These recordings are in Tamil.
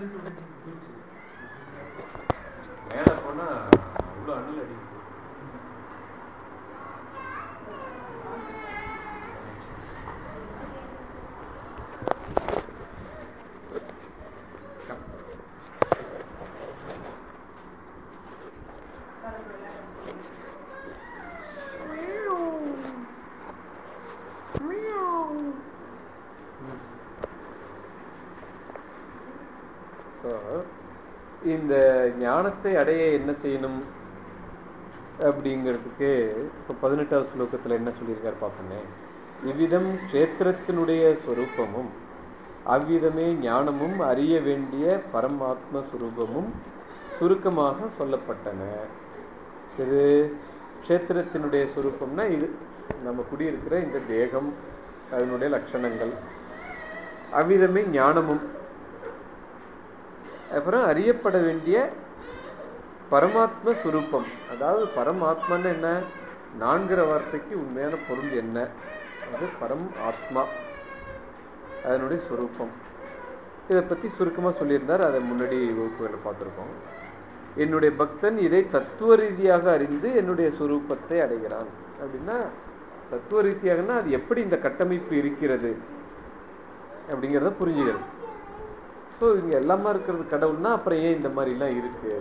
think we're going to be good to இந்த ஞானத்தை அடைய என்ன செய்யணும் அப்படிங்கிறதுக்கு இப்போ பதினெட்டாவது ஸ்லோகத்தில் என்ன சொல்லியிருக்காரு பார்ப்போங்க இவ்விதம் க்ஷேத்திரத்தினுடைய ஸ்வரூபமும் அவ்விதமே ஞானமும் அறிய வேண்டிய பரமாத்ம சுரூபமும் சுருக்கமாக சொல்லப்பட்டன. இது க்ஷேத்திரத்தினுடைய சுரூபம்னா இது நம்ம குடியிருக்கிற இந்த தேகம் அதனுடைய லட்சணங்கள் அவ்விதமே ஞானமும் அப்புறம் அறியப்பட வேண்டிய பரமாத்ம சுரூபம். அதாவது பரமாத்மான்னு என்ன? நான்கிற வார்த்தைக்கு உண்மையான பொருள் என்ன? அது பரம் ஆத்மா. அதனுடைய சுரூபம். இதை பற்றி சுருக்கமாக சொல்லியிருந்தார். அதை முன்னாடி வகுப்புகளில் பார்த்துருக்கோம். என்னுடைய பக்தன் இதை தத்துவ ரீதியாக அறிந்து என்னுடைய சுரூபத்தை அடைகிறான். அப்படின்னா தத்துவ ரீதியாகனா அது எப்படி இந்த கட்டமைப்பு இருக்கிறது? அப்படிங்கிறத புரிஞ்சுக்கிறது. ஸோ இங்கே எல்லாமே இருக்கிறது கடவுள்னா அப்புறம் ஏன் இந்த மாதிரிலாம் இருக்கு?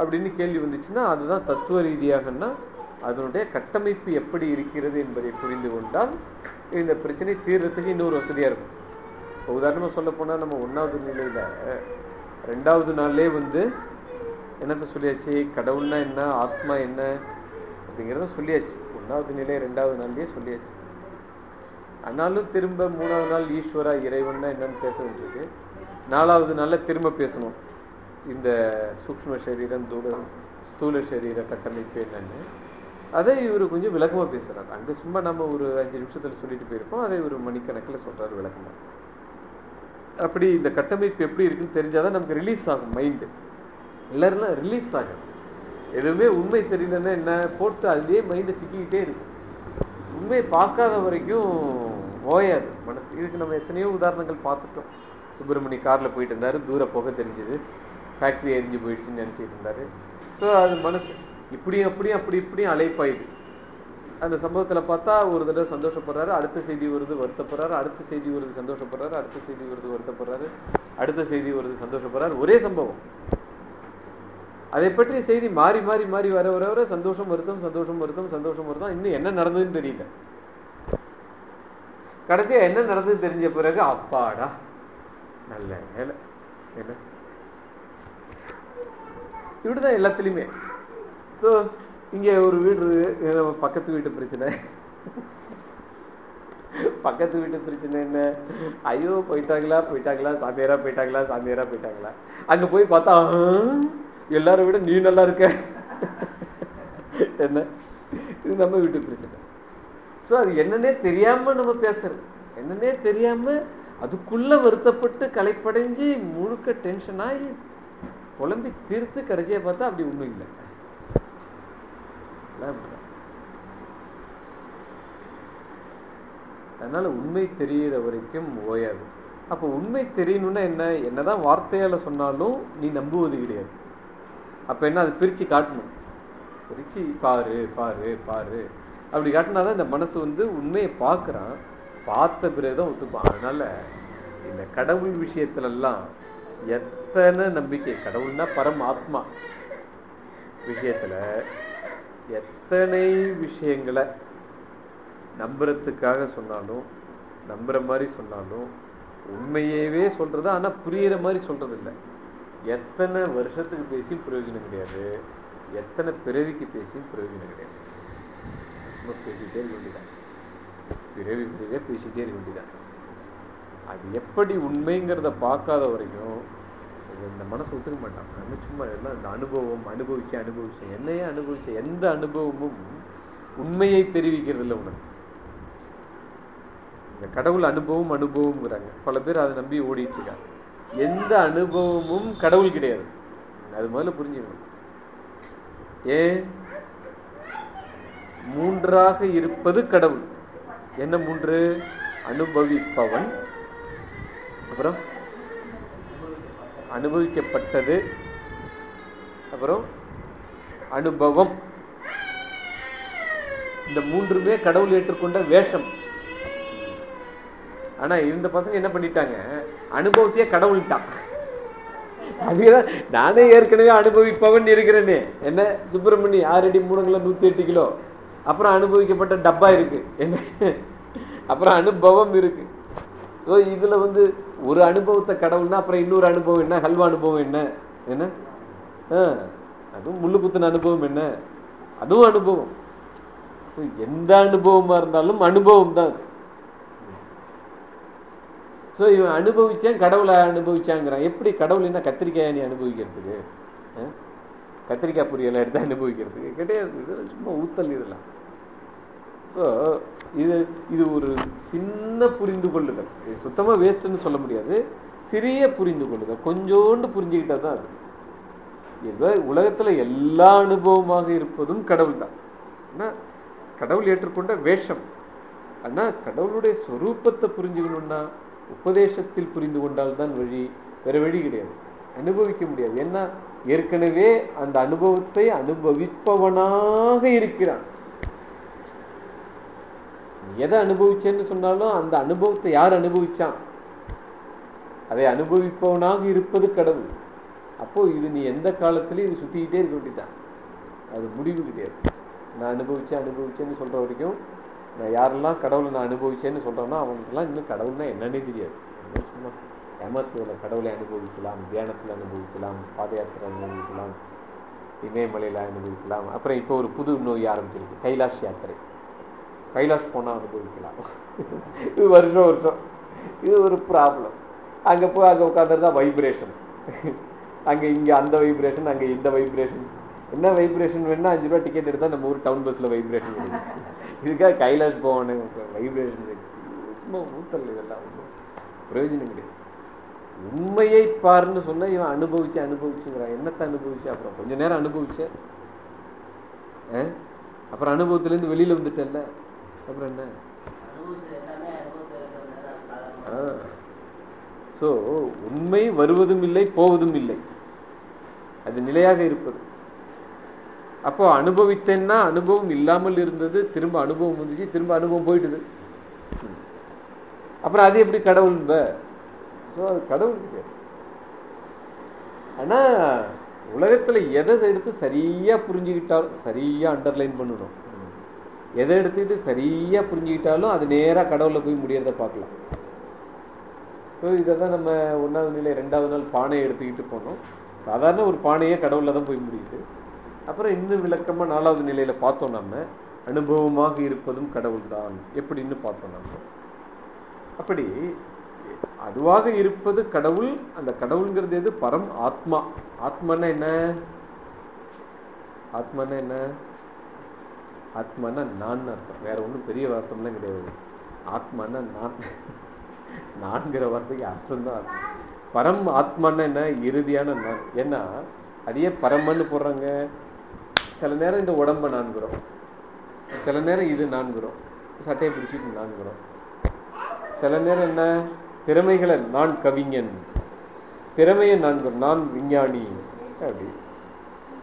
அப்படின்னு கேள்வி வந்துச்சுன்னா அதுதான் தத்துவ ரீதியாகன்னா அதனுடைய கட்டமைப்பு எப்படி இருக்கிறது என்பதை புரிந்து கொண்டால் இந்த பிரச்சனை தீர்றதுக்கு இன்னொரு வசதியாக இருக்கும். இப்போ உதாரணமாக சொல்ல போனால் நம்ம ஒன்றாவது நிலையில் ரெண்டாவது நாள்லே வந்து என்னத்தை சொல்லியாச்சு? கடவுள்னா என்ன? ஆத்மா என்ன? அப்படிங்கிறத சொல்லியாச்சு. ஒன்றாவது நிலை ரெண்டாவது நாள்லேயே சொல்லியாச்சு. ஆனாலும் திரும்ப மூணாவது நாள் ஈஸ்வரா இறைவன்னா என்னன்னு பேச வேண்டியிருக்கு. நாலாவது நாளில் திரும்ப பேசணும். இந்த சூக்ஷ்ம சரீரம் தூள ஸ்தூல சரீர கட்டமைப்பு என்னன்னு. அதை இவர் கொஞ்சம் விளக்கமாக பேசுகிறார் அங்கே சும்மா நம்ம ஒரு அஞ்சு நிமிஷத்தில் சொல்லிட்டு போயிருப்போம். அதை ஒரு மணிக்கணக்கில் சொல்கிறார் விளக்கமாக அப்படி இந்த கட்டமைப்பு எப்படி இருக்குன்னு தெரிஞ்சாதான் நமக்கு ரிலீஸ் ஆகும் மைண்டு எல்லாருலாம் ரிலீஸ் ஆகும் எதுவுமே உண்மை தெரியலன்னா என்ன? போட்டு அதுலேயே மைண்டு சிக்கிக்கிட்டே இருக்கும். உண்மையை பார்க்காத வரைக்கும் ஓயாது மனசு. இதுக்கு நம்ம எத்தனையோ உதாரணங்கள் பார்த்துட்டோம். சுப்பிரமணி காரில் போயிட்டு இருந்தார். தூர போக தெரிஞ்சுது. ஃபேக்ட்ரி எரிஞ்சு போயிடுச்சுன்னு நினச்சிட்டு இருந்தார். ஸோ அது மனசு இப்படியும் அப்படியும் அப்படி இப்படியும் அலைப்பாயுது. அந்த சம்பவத்தில் பார்த்தா ஒரு தடவை சந்தோஷப்படுறாரு. அடுத்த செய்தி வருது வருத்தப்படுறாரு. அடுத்த செய்தி வருது சந்தோஷப்படுறாரு. அடுத்த செய்தி வருது வருத்தப்படுறாரு. அடுத்த செய்தி வருது சந்தோஷப்படுறாரு. ஒரே சம்பவம். அதை பற்றிய செய்தி மாறி மாறி மாறி வர வர வர சந்தோஷம் வருத்தம் சந்தோஷம் வருத்தம் சந்தோஷம் வருத்தம். இன்னும் என்ன நடந்ததுன்னு தெரியல. கடைசியா என்ன நடந்தது தெரிஞ்ச பிறகு அப்பாடா. நல்ல வேலை என்ன? இப்படிதான் எல்லாத்துலேயுமே. ஸோ இங்கே ஒரு வீடு இருக்கு. நம்ம பக்கத்து வீட்டு பிரச்சனை. பக்கத்து வீட்டு பிரச்சனை என்ன? ஐயோ போயிட்டாங்களா? போயிட்டாங்களா? சாமியாரா போயிட்டாங்களா? சாமியாரா போயிட்டாங்களா? அங்க போய் பார்த்தா எல்லாரும் விட நீ நல்லா இருக்க. என்ன? இது நம்ம வீட்டு பிரச்சனை. ஸோ அது என்னன்னே தெரியாம நம்ம பேசுறது. என்னன்னே தெரியாம அதுக்குள்ளே வருத்தப்பட்டு கலைப்படைஞ்சு முழுக்க டென்ஷன் ஆகி குழம்பி தீர்த்து கடைசியாக பார்த்தா அப்படி ஒன்றும் இல்லை. அதனால் உண்மை தெரிகிற வரைக்கும் ஓயாது. அப்போ உண்மை தெரியணும்னா என்ன? என்னதான் வார்த்தையால் சொன்னாலும் நீ நம்புவது கிடையாது. அப்போ என்ன? அது பிரித்து காட்டணும். பிரித்து பாரு பாரு பாரு. அப்படி காட்டினா தான் இந்த மனசு வந்து உண்மையை பார்க்குறான். பார்த்த பிறகுதான் ஒத்துப்பான். அதனால இந்த கடவுள் விஷயத்துல எல்லாம் எத்தனை நம்பிக்கை? கடவுள்னா பரம் ஆத்மா விஷயத்துல எத்தனை விஷயங்களை நம்புறதுக்காக சொன்னாலும் நம்புற மாதிரி சொன்னாலும் உண்மையவே சொல்றது? ஆனா புரியிற மாதிரி சொல்றது இல்லை எத்தனை வருஷத்துக்கு பேசி பிரயோஜனம் கிடையாது. எத்தனை பிறவிக்கு பேசி பிரயோஜனம் கிடையாது. பேசிட்டே இருக்க வேண்டியதான் பிறவி பிறவியா பேசிகிட்டே இருக்க வேண்டியதான் அது எப்படி உண்மைங்கிறத பார்க்காத வரைக்கும் இந்த மனசை ஒத்துக்க மாட்டான். நம்ம சும்மா எல்லாம் இந்த அனுபவம் அனுபவிச்சேன் அனுபவிச்சேன் என்னையே அனுபவிச்ச எந்த அனுபவமும் உண்மையை தெரிவிக்கிறது இல்லை உனக்கு. இந்த கடவுள் அனுபவம் அனுபவம்ங்கிறாங்க. பல பேர் அதை நம்பி ஓடிட்டு இருக்காங்க. எந்த அனுபவமும் கடவுள் கிடையாது. அது முதல்ல புரிஞ்சுக்கணும். ஏன்? மூன்றாக இருப்பது கடவுள். என்ன மூன்று? அனுபவிப்பவன். அப்புறம் அனுபவிக்கப்பட்டது. அப்புறம் அனுபவம். இந்த மூன்றுமே கடவுள் ஏற்றுக்கொண்ட வேஷம். ஆனா இந்த பசங்க என்ன பண்ணிட்டாங்க? அனுபவத்தையே கடவுள்ட்டான். அதுதான் நானே ஏற்கனவே அனுபவிப்பவன் இருக்கிறேனே. என்ன? சுப்பிரமணி ஆறு அடி மூணு கிலோ நூத்தி எட்டு கிலோ. அப்புறம் அனுபவிக்கப்பட்ட டப்பா இருக்கு. என்ன? அப்புறம் அனுபவம் இருக்கு. ஸோ இதுல வந்து ஒரு அனுபவத்தை கடவுள்னா அப்புறம் இன்னொரு அனுபவம் என்ன? ஹல்வா அனுபவம் என்ன? என்ன? ஆ, அதுவும் முள்ளு குத்தின அனுபவம் என்ன? அதுவும் அனுபவம். ஸோ எந்த அனுபவமா இருந்தாலும் அனுபவம் தான். ஸோ இவன் அனுபவிச்சேன் கடவுளை அனுபவிச்சாங்கிறான். எப்படி கடவுள் என்ன கத்திரிக்காயை நீ அனுபவிக்கிறதுக்கு? ஆ? கத்திரிக்காய் பொரியெல்லாம் எடுத்து அனுபவிக்கிறதுக்கு. கிடையாது இது சும்மா ஊத்தல் இதெல்லாம். ஸோ இது இது ஒரு சின்ன புரிந்து கொள்ளுதல். இது சுத்தமாக வேஸ்ட்டுன்னு சொல்ல முடியாது. சிறிய புரிந்து கொள்ளுதல். கொஞ்சோண்டு புரிஞ்சுக்கிட்டா தான் அது. ஏதோ உலகத்துல எல்லா அனுபவமாக இருப்பதும் கடவுள் தான். ஆனா கடவுள் ஏற்றுக்கொண்ட வேஷம். ஆனா கடவுளுடைய சொரூபத்தை புரிஞ்சுக்கணும்னா உபதேசத்தில் புரிந்து கொண்டால் தான் வழி வேற வழி கிடையாது. அனுபவிக்க முடியாது. ஏன்னா ஏற்கனவே அந்த அனுபவத்தை அனுபவிப்பவனாக இருக்கிறான். நீ எதை அனுபவிச்சேன்னு சொன்னாலும் அந்த அனுபவத்தை யார் அனுபவிச்சான்? அதை அனுபவிப்பவனாக இருப்பது கடவுள். அப்போ இது நீ எந்த காலத்திலையும் இது சுத்திக்கிட்டே இருக்க வேண்டியதான் அது முடிவு கிடையாது நான் அனுபவிச்சேன் அனுபவிச்சேன்னு சொல்ற வரைக்கும் நான் யாரெல்லாம் கடவுளை நான் அனுபவிச்சேன்னு சொல்றேன்னா அவங்களுக்கெல்லாம் இன்னும் கடவுள்னா என்னன்னே தெரியாது. எமத்துவில் கடவுளை அனுபவிக்கலாம் தியானத்தில் அனுபவிக்கலாம் பாத யாத்திரை அனுபவிக்கலாம் இமயமலையில் அனுபவிக்கலாம். அப்புறம் இப்போ ஒரு புது நோய் ஆரம்பிச்சிருக்கு கைலாஷ் யாத்திரை. கைலாஷ் போனால் அனுபவிக்கலாம். இது வருஷம் வருஷம். இது ஒரு ப்ராப்ளம் அங்கே போய் அங்கே உட்காந்துருந்தா வைப்ரேஷன் அங்கே இங்கே அந்த வைப்ரேஷன் அங்கே இந்த வைப்ரேஷன் என்ன வைப்ரேஷன் வேணா அஞ்சு ரூபா டிக்கெட் எடுத்தால் நம்ம ஊர் டவுன் பஸ்ஸில் வைப்ரேஷன் இதுக்காக கைலாஷ் போவானு வைப்ரேஷன் சும்மா ஊத்தல் இதெல்லாம். பிரயோஜனம் கிடையாது. உண்மையை பாருன்னு சொன்ன இவன் அனுபவிச்சு அனுபவிச்சுங்கிறான். என்னத்தை அனுபவிச்சு? அப்புறம் கொஞ்ச நேரம் அனுபவிச்சேன் ஆ? அப்புறம் அனுபவத்திலேருந்து வெளியில வந்துட்டேன்ல. அப்புறம் என்ன? ஸோ உண்மை வருவதும் இல்லை போவதும் இல்லை. அது நிலையாக இருப்பது. அப்போ அனுபவித்தேன்னா அனுபவம் இல்லாமல் இருந்தது திரும்ப அனுபவம் வந்துச்சு திரும்ப அனுபவம் போயிட்டுது. ம். அப்புறம் அது எப்படி கடவுள்ப ஸோ அது கடவுள் ஆனா உலகத்துல எதை எடுத்து சரியா புரிஞ்சுக்கிட்டாலும் சரியா அண்டர்லைன் பண்ணணும். எதை எடுத்துக்கிட்டு சரியா புரிஞ்சுக்கிட்டாலும் அது நேரா கடவுள்ல போய் முடியறத பார்க்கலாம். ஸோ இதை தான் நம்ம ஒன்றாவது நிலை ரெண்டாவது நாள் பானையை எடுத்துக்கிட்டு போனோம். சாதாரண ஒரு பானையே கடவுளில் தான் போய் முடியுது. அப்புறம் இன்னும் விளக்கமா நாலாவது நிலையில பார்த்தோம் நம்ம அனுபவமாக இருப்பதும் கடவுள் தான் எப்படின்னு பார்த்தோம் நம்ம. அப்படி அதுவாக இருப்பது கடவுள். அந்த கடவுள்ங்கிறது எது? பரம் ஆத்மா. ஆத்மானா என்ன? ஆத்மானா என்ன? ஆத்மானா நான் அர்த்தம். வேற ஒன்றும் பெரிய அர்த்தம்லாம் கிடையாது. ஆத்மானா நான். நான்கிற வார்த்தைக்கு அர்த்தம் தான் அர்த்தம். பரம் ஆத்மானா என்ன? இறுதியான நான். ஏன்னா அதையே பரமன்னு போடுறாங்க. சில நேரம் இந்த உடம்ப நான்கிறோம். சில நேரம் இது நான்கிறோம். சட்டையை பிடிச்சிட்டு நான்கிறோம். சில நேரம் என்ன? திறமைகளை நான் கவிஞன். திறமையை நான் நான் விஞ்ஞானி. அப்படி.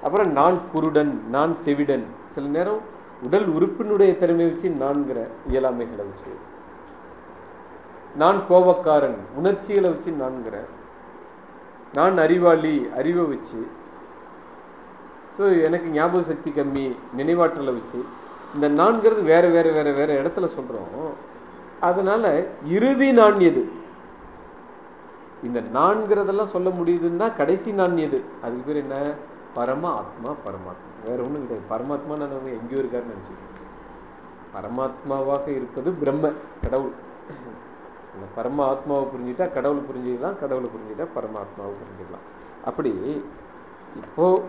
அப்புறம் நான் குருடன் நான் செவிடன். சில நேரம் உடல் உறுப்பினுடைய திறமை வச்சு நான்கிற இயலாமைகளை வச்சு. நான் கோபக்காரன் உணர்ச்சிகளை வச்சு நான்கிற. நான் அறிவாளி அறிவை வச்சு. ஸோ எனக்கு ஞாபக சக்தி கம்மி நினைவாற்றலை வச்சு. இந்த நான்கிறது வேற வேற வேற வேற இடத்துல சொல்றோம். அதனால இறுதி நான் எது? இந்த நான்கிறதெல்லாம் சொல்ல முடியுதுன்னா கடைசி நான் எது? அதுக்கு பேர் என்ன? பரம ஆத்மா பரமாத்மா. வேற ஒன்றும் கிடையாது. பரமாத்மா நான் எங்கேயோ இருக்காருன்னு நினச்சிக்கிறேன் பரமாத்மாவாக இருப்பது பிரம்ம கடவுள். அந்த பரம ஆத்மாவை புரிஞ்சுட்டா கடவுள் புரிஞ்சுக்கலாம் கடவுளை புரிஞ்சுட்டா பரமாத்மாவை புரிஞ்சுக்கலாம். அப்படி இப்போ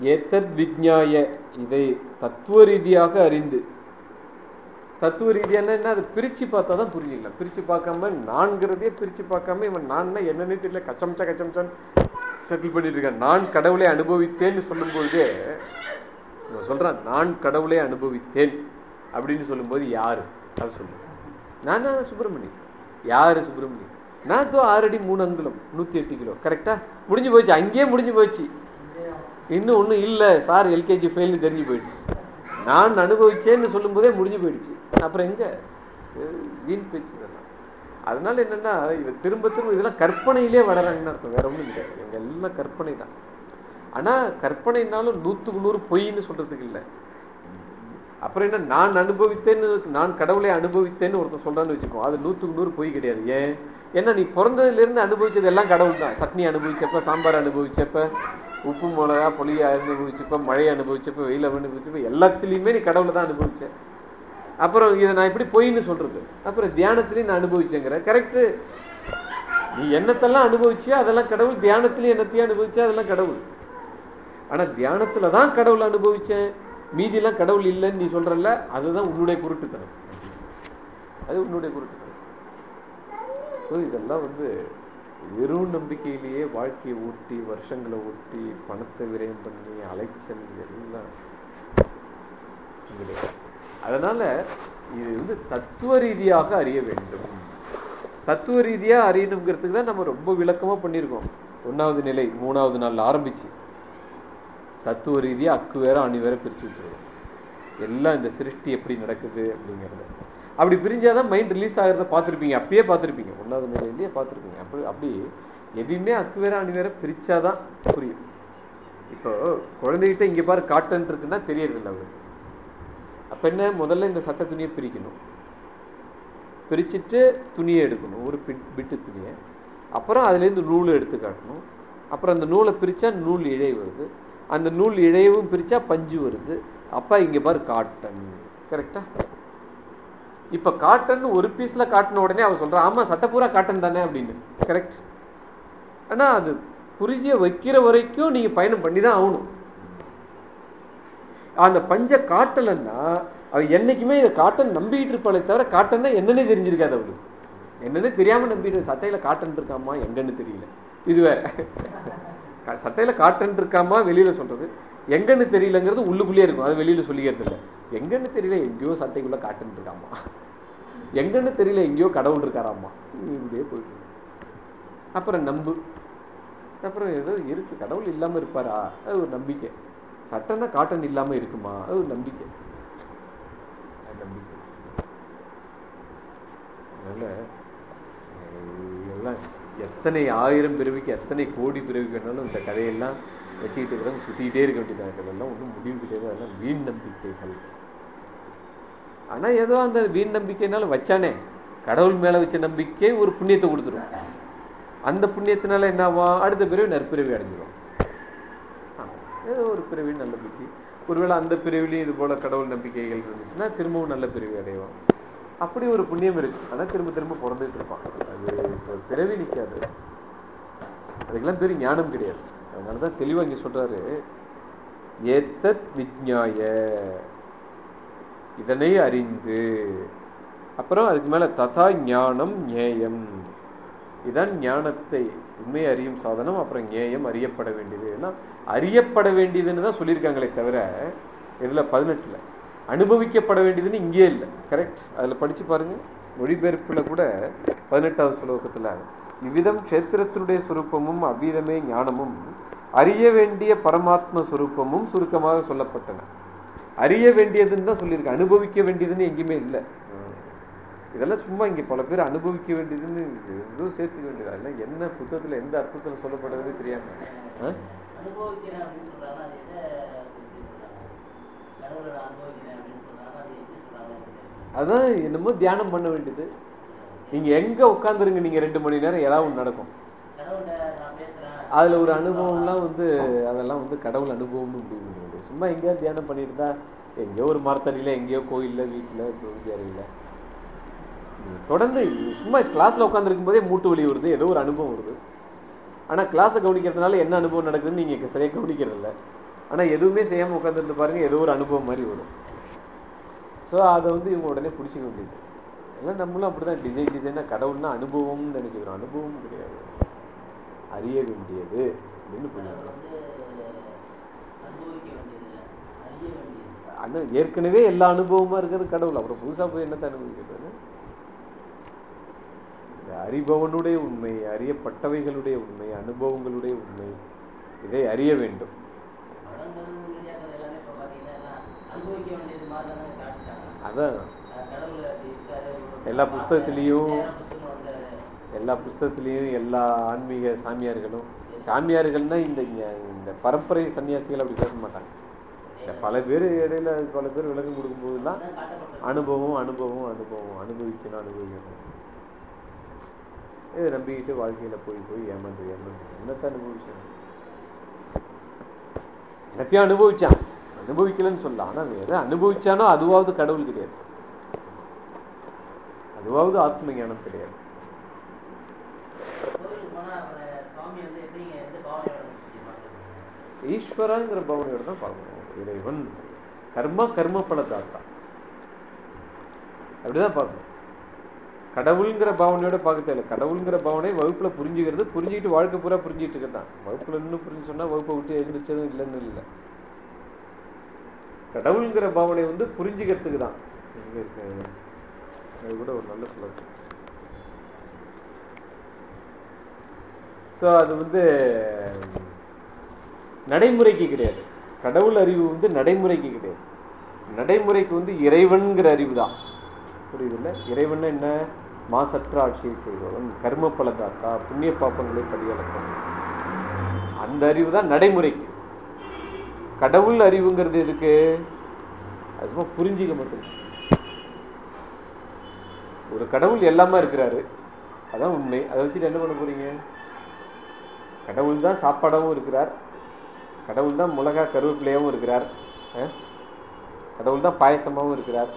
ஏத்தத் விஜ்ஞாய இதை தத்துவ ரீதியாக அறிந்து தத்துவ ரீதியான என்ன அதை பிரித்து பார்த்தா தான் புரியல பிரித்து பார்க்காம நான்கிறதே பிரித்து பார்க்காம இவன் நான்னா என்னன்னே தெரியல. கச்சம்ச்சா கச்சம்ச்சான்னு செட்டில் பண்ணிட்டு இருக்கான். நான் கடவுளை அனுபவித்தேன்னு சொல்லும்போதே இவன் சொல்கிறான் நான் கடவுளை அனுபவித்தேன் அப்படின்னு சொல்லும்போது யார்? அதை சொல்லு நான் தான் சுப்பிரமணி யார் சுப்பிரமணி நான் தோ ஆறு அடி மூணு அங்குலம் நூற்றி எட்டு கிலோ. கரெக்டாக முடிஞ்சு போச்சு. அங்கேயே முடிஞ்சு போச்சு. இன்னும் ஒன்றும் இல்லை. சார் எல்கேஜி ஃபெயில்னு தெரிஞ்சு போயிடுச்சு. நான் அனுபவிச்சேன்னு சொல்லும்போதே முடிஞ்சு போயிடுச்சு. அப்புறம் எங்க? வீண் பேச்சு இதெல்லாம் அதனால என்னன்னா இது திரும்ப திரும்ப இதெல்லாம் கற்பனையிலே வளராங்கன்னு அர்த்தம். வேற ஒன்றும் கிடையாது எங்க எல்லாம் கற்பனை தான். ஆனா கற்பனைனாலும் நூற்றுக்கு நூறு பொய்ன்னு சொல்றதுக்கு இல்லை. அப்புறம் என்ன? நான் அனுபவித்தேன்னு நான் கடவுளை அனுபவித்தேன்னு ஒருத்தர் சொல்றான்னு வச்சுக்கோ. அது நூற்றுக்கு நூறு பொய் கிடையாது. ஏன்? ஏன்னா நீ பிறந்ததுலேருந்து அனுபவிச்சது எல்லாம் கடவுள் தான் சட்னி அனுபவிச்சப்ப சாம்பார் அனுபவிச்சப்ப உப்பு மிளகா புளியை அனுபவிச்சப்ப மழையை அனுபவிச்சப்ப வெயில் அனுபவிச்சப்ப எல்லாத்துலேயுமே நீ கடவுளை தான் அனுபவிச்ச. அப்புறம் இதை நான் எப்படி பொய்ன்னு சொல்கிறது அப்புறம் தியானத்துலேயும் நான் அனுபவிச்சேங்கிற. கரெக்டு நீ என்னத்தெல்லாம் அனுபவிச்சியோ அதெல்லாம் கடவுள் தியானத்துலேயும் என்னத்தையும் அனுபவிச்சா அதெல்லாம் கடவுள். ஆனால் தியானத்தில் தான் கடவுள் அனுபவித்தேன் மீதியெல்லாம் கடவுள் இல்லைன்னு நீ சொல்கிறல்ல அதுதான் உன்னுடைய குருட்டுத்தனம் அது உன்னுடைய குருட்டுத்தனம் ஸோ இதெல்லாம் வந்து வெறும் நம்பிக்கையிலேயே வாழ்க்கையை ஊட்டி வருஷங்களை ஊட்டி பணத்தை விரயம் பண்ணி அலைச்சல் எல்லாம் கிடையாது இது வந்து தத்துவ ரீதியாக அறிய வேண்டும். தத்துவ ரீதியாக அறியணுங்கிறதுக்கு தான் நம்ம ரொம்ப விளக்கமா பண்ணியிருக்கோம். ஒன்றாவது நிலை மூணாவது நாளில் ஆரம்பிச்சு. தத்துவ ரீதியாக அக்கு வேற அணி வேற பிரித்து விட்டுருவோம் எல்லாம் இந்த சிருஷ்டி எப்படி நடக்குது அப்படிங்கிறது. அப்படி பிரிஞ்சால் தான் மைண்ட் ரிலீஸ் ஆகிறத பார்த்துருப்பீங்க. அப்பயே பார்த்துருப்பீங்க. ஒன்றாவது நிலையிலேயே பார்த்துருப்பீங்க. அப்படி அப்படி எதையுமே அக்கு வேற அணி வேற பிரிச்சாதான் புரியும். இப்போ குழந்தைகிட்ட இங்கே பாரு காட்டன் இருக்குன்னா தெரியறதில்ல அவருக்கு அப்போ என்ன? முதல்ல இந்த சட்டை துணியை பிரிக்கணும். பிரிச்சுட்டு துணியை எடுக்கணும். ஒரு பிட் பிட்டு துணியை. அப்புறம் அதுலேருந்து நூல் எடுத்து காட்டணும். அப்புறம் அந்த நூலை பிரித்தா நூல் இழை வருது. அந்த நூல் இழையவும் பிரித்தா பஞ்சு வருது. அப்பா இங்கே பாரு காட்டன். கரெக்டாக இப்ப காட்டன் ஒரு பீஸ்ல காட்டின உடனே அவன் சொல்றான் ஆமா சட்டை பூரா காட்டன் தானே அப்படின்னு. கரெக்ட் ஆனா அது குறிஞ்சியை வைக்கிற வரைக்கும் நீங்க பயணம் பண்ணி தான் ஆகணும். அந்த பஞ்சை காட்டலைன்னா அவ என்னைக்குமே இதை காட்டன் நம்பிக்கிட்டு இருப்பாளே தவிர காட்டன்னா என்னன்னே தெரிஞ்சிருக்காது அவரு என்னன்னு தெரியாம நம்பிட்டு சட்டையில காட்டன் இருக்காமா எங்கன்னு தெரியல. இது வேற. சட்டையில் சட்டையில காட்டன் இருக்காமா வெளியில சொல்றது. எங்கன்னு தெரியலங்கிறது உள்ளுக்குள்ளேயே இருக்கும். அது வெளியில் சொல்லிக்கிறது இல்லை எங்கன்னு தெரியல எங்கேயோ சட்டைக்குள்ள காட்டன் இருக்காமா எங்கன்னு தெரியல எங்கேயோ கடவுள் இருக்காராம்மா. இப்படியே போயிட்டு அப்புறம் நம்பு. அப்புறம் ஏதோ இருக்கு. கடவுள் இல்லாமல் இருப்பாரா? அது ஒரு நம்பிக்கை. சட்டைன்னா காட்டன் இல்லாமல் இருக்குமா? அது ஒரு நம்பிக்கை. நம்பிக்கை. அதனால எல்லாம் எத்தனை ஆயிரம் பிறவிக்கு எத்தனை கோடி பிறவிக்கு வேணாலும் இந்த கதையெல்லாம் வச்சுக்கிட்டு இருக்கிறவங்க சுற்றிக்கிட்டே இருக்க வேண்டியதாக எல்லாம் ஒன்றும் முடிவு கிடையாது. அதெல்லாம் வீண் நம்பிக்கைகள். ஆனா ஏதோ அந்த வீண் நம்பிக்கைனால வச்சானே. கடவுள் மேல வச்ச நம்பிக்கை ஒரு புண்ணியத்தை கொடுத்துரும். அந்த புண்ணியத்தினால என்ன அடுத்த பிறவி நற்பிறவி அடைஞ்சிடும் ஆமா. ஏதோ ஒரு பிறவி நல்ல புத்தி. ஒருவேளை அந்த பிறவிலையும் இது போல கடவுள் நம்பிக்கைகள் இருந்துச்சுன்னா திரும்பவும் நல்ல பிரிவு அடைவோம் அப்படி ஒரு புண்ணியம் இருக்கு. ஆனா திரும்ப திரும்ப பிறந்துட்டு இருப்பான். அது பிறவி நிற்காது அதுக்கெல்லாம் பேர் ஞானம் கிடையாது. அதனாலதான் தெளிவாக இங்கே சொல்கிறாரு ஏத்தத் விஜ்ஞாய இதனை அறிந்து அப்புறம் அதுக்கு மேலே ததா ஞானம் ஞேயம் இதான் ஞானத்தை உண்மை அறியும் சாதனம் அப்புறம் ஞேயம் அறியப்பட வேண்டியது. ஏன்னா அறியப்பட வேண்டியதுன்னு தான் சொல்லியிருக்காங்களே தவிர இதில் பதினெட்டில் அனுபவிக்கப்பட வேண்டியதுன்னு இங்கே இல்லை. கரெக்ட் அதில் படித்து பாருங்கள் மொழிபெயர்ப்பில் கூட பதினெட்டாவது ஸ்லோகத்தில் இவ்விதம் க்ஷேத்திரத்தினுடைய சுரூபமும் அவ்விதமே ஞானமும் அறிய வேண்டிய பரமாத்ம சுரூபமும் சுருக்கமாக சொல்லப்பட்டன. அறிய வேண்டியதுன்னு தான் சொல்லியிருக்கு. அனுபவிக்க வேண்டியதுன்னு எங்கேயுமே இல்லை. இதெல்லாம் சும்மா இங்க பல பேர் அனுபவிக்க வேண்டியதுன்னு ஏதோ சேர்த்துக்க வேண்டியது? அதெல்லாம் என்ன புத்தகத்துல எந்த அர்த்தத்துல சொல்லப்படுறது தெரியாம. ஆ? அனுபவிக்கிறேன் அப்படின்னு சொல்றாங்க அது எதை குறித்து சொல்றாங்க கடவுளை நான் அனுபவிக்கிறேன் அப்படின்னு சொல்றாங்க அது எப்படி சொல்றாங்க அதான் என்னமோ தியானம் பண்ண வேண்டியது. நீங்க எங்க உட்காந்துருங்க நீங்க ரெண்டு மணி நேரம் ஏதாவது ஒண்ணு நடக்கும். அதுல ஒரு அனுபவம்லாம் வந்து அதெல்லாம் வந்து கடவுள் அனுபவம்னு முடிவு முடியாது சும்மா எங்கேயோ தியானம் பண்ணிட்டு இருந்தா எங்கேயோ ஒரு மரத்தடியில எங்கேயோ கோயில்ல வீட்டுல அறையில தொடர்ந்து சும்மா கிளாஸ்ல உட்காந்துருக்கும் போதே மூட்டு வலி வருது ஏதோ ஒரு அனுபவம் வருது. ஆனா கிளாஸை கவனிக்கிறதுனால என்ன அனுபவம் நடக்குதுன்னு நீங்க சரியா கவனிக்கிறது இல்ல ஆனா எதுவுமே செய்யாம உட்காந்துருந்து பாருங்க ஏதோ ஒரு அனுபவம் மாதிரி வரும். ஸோ அதை வந்து இவங்க உடனே பிடிச்சிக்க வேண்டியது. எல்லாம் நம்மளும் அப்படிதான் டிசைன் டிசைனாக கடவுள்னா அனுபவம்னு நினைச்சுக்கிறோம். அனுபவம் கிடையாது. அறிய வேண்டியது அப்படின்னு வேண்டியது அண்ணா ஏற்கனவே எல்லா அனுபவமா இருக்கிறது கடவுள். அப்புறம் புதுசா போய் என்னத்தை அனுபவிக்கிறது? இந்த அறிபவனுடைய உண்மை அறியப்பட்டவைகளுடைய உண்மை அனுபவங்களுடைய உண்மை இதை அறிய வேண்டும். அதான். எல்லா புஸ்தகத்துலேயும் எல்லா புஸ்தகத்துலேயும் எல்லா ஆன்மீக சாமியார்களும் சாமியார்கள்னா இந்த இந்த பரம்பரை சன்னியாசிகள் அப்படி பேச மாட்டாங்க. பல பேர் இடையில பல பேர் விளக்கம் கொடுக்கும்போதுலாம் அனுபவம் அனுபவம் அனுபவம் அனுபவிக்கணும் அனுபவிக்கணும். இதை நம்பிக்கிட்டு வாழ்க்கையில் போய் போய் ஏமாந்து ஏமாந்து. என்னத்தை அனுபவிச்சான் என்னத்தையும் அனுபவிச்சான். அனுபவிக்கலன்னு சொல்லலாம் ஆனால் எதை அனுபவிச்சானோ அதுவாவது கடவுள் கிடையாது அதுவாவது ஆத்ம ஞானம் கிடையாது. ஈஸ்வராங்கிற பவனையோட தான் பார்க்கணும் இறைவன் கர்மா கர்ம பலதாத்தா அப்படிதான் பார்க்கணும் கடவுளுங்கிற பாவனையோட பார்க்க தெரியல கடவுளுங்கிற பாவனை வகுப்புல புரிஞ்சுக்கிறது புரிஞ்சுக்கிட்டு வாழ்க்கை பூரா புரிஞ்சுட்டு இருக்கதான் வகுப்புல இன்னும் புரிஞ்சு சொன்னா வகுப்பை விட்டு எழுந்திரிச்சதும் இல்லைன்னு இல்லை. கடவுளுங்கிற பாவனை வந்து புரிஞ்சுக்கிறதுக்கு தான் எங்க அது கூட ஒரு நல்ல சொல்லு ஸோ அது வந்து நடைமுறைக்கு கிடையாது. கடவுள் அறிவு வந்து நடைமுறைக்கு கிடையாது. நடைமுறைக்கு வந்து இறைவன்கிற அறிவு தான். புரியுதுல்ல? இறைவன் என்ன? மாசற்ற ஆட்சியை செய்பவன் கர்ம பலதாத்தா புண்ணிய பாப்பங்களை படியளக்கும் அந்த அறிவு தான் நடைமுறைக்கு கடவுள் அறிவுங்கிறது எதுக்கு? அது சும்மா புரிஞ்சிக்க மட்டும் ஒரு கடவுள் எல்லாமே இருக்கிறாரு. அதான் உண்மை. அதை வச்சுட்டு என்ன பண்ண போறீங்க? கடவுள் தான் சாப்பாடாகவும் இருக்கிறார். கடவுள் தான் மிளகா கருவேப்பிலையாகவும் இருக்கிறார். கடவுள் தான் பாயசமாகவும் இருக்கிறார்.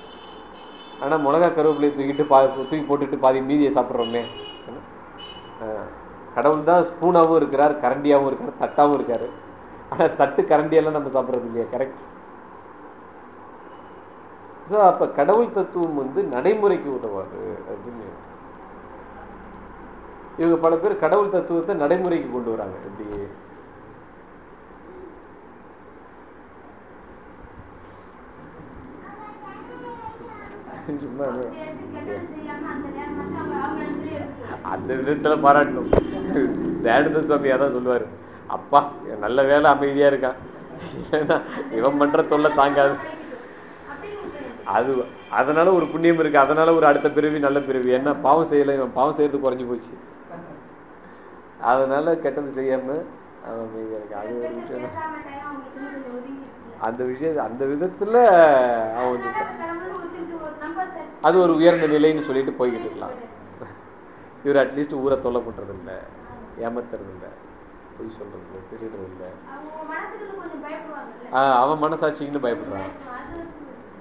ஆனால் மிளகா கருவேப்பிலையை தூக்கிட்டு பா தூக்கி போட்டுட்டு பாதி மீதியை சாப்பிட்றோமே. கடவுள் தான் ஸ்பூனாகவும் இருக்கிறார் கரண்டியாகவும் இருக்கார் தட்டாகவும் இருக்கார். ஆனால் தட்டு கரண்டியெல்லாம் நம்ம சாப்பிட்றது இல்லையா? கரெக்ட் ஸோ அப்போ கடவுள் தத்துவம் வந்து நடைமுறைக்கு உதவாது அப்படின்னு. இவங்க பல பேர் கடவுள் தத்துவத்தை நடைமுறைக்கு கொண்டு வராங்க. இப்படி. சும்மா அந்த விதத்துல பாராட்டணும். தயானந்த சுவாமி அதான் சொல்லுவாரு. அப்பா நல்ல வேலை அமைதியா இருக்கான் இவன் பண்ற தொல்லை தாங்காது. அது அதனால ஒரு புண்ணியம் இருக்கு அதனால ஒரு அடுத்த பிறவி நல்ல பிறவி. என்ன பாவம் செய்யல இவன் பாவம் செய்யறது குறைஞ்சு போச்சு. அதனால கெட்டது செய்யாம அவன் அது ஒரு விஷயம். அந்த விஷயம் அந்த விதத்துல அவன் அது ஒரு உயர்ந்த நிலைன்னு சொல்லிட்டு போய்கிட்டு இருக்கலாம். இவர் அட்லீஸ்ட் ஊரை தொல்லை பண்றது இல்ல ஏமாத்துறது இல்ல பொய் சொல்றது இல்ல திருடுறது இல்ல அவன் மனசாட்சிக்குன்னு பயப்படுறான்.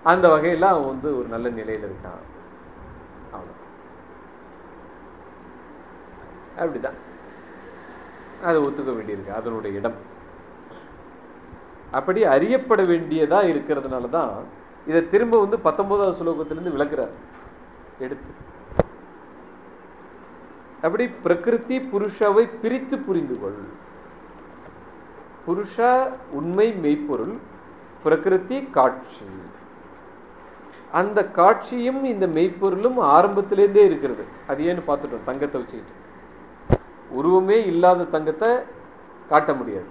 அந்த வகையில அவன் வந்து ஒரு நல்ல நிலையில இருக்கான். அவ்வளோ அப்படிதான். அதை ஒத்துக்க வேண்டியிருக்கு. அதனுடைய இடம். அப்படி அறியப்பட வேண்டியதா இருக்கிறதுனால தான் இதை திரும்ப வந்து பத்தொன்பதாவது ஸ்லோகத்திலிருந்து விளக்குறார். எடுத்து. அப்படி பிரகிருதி புருஷாவை பிரித்து புரிந்து கொள் புருஷா உண்மை மெய்ப்பொருள் பிரகிருதி காட்சி. அந்த காட்சியும் இந்த மெய்ப்பொருளும் ஆரம்பத்திலேருந்தே இருக்கிறது. அது ஏன்னு பார்த்துட்டோம் தங்கத்தை வச்சுக்கிட்டு. உருவமே இல்லாத தங்கத்தை காட்ட முடியாது.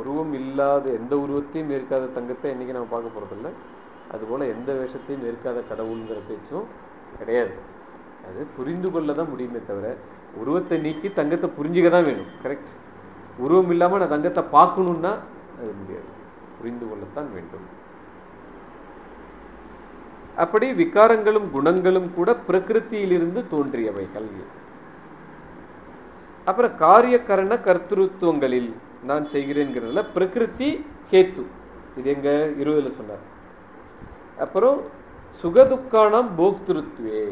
உருவம் இல்லாத எந்த உருவத்தையும் ஏற்காத தங்கத்தை இன்னைக்கு நம்ம பார்க்க போகிறதில்ல அதுபோல் எந்த வேஷத்தையும் ஏற்காத கடவுளுங்கிற பேச்சும் கிடையாது. அது புரிந்து கொள்ள தான் முடியுமே தவிர உருவத்தை நீக்கி தங்கத்தை புரிஞ்சுக்க தான் வேணும். கரெக்ட் உருவம் இல்லாமல் நான் தங்கத்தை பார்க்கணுன்னா அது முடியாது. புரிந்து கொள்ளத்தான் வேண்டும். அப்படி விகாரங்களும் குணங்களும் கூட பிரகிருத்தியிலிருந்து தோன்றியவைகள். அப்புறம் காரிய கரண கர்த்திருவங்களில் நான் செய்கிறேங்கிறதுல பிரகிருதி கேத்து. இது எங்க இருபதுல சொன்னார். அப்புறம் சுகதுக்கானம் போக்திருத்துவே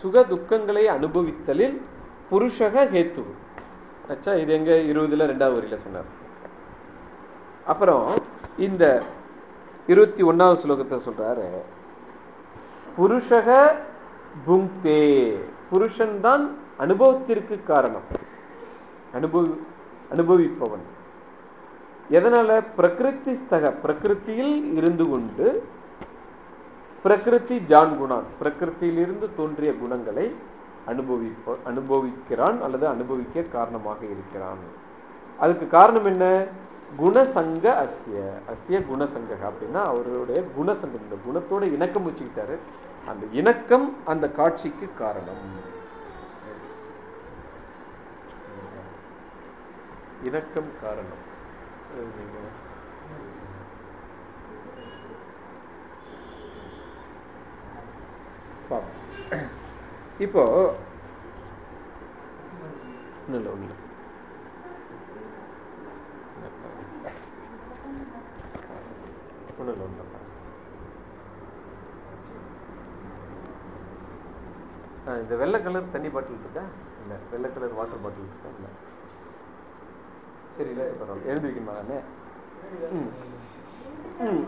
சுக துக்கங்களை அனுபவித்தலில் புருஷக ஹேத்து அச்சா இது எங்க இருபதுல ரெண்டாவது வரியில சொன்னார். அப்புறம் இந்த இருபத்தி ஒன்னாவது ஸ்லோகத்தை சொல்றாரு புருஷக புங்தே புருஷன் தான் அனுபவத்திற்கு காரணம். அனுபவி அனுபவிப்பவன். எதனால? பிரகிருதி ஸ்தக பிரகிருத்தியில் இருந்து கொண்டு பிரகிருதி ஜான் குணான் பிரகிருத்தியிலிருந்து தோன்றிய குணங்களை அனுபவிப்ப அனுபவிக்கிறான் அல்லது அனுபவிக்க காரணமாக இருக்கிறான். அதுக்கு காரணம் என்ன? குணசங்க அஸ்ய அஸ்ய குணசங்க அப்படின்னா அவருடைய குணசங்கம் இந்த குணத்தோட இணக்கம் வச்சுக்கிட்டாரு. அந்த இணக்கம் அந்த காட்சிக்கு காரணம். இணக்கம் காரணம். இப்போ நல்ல உள்ள ஒன்றும் இல்லை ஒன்றும் இல்லை ஒன்றும் இல்லை ஆ, இந்த வெள்ளை கலர் தண்ணி பாட்டில் இருக்கா? இல்லை வெள்ளை கலர் வாட்டர் பாட்டில் இருக்கா? இல்லை. சரி இல்லை பரவாயில்ல எழுதி வைக்கணுமா நானே? ம். ம்.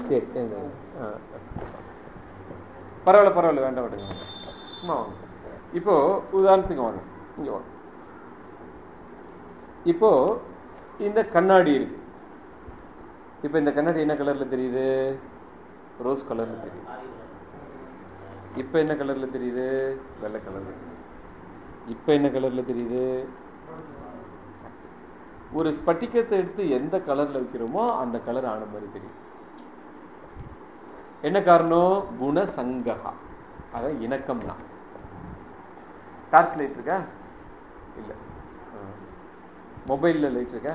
சரி எழுதி ஆ. பரவாயில்ல பரவாயில்ல வேண்டாம் விடுங்க சும்மா வாங்க. இப்போ உதாரணத்துக்கு வாங்க. இங்கே வாங்க. இப்போ இந்த கண்ணாடி இருக்கு. இப்போ இந்த கண்ணாடி என்ன கலரில் தெரியுது? ரோஸ் கலரில் தெரியுது. இப்போ என்ன கலரில் தெரியுது? வெள்ளை கலர்ல இப்போ என்ன கலர்ல தெரியுது? ஒரு ஸ்பட்டிகத்தை எடுத்து எந்த கலர்ல வைக்கிறோமோ அந்த கலர் ஆன மாதிரி தெரியும். என்ன காரணம்? குணசங்ககா. அதான் இணக்கம்னா. டார்ச் லைட் இருக்கா? இல்லை. மொபைலில் லைட் இருக்கா?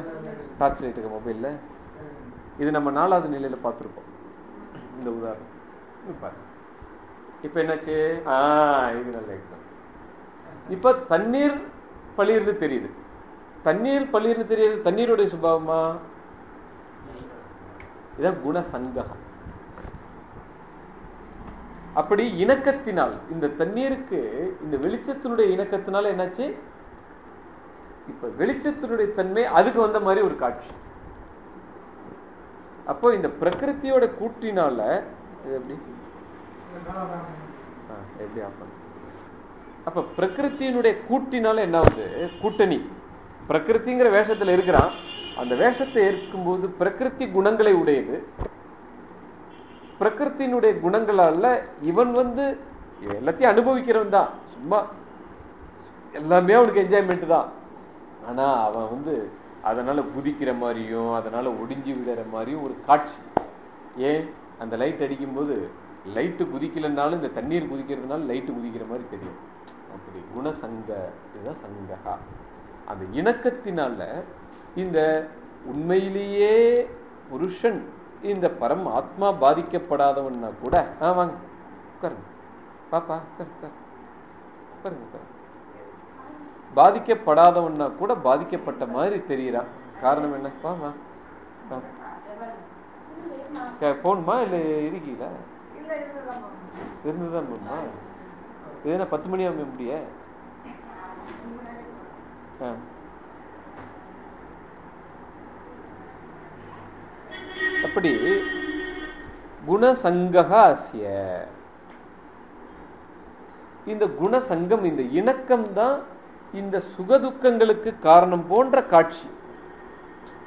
டார்ச் லைட் இருக்கா மொபைலில் இது நம்ம நாலாவது நிலையில் பார்த்துருக்கோம் இந்த உதாரணம். பாருங்கள் இப்போ என்னாச்சு? ஆ இது நல்ல எக்ஸாம் இப்போ தண்ணீர் பளிர்னு தெரியுது. தண்ணீர் பளிர்னு தெரியுது தண்ணீருடைய சுபாவமா? இதான் குணசங்ககம். அப்படி இணக்கத்தினால் இந்த தண்ணீருக்கு இந்த வெளிச்சத்தினுடைய இணக்கத்தினால என்னாச்சு? இப்ப வெளிச்சத்தினுடைய தன்மை அதுக்கு வந்த மாதிரி ஒரு காட்சி. அப்போ இந்த பிரகிருத்தியோட கூட்டினால இது எப்படி? எப்படி ஆஃப் பண்ண? அப்ப பிரகிருத்தியினுடைய கூட்டினால என்ன ஆகுது? கூட்டணி. பிரகிருதிங்கிற வேஷத்துல இருக்கிறான். அந்த வேஷத்தை ஏற்கும்போது பிரகிருத்தி குணங்களை உடையது. பிரகிருத்தினுடைய குணங்களால இவன் வந்து எல்லாத்தையும் அனுபவிக்கிறவன் தான். சும்மா எல்லாமே அவனுக்கு என்ஜாய்மெண்ட் தான். ஆனா அவன் வந்து அதனால குதிக்கிற மாதிரியும் அதனால ஒடிஞ்சு விடுற மாதிரியும் ஒரு காட்சி. ஏன்? அந்த லைட் அடிக்கும்போது லைட்டு குதிக்கலைன்னாலும் இந்த தண்ணீர் குதிக்கிறதுனால லைட்டு குதிக்கிற மாதிரி தெரியும். அப்படி குணசங்க இதுதான் சங்ககா. அந்த இணக்கத்தினால இந்த உண்மையிலேயே புருஷன் இந்த பரம் ஆத்மா பாதிக்கப்படாதவன்னா கூட ஆ வாங்க உட்காருங்க. பாப்பா உட்காரு உட்காரு. உட்காருங்க உட்காருங்க பாதிக்கப்படாதவன்னா கூட பாதிக்கப்பட்ட மாதிரி தெரியுறான் காரணம் என்ன? வாமா போகணுமா இல்லை இருக்கீங்களா? இருந்துதான் போகணுமா. இது என்ன பத்து மணி ஆகும் முடிய? ஆ. அப்படி குணசங்ககா அசிய இந்த குணசங்கம் இந்த இணக்கம் தான் இந்த சுகதுக்கங்களுக்கு காரணம் போன்ற காட்சி.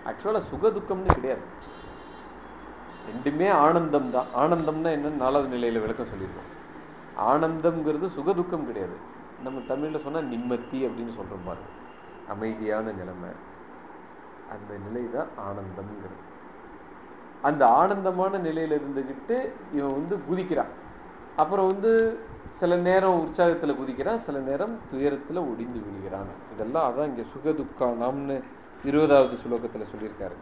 ஆக்சுவலா சுகதுக்கம்னு கிடையாது. ரெண்டுமே ஆனந்தம் தான். ஆனந்தம்னா என்னன்னு நாலாவது நிலையில் விளக்கம் சொல்லியிருக்கோம். ஆனந்தம்ங்கிறது சுகதுக்கம் கிடையாது. நம்ம தமிழில் சொன்னால் நிம்மதி அப்படின்னு சொல்கிறோம் பாருங்க அமைதியான நிலைமை. அந்த நிலை தான் ஆனந்தம்ங்கிறது. அந்த ஆனந்தமான நிலையில் இருந்துக்கிட்டு இவன் வந்து குதிக்கிறான். அப்புறம் வந்து சில நேரம் உற்சாகத்தில் குதிக்கிறான் சில நேரம் துயரத்தில் ஒடிந்து விழுகிறான் இதெல்லாம் அதான் இங்கே சுகதுக்கானாம்னு இருபதாவது சுலோகத்தில் சொல்லியிருக்காரு.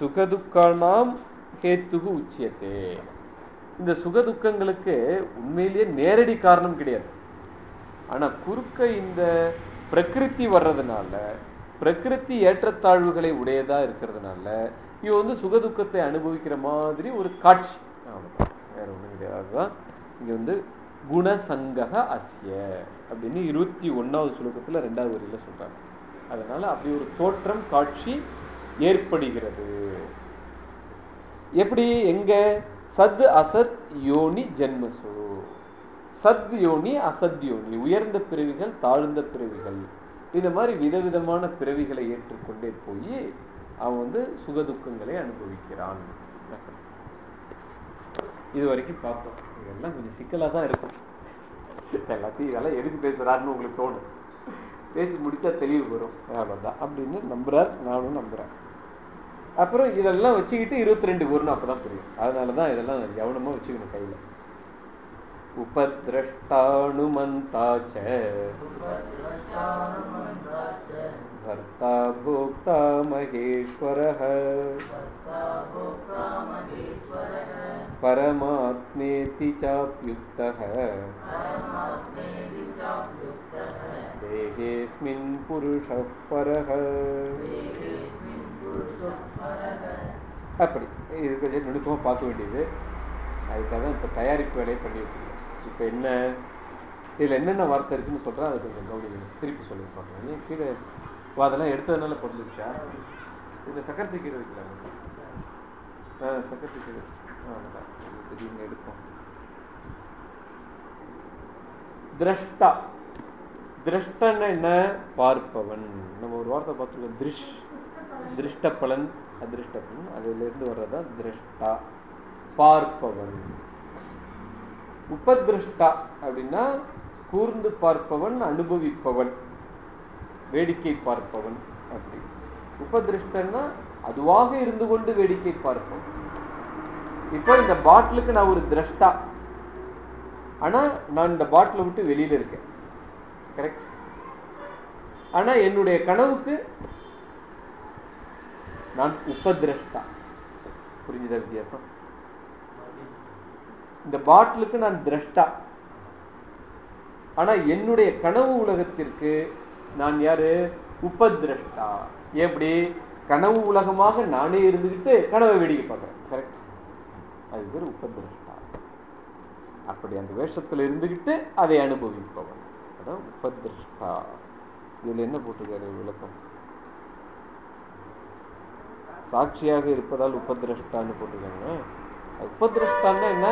சுகதுக்கானாம் ஹேத்துகு உச்சியத்தே. இந்த சுகதுக்கங்களுக்கு உண்மையிலேயே நேரடி காரணம் கிடையாது. ஆனால் குறுக்க இந்த பிரகிருத்தி வர்றதுனால பிரகிருத்தி ஏற்றத்தாழ்வுகளை உடையதாக இருக்கிறதுனால இவ வந்து சுகதுக்கத்தை அனுபவிக்கிற மாதிரி ஒரு காட்சி. வேற ஒன்றும் கிடையாது. அதுதான் இங்கே வந்து குணசங்கக அஸ்ய அப்படின்னு இருபத்தி ஒன்றாவது சுலோகத்தில் ரெண்டாவது வரியில் சொல்கிறாங்க அதனால் அப்படி ஒரு தோற்றம் காட்சி ஏற்படுகிறது. எப்படி? எங்க? சத் அசத் யோனி ஜென்மசு. சத் யோனி அசத் யோனி. உயர்ந்த பிறவிகள் தாழ்ந்த பிறவிகள். இந்த மாதிரி விதவிதமான பிறவிகளை ஏற்றுக்கொண்டே போய் அவன் வந்து சுகதுக்கங்களை அனுபவிக்கிறான். இது வரைக்கும் பார்த்தோம். இதெல்லாம் கொஞ்சம் சிக்கலாக தான் இருக்கும். எல்லாத்தையும் இதெல்லாம் எதுக்கு பேசுகிறாருன்னு உங்களுக்கு தோணும். பேசி முடிச்சா தெளிவு வரும். அவ்வளோதான் அப்படின்னு நம்புகிறார் நானும் நம்புகிறேன் அப்புறம் இதெல்லாம் வச்சுக்கிட்டு இருபத்தி ரெண்டு வரணும் அப்பதான் புரியும் அதனால தான் இதெல்லாம் கவனமா வச்சுக்கணும் கையில உபதிரஷ்டானுமந்தாச்ச भर्ता भोक्ता महेश्वरः परमात्मेति चाप्युक्तः देहेऽस्मिन् पुरुषः परः அப்படி. இது கொஞ்சம் நுணுக்கமாக பார்க்க வேண்டியது. அதுக்காக தான் இப்போ தயாரிப்பு வேலையை பண்ணி வச்சுருக்கேன் இப்போ என்ன இதில் என்னென்ன வார்த்தை இருக்குன்னு சொல்கிறேன் அதை கொஞ்சம் கவனிக்கணும் திருப்பி சொல்லி பார்க்கலாம். ஏன் கீழே ஓ அதெல்லாம் எடுத்ததுனால பிறந்துச்சா இந்த சக்கரத்து கீழே இருக்கிறாங்க ஆ சக்கரத்து கீழே. ஆ அதான். எடுப்போம். திரஷ்டா. திரஷ்டன்னா என்ன? பார்ப்பவன். நம்ம ஒரு வார்த்தை பார்த்துருக்கோம். திருஷ். திருஷ்ட பலன் அதிருஷ்ட பலன் அதிலிருந்து வர்றதா திருஷ்டா. பார்ப்பவன். உபதிருஷ்டா அப்படின்னா கூர்ந்து பார்ப்பவன் அனுபவிப்பவன். வேடிக்கை பார்ப்பவன் அப்படி. உபதிருஷ்டன்னா அதுவாக இருந்து கொண்டு வேடிக்கை பார்ப்போம். இப்போ இந்த பாட்டிலுக்கு நான் ஒரு திரஷ்டா. ஆனா நான் இந்த பாட்டிலை விட்டு வெளியில இருக்கேன். கரெக்ட் ஆனா என்னுடைய கனவுக்கு நான் உபதிரஷ்டா. புரிஞ்சுத வித்தியாசம்? இந்த பாட்டிலுக்கு நான் திரஷ்டா. ஆனா என்னுடைய கனவு உலகத்திற்கு நான் யாரு? உபதிரஷ்டா. எப்படி கனவு உலகமாக நானே இருந்துகிட்டு கனவை வேடிக்கை பார்க்கறேன். கரெக்ட் அது பேர் உபதிரஷ்டா. அப்படி அந்த வேஷத்துல இருந்துகிட்டு அதை அனுபவிப்பவன் அதான் உபதிரஷ்டா. இதுல என்ன போட்டிருக்காரு விளக்கம்? சாட்சியாக இருப்பதால் உபதிரஷ்டான்னு போட்டிருக்காங்க. உபதிரஷ்டான்னா என்ன?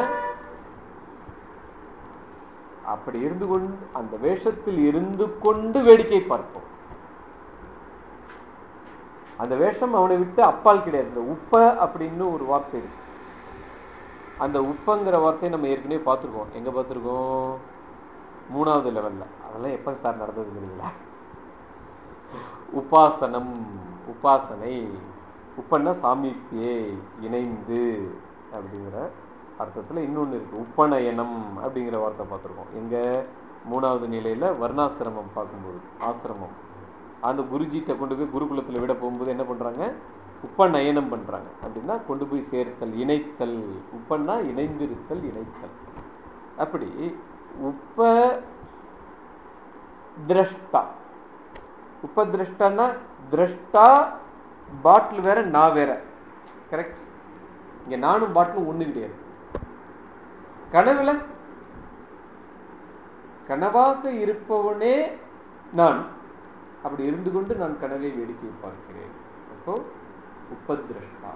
அப்படி இருந்து கொண்டு அந்த வேஷத்தில் இருந்து கொண்டு வேடிக்கை பார்ப்போம். அந்த வேஷம் அவனை விட்டு அப்பால் கிடையாது. உப்ப அப்படின்னு ஒரு வார்த்தை இருக்கு. அந்த உப்பங்கிற வார்த்தையை நம்ம ஏற்கனவே பார்த்துருக்கோம். எங்க பார்த்துருக்கோம்? மூணாவது லெவல்ல அதெல்லாம் எப்ப சார் நடந்தது இல்லைங்களா உபாசனம் உபாசனை. உப்பன்னா சாமீப்பியே இணைந்து அப்படிங்கிற அர்த்தத்தில் இன்னொன்று இருக்குது உப்பநயனம் அப்படிங்கிற வார்த்தை பார்த்துருக்கோம். எங்கள் மூணாவது நிலையில் வர்ணாசிரமம் பார்க்கும்போது ஆசிரமம். அந்த குருஜிட்ட கொண்டு போய் குருகுலத்தில் விட போகும்போது என்ன பண்ணுறாங்க உப்பநயனம் பண்ணுறாங்க அப்படின்னா கொண்டு போய் சேர்த்தல் இணைத்தல். உப்பன்னா இணைந்திருத்தல் இணைத்தல். அப்படி உப்ப திரஷ்டா. உபதிரஷ்டான்னா திரஷ்டா பாட்டில் வேற நான் வேற. கரெக்ட் இங்க நானும் பாட்டிலும் ஒன்று கிடையாது. கனவுல கனவாக இருப்பவனே நான். அப்படி இருந்து கொண்டு நான் கனவை வேடிக்கை பார்க்கிறேன். அப்போ உபதிரஷ்டா.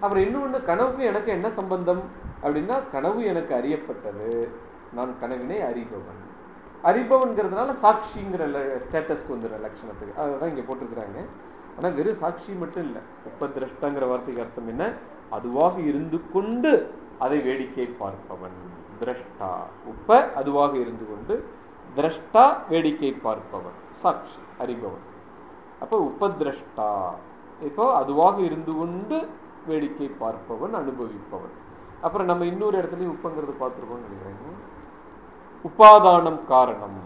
அப்புறம் இன்னொன்று கனவுக்கு எனக்கு என்ன சம்பந்தம்? அப்படின்னா கனவு எனக்கு அறியப்பட்டது. நான் கனவினை அறிபவன். அறிபவன்கிறதுனால சாட்சிங்கிற ஸ்டேட்டஸ்க்கு வந்துடுற லட்சணத்துக்கு. அதுதான் இங்கே போட்டிருக்கிறாங்க. ஆனால் வெறும் சாட்சி மட்டும் இல்லை. உபதிரஷ்டங்கிற வார்த்தைக்கு அர்த்தம் என்ன? அதுவாக இருந்து கொண்டு அதை வேடிக்கை பார்ப்பவன். திரஷ்டா. உப்ப அதுவாக இருந்து கொண்டு திரஷ்டா வேடிக்கை பார்ப்பவன். சாட்சி. அறிபவன். அப்போ உபதிரஷ்டா இப்போ அதுவாக இருந்து கொண்டு வேடிக்கை பார்ப்பவன் அனுபவிப்பவன். அப்புறம் நம்ம இன்னொரு இடத்துலையும் உப்புங்கிறது பார்த்துருக்கோம்னு நினைக்கிறேன். உபாதானம் காரணம்.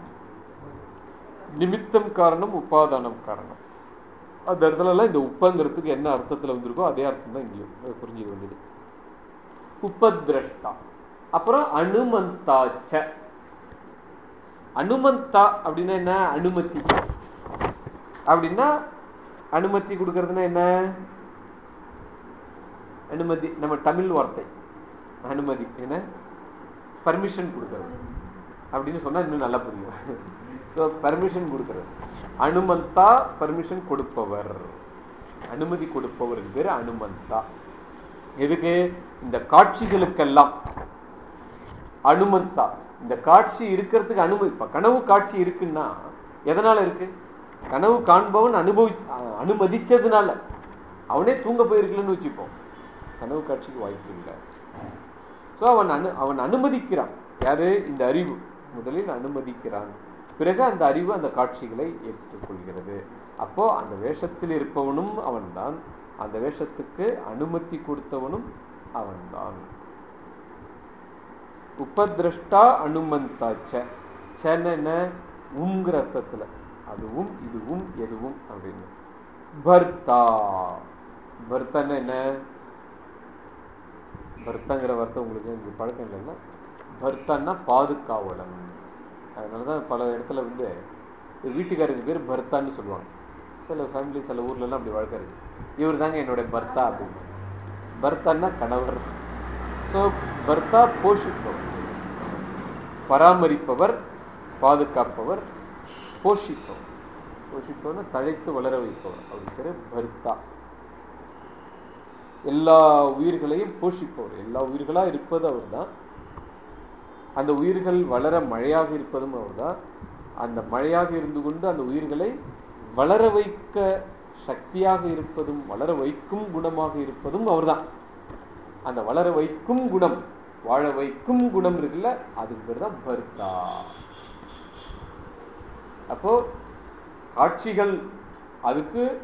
நிமித்தம் காரணம் உபாதானம் காரணம். அந்த இடத்துலலாம் இந்த உப்பங்கிறதுக்கு என்ன அர்த்தத்தில் வந்திருக்கோ அதே அர்த்தம் தான் இங்கேயும் புரிஞ்சுக்க வேண்டியது. உபதிரஷ்டா அப்புறம் அனுமந்தாச்ச. அனுமந்தா அப்படின்னா என்ன? அனுமதி. அப்படின்னா அனுமதி கொடுக்கறதுன்னா என்ன? அனுமதி. நம்ம தமிழ் வார்த்தை. அனுமதி. என்ன? பர்மிஷன் கொடுக்கறது. அப்படின்னு சொன்னால் இன்னும் நல்லா புரியும். ஸோ பர்மிஷன் கொடுக்குறது. அனுமந்தா பர்மிஷன் கொடுப்பவர். அனுமதி கொடுப்பவருக்கு பேர் அனுமந்தா. எதுக்கு? இந்த காட்சிகளுக்கெல்லாம். அனுமந்தா. இந்த காட்சி இருக்கிறதுக்கு அனுமதி இப்போ கனவு காட்சி இருக்குன்னா எதனால் இருக்கு? கனவு காண்பவன் அனுபவி அனுமதிச்சதுனால. அவனே தூங்க போயிருக்கலன்னு வச்சுப்போம். கனவு காட்சிக்கு வாய்ப்பு இல்லை. ஸோ அவன் அனு அவன் அனுமதிக்கிறான். யாரு? இந்த அறிவு. முதலில் அனுமதிக்கிறான். பிறகு அந்த அறிவு அந்த காட்சிகளை ஏற்றுக்கொள்கிறது. அப்போ அந்த வேஷத்தில் இருப்பவனும் அவன்தான். அந்த வேஷத்துக்கு அனுமதி கொடுத்தவனும் அவன்தான். உபதிரஷ்டா அனுமந்தாச்ச. சென உங்கிற அர்த்தத்துல. அதுவும் இதுவும் எதுவும் அப்படின்னு. பர்த்தா. பர்த்தன்னா. என்ன பர்த்தங்கிற வார்த்தை உங்களுக்கு பழக்கம் இல்லைன்னா பர்த்தன்னா பாதுகாவலன். அதனாலதான் பல இடத்துல வந்து வீட்டுக்காரங்க பேர் பர்த்தான்னு சொல்லுவாங்க. சில ஃபேமிலி சில ஊர்ல எல்லாம் அப்படி வழக்கம் இருக்குது இவர் தாங்க என்னுடைய பர்த்தா அப்படின்னு. பர்த்தான்னா கணவர். ஸோ பர்த்தா போஷிப்பவர். பராமரிப்பவர் பாதுகாப்பவர் போஷிப்பவர். போஷிப்பவர்னா தழைத்து வளர வைப்பவர். அவர் பேரு பர்த்தா. எல்லா உயிர்களையும் போஷிப்பவர். எல்லா உயிர்களா இருப்பது அவர்தான். அந்த உயிர்கள் வளர மழையாக இருப்பதும் அவர்தான். அந்த மழையாக இருந்து கொண்டு அந்த உயிர்களை வளர வைக்க சக்தியாக இருப்பதும் வளர வைக்கும் குணமாக இருப்பதும் அவர்தான். அந்த வளர வைக்கும் குணம் வாழ வைக்கும் குணம் இருக்குல்ல அதுக்கு பேர் தான் பர்தா. அப்போ காட்சிகள் அதுக்கு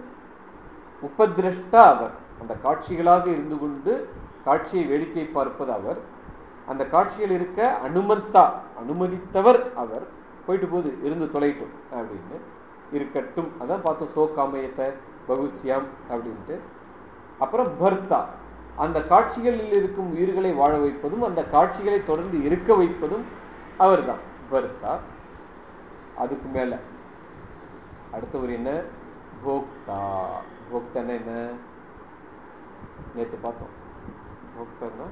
உபதிரஷ்டா அவர். அந்த காட்சிகளாக இருந்து கொண்டு காட்சியை வேடிக்கை பார்ப்பது அவர். அந்த காட்சிகள் இருக்க அனுமந்தா அனுமதித்தவர் அவர் போயிட்டு போகுது இருந்து தொலைட்டும் அப்படின்னு. இருக்கட்டும் அதான் பார்த்தோம் சோகாமயத்தை பகுசியம் அப்படின்ட்டு. அப்புறம் பர்த்தா அந்த காட்சிகளில் இருக்கும் உயிர்களை வாழ வைப்பதும் அந்த காட்சிகளை தொடர்ந்து இருக்க வைப்பதும் அவர்தான் பர்த்தா அதுக்கு மேல. அடுத்தவர் என்ன? போக்தா. போக்தான்னா என்ன? நேற்று பார்த்தோம். போக்தான்னா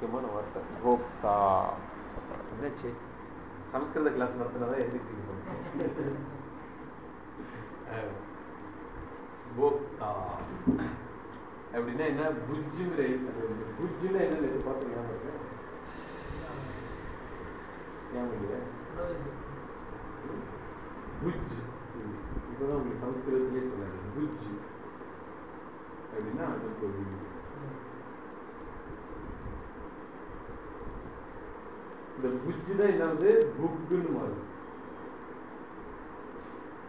முக்கியமான வார்த்தை. போக்தா என்னாச்சு? சமஸ்கிருத கிளாஸ் நடத்தினதான் எழுதிட்டு போக்தா அப்படின்னா என்ன? புஜ்ஜுங்கிற எழுத்து. புஜ்ஜில் என்ன எதிர்பார்த்து பார்த்து ஞாபகம் ஞாபகம் புஜ் இப்போதான் உங்களுக்கு சமஸ்கிருதத்திலே சொன்னாங்க. புஜ் அப்படின்னா அனுபவி இந்த புஜ் தான் என்னது புக்குன்னு மாறும்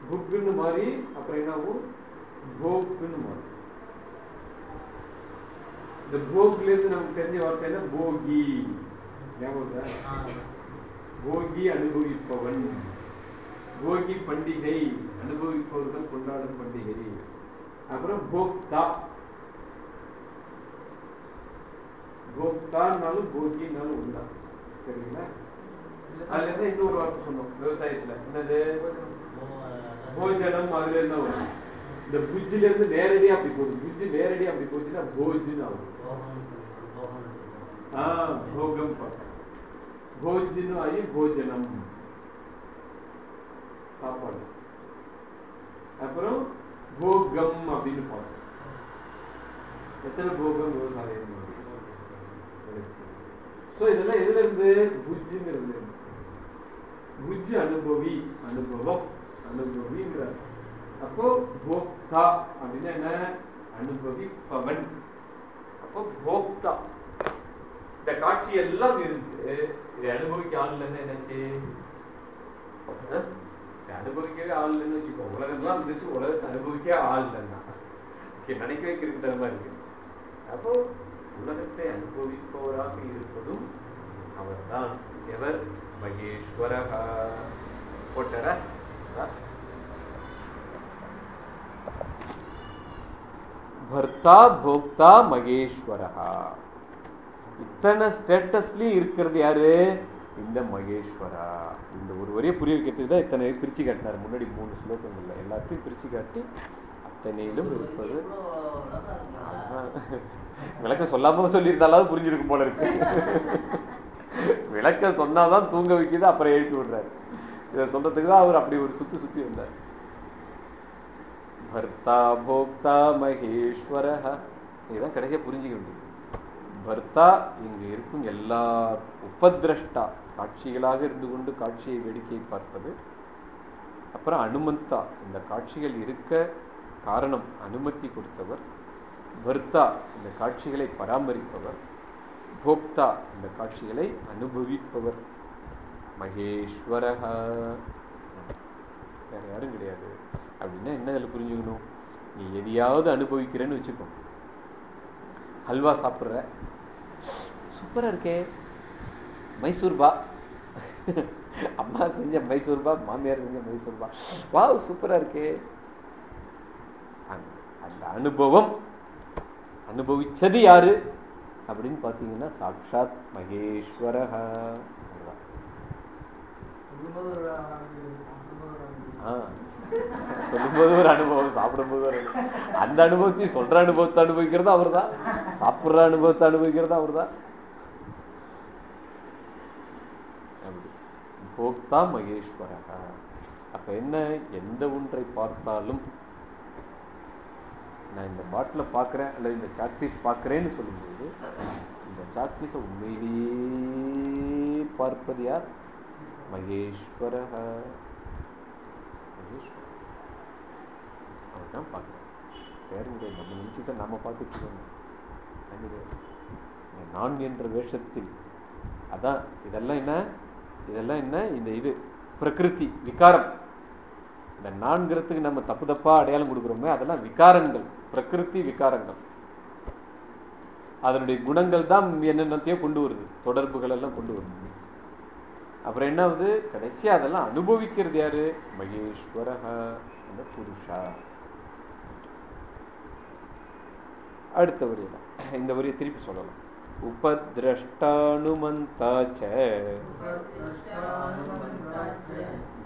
புக்குன்னு மாறி அப்புறம் என்ன ஆகும் போக்குன்னு மாறும் இந்த போக்ல இருந்து நமக்கு தெரிஞ்ச வார்த்தை என்ன போகி ஞாபகம் இருக்கா? போகி அனுபவிப்பவன் போகி பண்டிகை அனுபவிப்பவர்கள் கொண்டாடும் பண்டிகை அப்புறம் போக்தா போக்தான்னாலும் போகினாலும் உண்டா சரிங்களா அதுல இருந்து இன்னொரு வார்த்தை சொன்னோம் விவசாயத்துல. என்னது? போஜனம் அதுல இருந்து தான் வரும். இந்த புஜ்ஜில இருந்து நேரடியா அப்படி போகுது. புஜ்ஜு நேரடியா அப்படி போச்சுன்னா போஜுன்னு ஆகும். ஆ போகம் பசங்க போஜ்னு ஆகி போஜனம். சாப்பாடு. அப்புறம் போகம் அப்படின்னு பார்த்தோம். எத்தனை போகம் விவசாயம்? ஸோ இதெல்லாம் எதுல இருந்து? புஜ்ஜுங்கிறது புஜ்ஜு அனுபவி அனுபவம் அனுபவிங்கிறார் அப்போ போக்தா அப்படின்னா என்ன? அனுபவிப்பவன். அப்போ போக்தா. இந்த காட்சி எல்லாம் இருந்து இதை அனுபவிக்க ஆள் இல்லைன்னா என்னச்சு? அனுபவிக்கவே ஆள் இல்லைன்னு வச்சுக்கோ. உலகம்லாம் இருந்துச்சு உலகத்தை அனுபவிக்கவே ஆள் இல்லைன்னா. Okay, நினைக்க வைக்கிறதுக்கு தரமா இருக்கு. அப்போ உலகத்தை அனுபவிப்பவராக இருப்பதும் அவர்தான். எவர்? மகேஸ்வரஹ. போட்டரா? பர்த்தா போக்தா மகேஸ்வரஹா. இத்தனை ஸ்டேட்டஸ்லயும் இருக்கிறது யாரு? இந்த மகேஸ்வரா. இந்த ஒரு வரைய புரிய வைக்கிறதுக்கு தான் இத்தனை பிரிச்சு காட்டினார். முன்னாடி மூணு ஸ்லோகங்கள்ல எல்லாத்தையும் பிரிச்சு காட்டி அத்தனையிலும் இருப்பது. விளக்கம் சொல்லாம சொல்லியிருந்தாலும் புரிஞ்சிருக்கும் போல இருக்கு. விளக்கம் சொன்னாதான் தூங்க வைக்குது அப்புறம் எழுப்பி விடுறாரு. இதை சொல்றதுக்கு தான் அவர் அப்படி ஒரு சுத்தி சுத்தி வந்தார். பர்த்தா போக்தா மகேஸ்வர இதுதான் கிடைக்க புரிஞ்சுக்க வேண்டியது. பர்த்தா இங்கு இருக்கும் எல்லா உபதிரஷ்டா. காட்சிகளாக இருந்து கொண்டு காட்சியை வேடிக்கை பார்ப்பது. அப்புறம் அனுமந்தா. இந்த காட்சிகள் இருக்க காரணம் அனுமதி கொடுத்தவர் பர்த்தா இந்த காட்சிகளை பராமரிப்பவர் போக்தா இந்த காட்சிகளை அனுபவிப்பவர். மகேஸ்வரக வேற யாரும் கிடையாது. அப்படின்னா என்ன அதில் புரிஞ்சுக்கணும்? நீ எதையாவது அனுபவிக்கிறேன்னு வச்சுக்கோ. ஹல்வா சாப்பிட்ற. சூப்பராக இருக்கே. மைசூர் பா. அம்மா செஞ்ச மைசூர் பா மாமியார் செஞ்ச மைசூர் பா. வாவ் சூப்பராக இருக்கே. அந்த அனுபவம் அனுபவிச்சது யாரு? அப்படின்னு பார்த்தீங்கன்னா சாட்சாத் மகேஸ்வர சொல்லும்போது ஒரு அனுபவம், சாப்பிடும்போது ஒரு அந்த அனுபவத்தையும் சொல்ற அனுபவத்தை அனுபவிக்கிறது அவர்தான்? சாப்பிடுற அனுபவத்தை அனுபவிக்கிறது அவர்தான்? தான் போக்தா மகேஸ்வரகா அப்ப என்ன எந்த ஒன்றை பார்த்தாலும் நான் இந்த பாட்டில் பார்க்குறேன் அல்லது இந்த சாக் பீஸ் பார்க்குறேன்னு சொல்லும்போது இந்த சாக் பீஸை உண்மையிலேயே பார்ப்பது யார்? மகேஸ்வர மகேஸ்வரர் அவர் தான் பார்க்குறேன் பேருடைய கிடையாது நம்ம நினச்சிட்டு நம்ம பார்த்துட்டு இருக்கோம். நான் என்ற வேஷத்தில். அதான் இதெல்லாம் என்ன? இதெல்லாம் என்ன? இந்த இது பிரகிருதி விகாரம். இந்த நான்கிறதுக்கு நம்ம தப்பு தப்பாக அடையாளம் கொடுக்குறோமே அதெல்லாம் விகாரங்கள். பிரகிருதி விகாரங்கள். அதனுடைய குணங்கள் தான் என்னென்னத்தையோ கொண்டு வருது. தொடர்புகள் எல்லாம் கொண்டு வருது. அப்புறம் என்ன ஆகுது கடைசியாக அதெல்லாம் அனுபவிக்கிறது யாரு? மகேஸ்வரக அந்த புருஷா. அடுத்த வரியில. இந்த வரியை திருப்பி சொல்லலாம். உபதிரஷ்டானுமந்தாச்ச.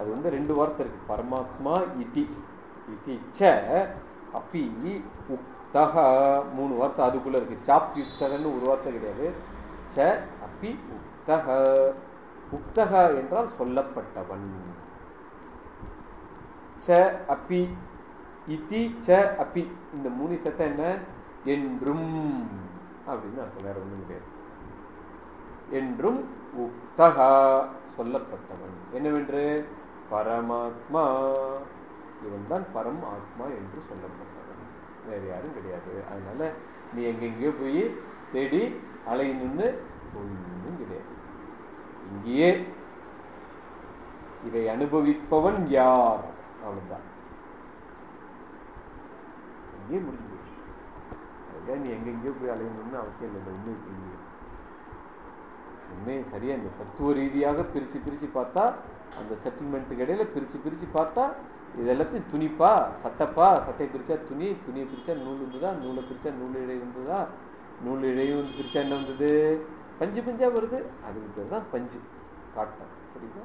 அது வந்து ரெண்டு வார்த்தை இருக்கு. பரமாத்மா இதி. இதி ச அப்பி உக்தக மூணு வார்த்தை அதுக்குள்ள இருக்கு. சாப் யுக்தகன்னு ஒரு வார்த்தை கிடையாது. ச அப்பி உக்தக உக்தக என்றால் சொல்லப்பட்டவன். ச அப்பி இதி ச அப்பி இந்த மூணு சத்தம் என்ன? என்றும். அப்படின்னு அர்த்தம். வேற ஒன்றும் கிடையாது. என்றும் உக்தகா சொல்லப்பட்டவன். என்னவென்று? பரமாத்மா. இவன் தான் பரம் ஆத்மா என்று சொல்லப்பட்டவன். வேற யாரும் கிடையாது. அதனால நீ எங்கெங்கேயோ போய் தேடி அலையணும்னு ஒன்றும் கிடையாது. இங்கேயே இதை அனுபவிப்பவன் யார்? அவன்தான் இங்கேயே முடிஞ்சு போச்சு. அதுக்காக நீ எங்கெங்கேயோ போய் அலையணும்னு அவசியம் இல்லை. உண்மை புரிஞ்சு உண்மையை சரியா இந்த தத்துவ ரீதியாக பிரிச்சு பிரிச்சு பார்த்தா அந்த செட்டில்மெண்ட்டுக்கு இடையில பிரிச்சு பிரிச்சு பார்த்தா இது எல்லாத்தையும் துணிப்பா சட்டைப்பா சட்டை பிரிச்சா துணி துணியை பிரிச்சா நூல் இருந்ததா நூலை பிரிச்சா நூல் இழை இருந்ததா நூல் இழையும் வந்து பிரிச்சா என்ன வந்தது? பஞ்சு பஞ்சா வருது. அதுக்கு பேர் தான் பஞ்சு. காட்டன். புரியுதா?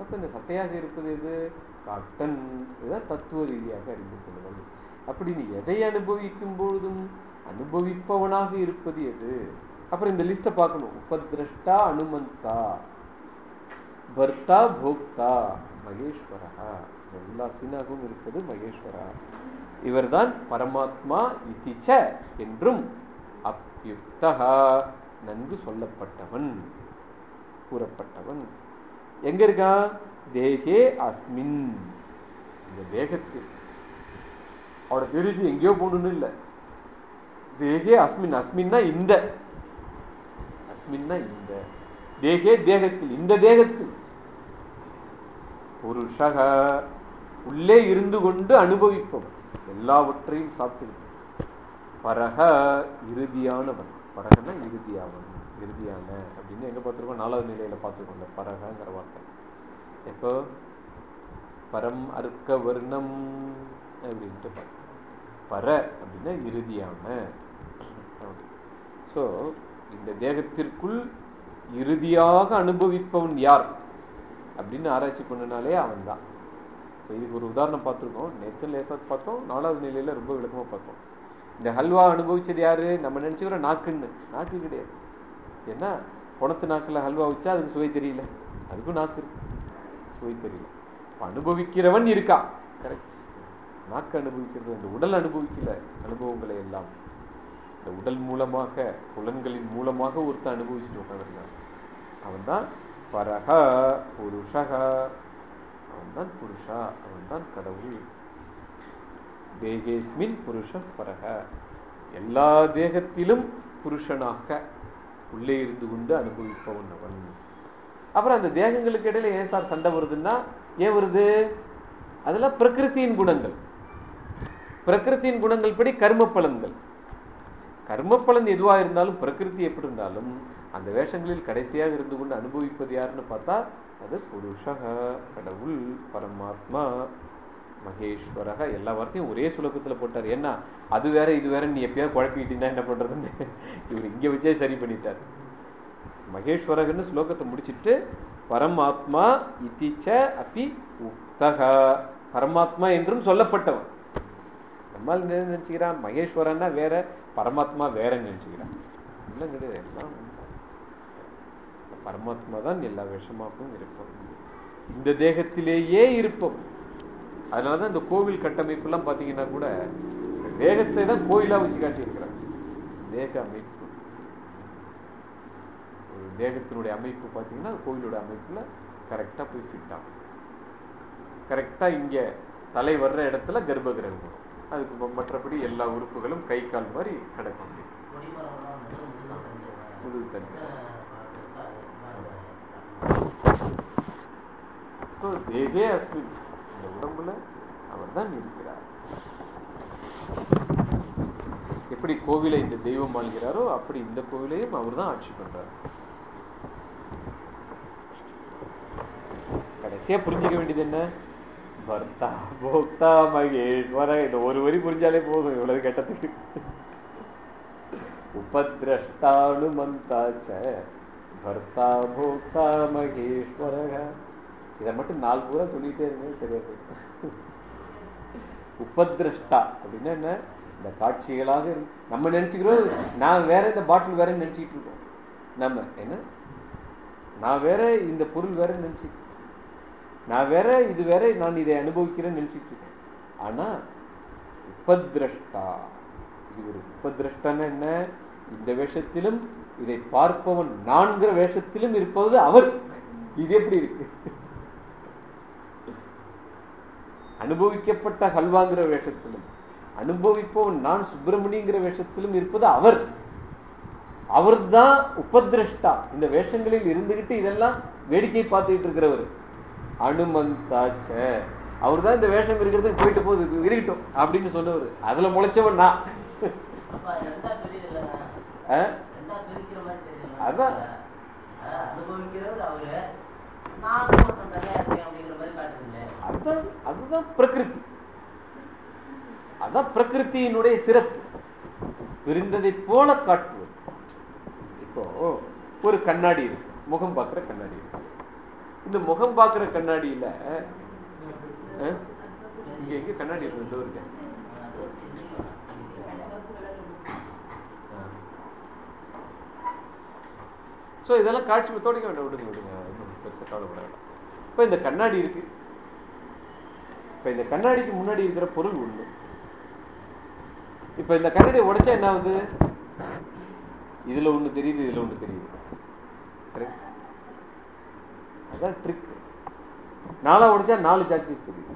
அப்ப இந்த சட்டையாக இருப்பது எது காட்டன். இதுதான் தத்துவ ரீதியாக அறிந்து கொள்வது அப்படி நீ எதை அனுபவிக்கும் பொழுதும் அனுபவிப்பவனாக இருப்பது எது? அப்புறம் இந்த லிஸ்ட்டை பார்க்கணும். உபதிரஷ்டா அனுமந்தா. பர்த்தா போக்தா மகேஸ்வரா எல்லா சீனாகவும் இருப்பது மகேஸ்வரா. இவர்தான் பரமாத்மா இதிச்ச என்றும் அப்யுக்தகா நன்கு சொல்லப்பட்டவன் கூறப்பட்டவன். எங்க இருக்கான் தேகே அஸ்மின். இந்த தேகத்தில் அவட தெரிஞ்சு எங்கேயோ போகணும்னு இல்லை. தேகே அஸ்மின் அஸ்மின்னா இந்த. அஸ்மின்னா இந்த. தேகே தேகத்தில் இந்த தேகத்தில். புருஷக உள்ளே இருந்து கொண்டு அனுபவிப்பவன் எல்லாவற்றையும் சாப்பிட்டு பரக இறுதியானவன். பரகனா இறுதியாவன். இறுதியான அப்படின்னு எங்க பார்த்துருக்கோம்? நாலாவது நிலையில பார்த்துருக்கோம் இந்த பரகங்கிற வார்த்தை. எப்போ? பரம் அர்க்க வர்ணம் அப்படின்ட்டு பார்த்தோம் பர அப்படின்னா இறுதியான. ஸோ இந்த தேகத்திற்குள் இறுதியாக அனுபவிப்பவன் யார்? அப்படின்னு ஆராய்ச்சி பண்ணனாலே அவன் தான் இப்போ இதுக்கு ஒரு உதாரணம் பார்த்துருக்கோம். நேற்று லேசாக பார்த்தோம். நாலாவது நிலையில் ரொம்ப விளக்கமாக பார்த்தோம். இந்த ஹல்வா அனுபவிச்சது யாரு? நம்ம நினச்சிக்கிறோம் நாக்குன்னு. நாக்கு கிடையாது. ஏன்னா குணத்து நாக்கில் ஹல்வா வச்சா அதுக்கு சுவை தெரியல. அதுக்கும் நாக்கு இருக்கு. சுவை தெரியல. அனுபவிக்கிறவன் இருக்கா? கரெக்ட் நாக்கு அனுபவிக்கிறது இந்த உடல் அனுபவிக்கல. அனுபவங்களை எல்லாம். இந்த உடல் மூலமாக புலன்களின் மூலமாக ஒருத்தன் அனுபவிச்சுட்டு உட்காந்துருக்கான் அவன் தான் பரக புருஷக அவன்தான் புருஷா அவன்தான் கடவுள். தேகேஸ்மின் புருஷ பரக எல்லா தேகத்திலும் புருஷனாக உள்ளே இருந்து கொண்டு அனுபவிப்பவன் அவன். அப்புறம் அந்த தேகங்களுக்கு இடையில ஏன் சார் சண்டை வருதுன்னா ஏன் வருது? அதெல்லாம் பிரகிருத்தியின் குணங்கள். பிரகிருத்தியின் குணங்கள் படி கர்ம பலன்கள். கர்ம பலன் எதுவாக இருந்தாலும் பிரகிருதி எப்படி இருந்தாலும் அந்த வேஷங்களில் கடைசியாக இருந்து கொண்டு அனுபவிப்பது யாருன்னு பார்த்தா அது புருஷக கடவுள் பரமாத்மா மகேஸ்வரக எல்லா வார்த்தையும் ஒரே சுலகத்துல போட்டார். ஏன்னா அது வேற இது வேற நீ எப்பயாவது குழப்பிக்கிட்டீங்கன்னா என்ன பண்ணுறதுன்னு இவர் இங்கே வச்சே சரி பண்ணிட்டார். மகேஸ்வரகன்னு ஸ்லோகத்தை முடிச்சிட்டு பரமாத்மா இத்திச்ச அப்பி உக்தக. பரமாத்மா என்றும் சொல்லப்பட்டவன் நம்மால் என்ன நினைச்சுக்கிறான்? மகேஸ்வரன்னா வேற பரமாத்மா வேற நினைச்சுக்கிறான். இல்லை கிடையாது எல்லாம் பரமாத்மா தான் எல்லா விஷமாகவும் இருப்போம். இந்த தேகத்திலேயே இருப்போம். அதனாலதான் இந்த கோவில் கட்டமைப்புலாம் பார்த்தீங்கன்னா கூட தேகத்தை தான் கோயிலா வச்சு காட்டியிருக்கிறாங்க. தேக அமைப்பு. ஒரு தேகத்தினுடைய அமைப்பு பார்த்தீங்கன்னா கோயிலோட அமைப்புல கரெக்டாக போய் ஃபிட் ஆகும். கரெக்டாக இங்கே தலை வர்ற இடத்துல கர்ப்பகிரகம் வரும். அதுக்கு மற்றபடி எல்லா உறுப்புகளும் கை கால் மாதிரி கிடக்கும். முதுகு முதுகு தண்டு தண்டு அஹ் ஸோ தேகே அஸ்மி இந்த உடம்புல அவர் தான் இருக்கிறார். எப்படி கோவிலை இந்த தெய்வம் ஆள்கிறாரோ அப்படி இந்த கோவிலையும் அவர் தான் ஆட்சி பண்றார். கடைசியா புரிஞ்சுக்க வேண்டியது என்ன? பர்த்தா போக்தா மகேஸ்வர இந்த ஒரு வரி புரிஞ்சாலே போதும் இவ்வளவு கெட்டதுக்கு. உபதிரஷ்டானுமந்தாச்ச. பர்த்தா போக்தா மகேஸ்வரக. இதை மட்டும் நாலு பூரா சொல்லிகிட்டே இருந்தேன் சரியா உபதிருஷ்டா அப்படின்னா என்ன? இந்த காட்சிகளாக நம்ம நினச்சிக்கிறோம் நான் வேற இந்த பாட்டில் வேற நினச்சிக்கிட்டு இருக்கோம். நம்ம என்ன? நான் வேற இந்த பொருள் வேற நினச்சிட்டு நான் வேற இது வேற நான் இதை அனுபவிக்கிறேன்னு நினச்சிட்டு இருக்கேன் ஆனால் உபதிரஷ்டா. இவர் உபதிரஷ்டான்னா என்ன? இந்த வேஷத்திலும் இதை பார்ப்பவன் நான்கிற வேஷத்திலும் இருப்பது அவர் இது எப்படி இருக்கு? அனுபவிக்கப்பட்ட ஹல்வாங்கிற வேஷத்திலும் அனுபவிப்பவன் நான் சுப்பிரமணியங்கிற வேஷத்திலும் இருப்பது அவர். அவர்தான் உபதிரஷ்டா. இந்த வேஷங்களில் இருந்துகிட்டு இதெல்லாம் வேடிக்கை பார்த்துக்கிட்டு இருக்கிறவர். அனுமந்தாச்ச. அவர் தான் இந்த வேஷம் இருக்கிறதுக்கு போயிட்டு போகுது இருக்கட்டும் அப்படின்னு சொன்னவர். அதுல முளைச்சவன் நான். அதான். அதுதான் பிரகிருதி. அதான் பிரகிருதியினுடைய சிறப்பு. விரிந்ததை போல காட்டுவது. இப்போ ஒரு கண்ணாடி இருக்கு. முகம் பார்க்குற கண்ணாடி இருக்கு. இந்த முகம் பார்க்குற கண்ணாடியில இங்க எங்க கண்ணாடி இருக்கு? இதோ இருக்கு ஸோ இதெல்லாம் காட்சி தொடங்க வேண்டாம். விடுங்க விடுங்க. ஒன்றும் பெருசாக கவலைப்பட வேண்டாம் இப்போ இந்த கண்ணாடி இருக்கு. இப்போ இந்த கண்ணாடிக்கு முன்னாடி இருக்கிற பொருள் ஒன்று இப்போ இந்த கண்ணாடியை உடைச்சா என்ன ஆகுது? இதுல ஒண்ணு தெரியுது இதுல ஒண்ணு தெரியுது. Correct? அதான் ட்ரிக் நாலா உடைச்சா நாலு சாக்பீஸ் தெரியுது.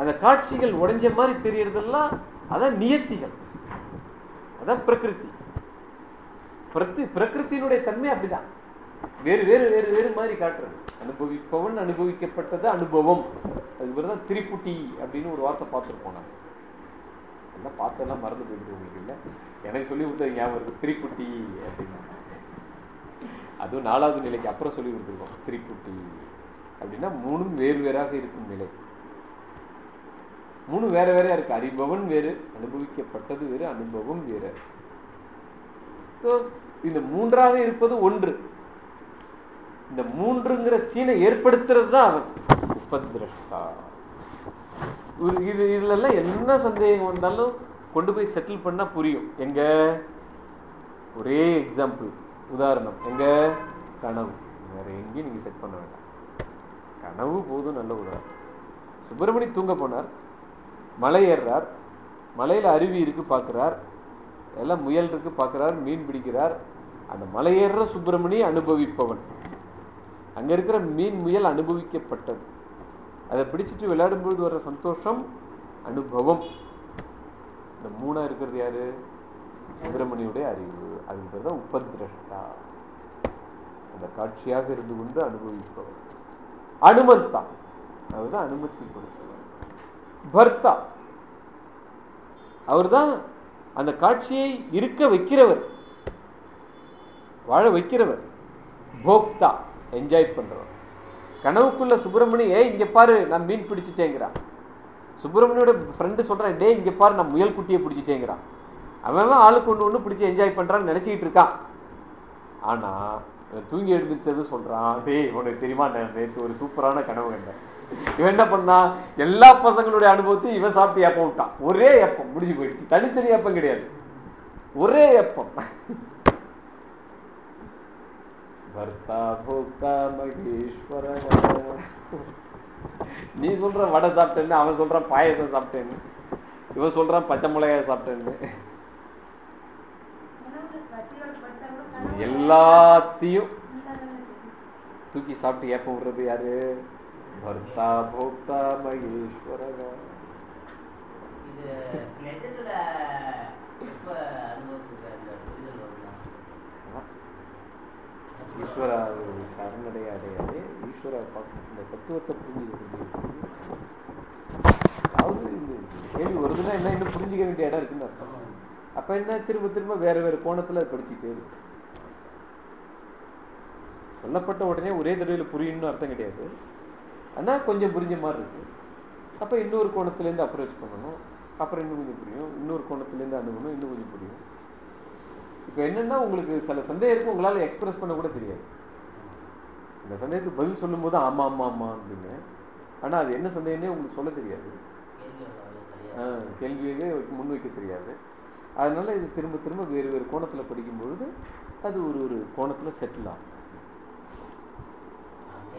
அந்த காட்சிகள் உடைஞ்ச மாதிரி தெரியறதெல்லாம் அதான் நியத்திகள். அதான் பிரகிருதி. பிரதி பிரகிருத்தினுடைய தன்மை அப்படிதான். வேறு வேறு வேறு வேறு மாதிரி காட்டுறது. அனுபவிப்பவன் அனுபவிக்கப்பட்டது அனுபவம். அது பேர் தான் திரிப்புட்டி அப்படின்னு ஒரு வார்த்தை பார்த்துருப்போம் நான் எல்லாம் பார்த்தெல்லாம் மறந்து போயிடுது உங்களுக்கு இல்லை? எனக்கு சொல்லி கொடுத்தது ஞாபகம் இருக்கு. திரிப்புட்டி அப்படின்னா. அதுவும் நாலாவது நிலைக்கு அப்புறம் சொல்லி கொடுத்துருக்கோம். திரிப்புட்டி அப்படின்னா மூணும் வேறு வேறாக இருக்கும் நிலை. மூணு வேற வேறையா இருக்கு. அறிபவன் வேறு அனுபவிக்கப்பட்டது வேறு அனுபவம் வேறு. இந்த மூன்றாக இருப்பது ஒன்று. இந்த மூன்றுங்கிற சீனை ஏற்படுத்துறது தான் அவன். உபதிரஷ்டா. இது- இது இதுல எல்லாம் என்ன சந்தேகம் வந்தாலும் கொண்டு போய் செட்டில் பண்ணா புரியும். எங்க? ஒரே எக்ஸாம்பிள் உதாரணம். எங்க? கனவு. வேற எங்கேயும் நீங்க செட் பண்ண வேண்டாம். கனவு போதும் நல்ல உதாரணம். சுப்பிரமணி தூங்க போனார். மலை ஏறுறார். மலையில அருவி இருக்கு பார்க்கிறார். எல்லாம் முயல் இருக்கு பார்க்கிறார் மீன் பிடிக்கிறார். அந்த மலையேற சுப்பிரமணிய சுப்பிரமணி அனுபவிப்பவன். அங்க இருக்கிற மீன் முயல் அனுபவிக்கப்பட்டது. அதை பிடிச்சிட்டு விளையாடும் பொழுது வர்ற சந்தோஷம் அனுபவம். இந்த மூணா இருக்கிறது யாரு? சுப்பிரமணியுடைய அறிவு. அதுக்கு பேர் தான் உபதிரஷ்டா. அந்த காட்சியாக இருந்து கொண்டு அனுபவிப்பவர் அனுமந்தா. அவர்தான் அனுமதி கொடுத்தவர் பர்த்தா அவர்தான் அந்த காட்சியை இருக்க வைக்கிறவர். வாழ வைக்கிறவர். போக்தா. என்ஜாய் பண்ணுறவர் கனவுக்குள்ள சுப்பிரமணி இங்கே பாரு நான் மீன் பிடிச்சிட்டேங்கிறான். சுப்பிரமணியோட ஃப்ரெண்டு சொல்கிறான் டே இங்கே பாரு நான் முயல் குட்டியை பிடிச்சிட்டேங்கிறான். அவன் ஆளுக்கு ஒன்று ஒன்று பிடிச்சி என்ஜாய் பண்ணுறான்னு நினச்சிக்கிட்டு இருக்கான். ஆனா தூங்கி எழுந்திரிச்சது சொல்கிறான் டேய் உனக்கு தெரியுமா நான் நேற்று ஒரு சூப்பரான கனவு கண்டேன். இவன் என்ன பண்ணான் எல்லா பசங்களுடைய அனுபவத்தையும் இவன் சாப்பிட்டு ஏப்பம் விட்டான். ஒரே ஏப்பம். முடிஞ்சு போயிடுச்சு. தனித்தனி ஏப்பம் கிடையாது. ஒரே ஏப்பம். பர்த்தா போக்தா மகேஸ்வர நீ சொல்ற வடை சாப்பிட்டேன்னு அவன் சொல்றான் பாயசம் சாப்பிட்டேன்னு இவன் சொல்றான் பச்சை மிளகாய் சாப்பிட்டேன்னு. எல்லாத்தையும் தூக்கி சாப்பிட்டு ஏப்பம் விடுறது யாரு? பர்த்தா போக்தா மகேஸ்வரகா ஈஸ்வரா சரணடைய அடையாது. ஈஸ்வரா இந்த தத்துவத்தை புரிஞ்சுக்க அதாவது இந்த கேள்வி வருதுன்னா என்ன இன்னும் புரிஞ்சுக்க வேண்டிய இடம் இருக்குன்னு அர்த்தம். அப்ப என்ன திரும்ப திரும்ப வேற வேற கோணத்துல படிச்சுட்டே இருக்கு. சொல்லப்பட்ட உடனே ஒரே தடவையில புரியணும்னு அர்த்தம் கிடையாது. ஆனால் கொஞ்சம் புரிஞ்ச மாதிரி இருக்கு. அப்போ இன்னொரு கோணத்துலேருந்து அப்ரோச் பண்ணணும் அப்புறம் இன்னும் கொஞ்சம் புரியும். இன்னொரு கோணத்துலேருந்து அணுகணும் இன்னும் கொஞ்சம் புரியும். இப்போ என்னென்னா உங்களுக்கு சில சந்தேகம் இருக்கும் உங்களால் எக்ஸ்பிரஸ் பண்ண கூட தெரியாது. இந்த சந்தேகத்துக்கு பதில் சொல்லும்போது ஆமாம் ஆமாம் ஆமாம் அப்படின்னு. ஆனால் அது என்ன சந்தேகம்னே உங்களுக்கு சொல்ல தெரியாது. கேள்வி கேள்வியவே முன்வைக்க தெரியாது. அதனால் இது திரும்ப திரும்ப வேறு வேறு கோணத்தில் படிக்கும் பொழுது அது ஒரு ஒரு கோணத்தில் செட்டில் ஆகும் நான் கேட்க வர கேள்வியெல்லாம் நீங்க அடுத்தடுத்த அஹ், flow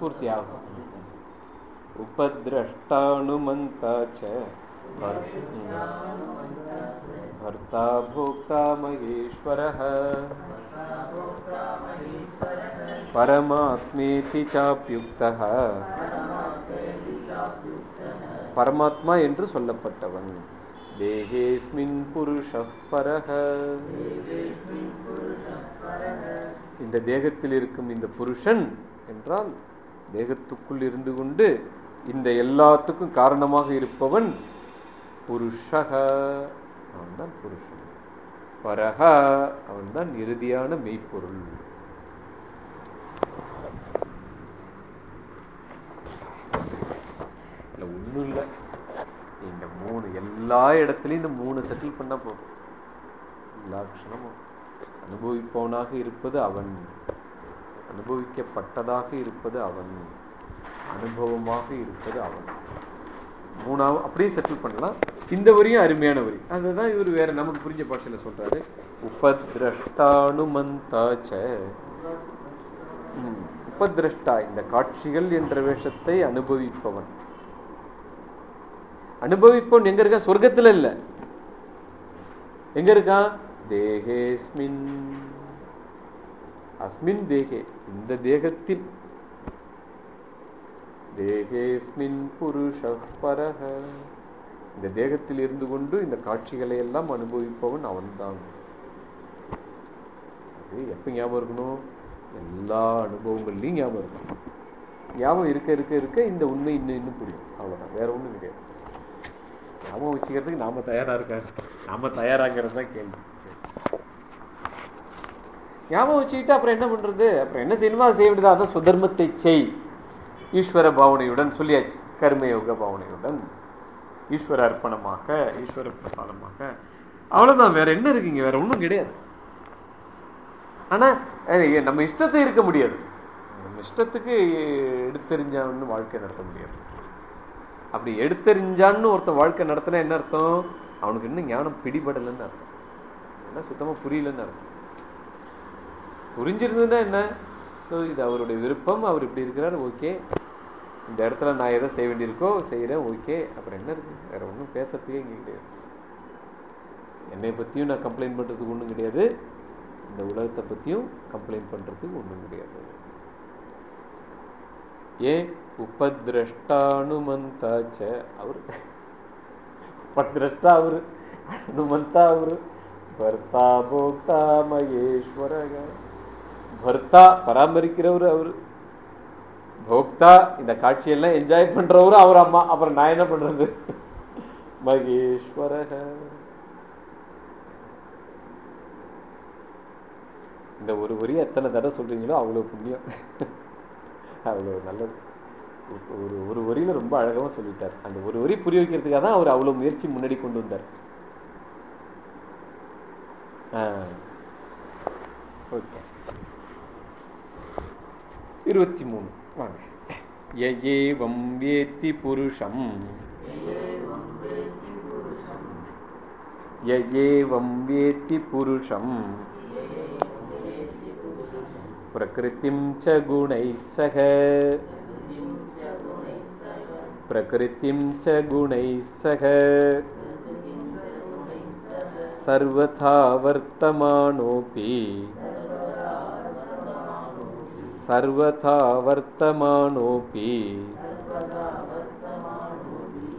பூர்த்தி ஆகும். சொல்லிருக்கீங்க. उपद्रष्टानुमन्ता च भर्ता भोक्ता महेश्वरः பரமாத்மேதி சாப்யுக்தः பரமாத்மா என்று சொல்லப்பட்டவன் தேகேஸ்மின் புருஷ பரஹ இந்த தேகத்தில் இருக்கும் இந்த புருஷன் என்றால் தேகத்துக்குள் இருந்து கொண்டு இந்த எல்லாத்துக்கும் காரணமாக இருப்பவன் புருஷக. அவன்தான் புருஷன். பரஹ அவன்தான் இறுதியான மெய்ப்பொருள். இல்லை ஒன்றும் இல்லை. இந்த மூணு எல்லா இடத்துலையும் இந்த மூணு செட்டில் பண்ணால் போதும். எல்லா க்ஷணமும். அனுபவிப்பவனாக இருப்பது அவன். அனுபவிக்கப்பட்டதாக இருப்பது அவன். அனுபவமாக இருப்பது அவன். மூணாவது அப்படியே செட்டில் பண்ணலாம். இந்த வரியும் அருமையான வரி. அதுதான் இவர் வேற நமக்கு புரிஞ்ச பாஷையில சொல்றாரு. உபதிரஷ்டானுமந்தாச்ச. உபதிரஷ்டா இந்த காட்சிகள் என்ற வேஷத்தை அனுபவிப்பவன். அனுபவிப்பவன் எங்க இருக்கா சொர்க்கத்துல இல்ல. எங்க இருக்கான்? தேகேஸ்மின். அஸ்மின் தேகே இந்த தேகத்தில். தேகேஸ்மின் புருஷ பரக இந்த தேகத்தில் இருந்து கொண்டு இந்த காட்சிகளை எல்லாம் அனுபவிப்பவன் அவன்தான். அது எப்போ ஞாபகம் இருக்கணும்? எல்லா அனுபவங்கள்லையும் ஞாபகம் இருக்கணும். ஞாபகம் இருக்க இருக்க இருக்க இந்த உண்மை இன்னும் இன்னும் புரியும். அவ்வளோதான் வேற ஒண்ணும் கிடையாது. ஞாபகம் வச்சுக்கிறதுக்கு நாம தயாராக இருக்க நாம தயாராகிறது தான் கேள்வி. ஞாபகம் வச்சுக்கிட்டு அப்புறம் என்ன பண்றது? அப்புறம் என்ன சினிமா செய்ய வேண்டியது அதான் சுதர்மத்தை செய். ஈஸ்வர பாவனையுடன் சொல்லியாச்சு. கர்மயோக பாவனையுடன். ஈஸ்வர அர்ப்பணமாக ஈஸ்வர பிரசாதமாக. அவ்வளவுதான். வேற என்ன இருக்குங்க வேற ஒன்றும் கிடையாது. ஆனா நம்ம இஷ்டத்தை இருக்க முடியாது. நம்ம இஷ்டத்துக்கு எடுத்தெறிஞ்சான்னு வாழ்க்கை நடத்த முடியாது. அப்படி எடுத்தெறிஞ்சான்னு ஒருத்தன் வாழ்க்கை நடத்தினா என்ன அர்த்தம்? அவனுக்கு இன்னும் ஞானம் பிடிபடலைன்னு அர்த்தம். ஏன்னா சுத்தமாக புரியலன்னு அர்த்தம். புரிஞ்சிருந்ததுன்னா என்ன? ஸோ இது அவருடைய விருப்பம் அவர் இப்படி இருக்கிறார் ஓகே. இந்த இடத்துல நான் எதை செய்ய வேண்டியிருக்கோ செய்கிறேன் ஓகே. அப்புறம் என்ன இருக்குது வேற ஒன்றும் பேசுறதுக்கே இங்கே கிடையாது. என்னை பற்றியும் நான் கம்ப்ளைண்ட் பண்ணுறதுக்கு ஒன்றும் கிடையாது. இந்த உலகத்தை பற்றியும் கம்ப்ளைண்ட் பண்ணுறதுக்கு ஒன்றும் கிடையாது. ஏன் உபதிரஷ்டானுமந்தாச்ச அவர். உபதிரஷ்டா அவரு. அனுமந்தா அவரு. பர்த்தா போக்தா மகேஸ்வரக. பர்த்தா பராமரிக்கிறவர் அவரு. போக்தா இந்த காட்சியெல்லாம் என்ஜாய் பண்றவரு அவர் அம்மா. அப்புறம் நான் என்ன பண்றது? மகேஸ்வரக. இந்த ஒரு வரி எத்தனை தடவை சொல்றீங்களோ அவ்வளோ புண்ணியம். அவ்வளவு நல்லது. ஒரு ஒரு வரியில ரொம்ப அழகாக சொல்லிட்டார். அந்த ஒரு வரி புரிய வைக்கிறதுக்காக தான் அவர் அவ்வளவு முயற்சி முன்னாடி கொண்டு வந்தார். ஓகே. இருபத்தி மூணு வாங்க ஏவம் வேத்தி புருஷம் ஏவம் வேத்தி புருஷம் प्रकृतिं च गुणैः सह प्रकृतिं च गुणैः सह सर्वथा वर्तमानोऽपि सर्वथा वर्तमानोऽपि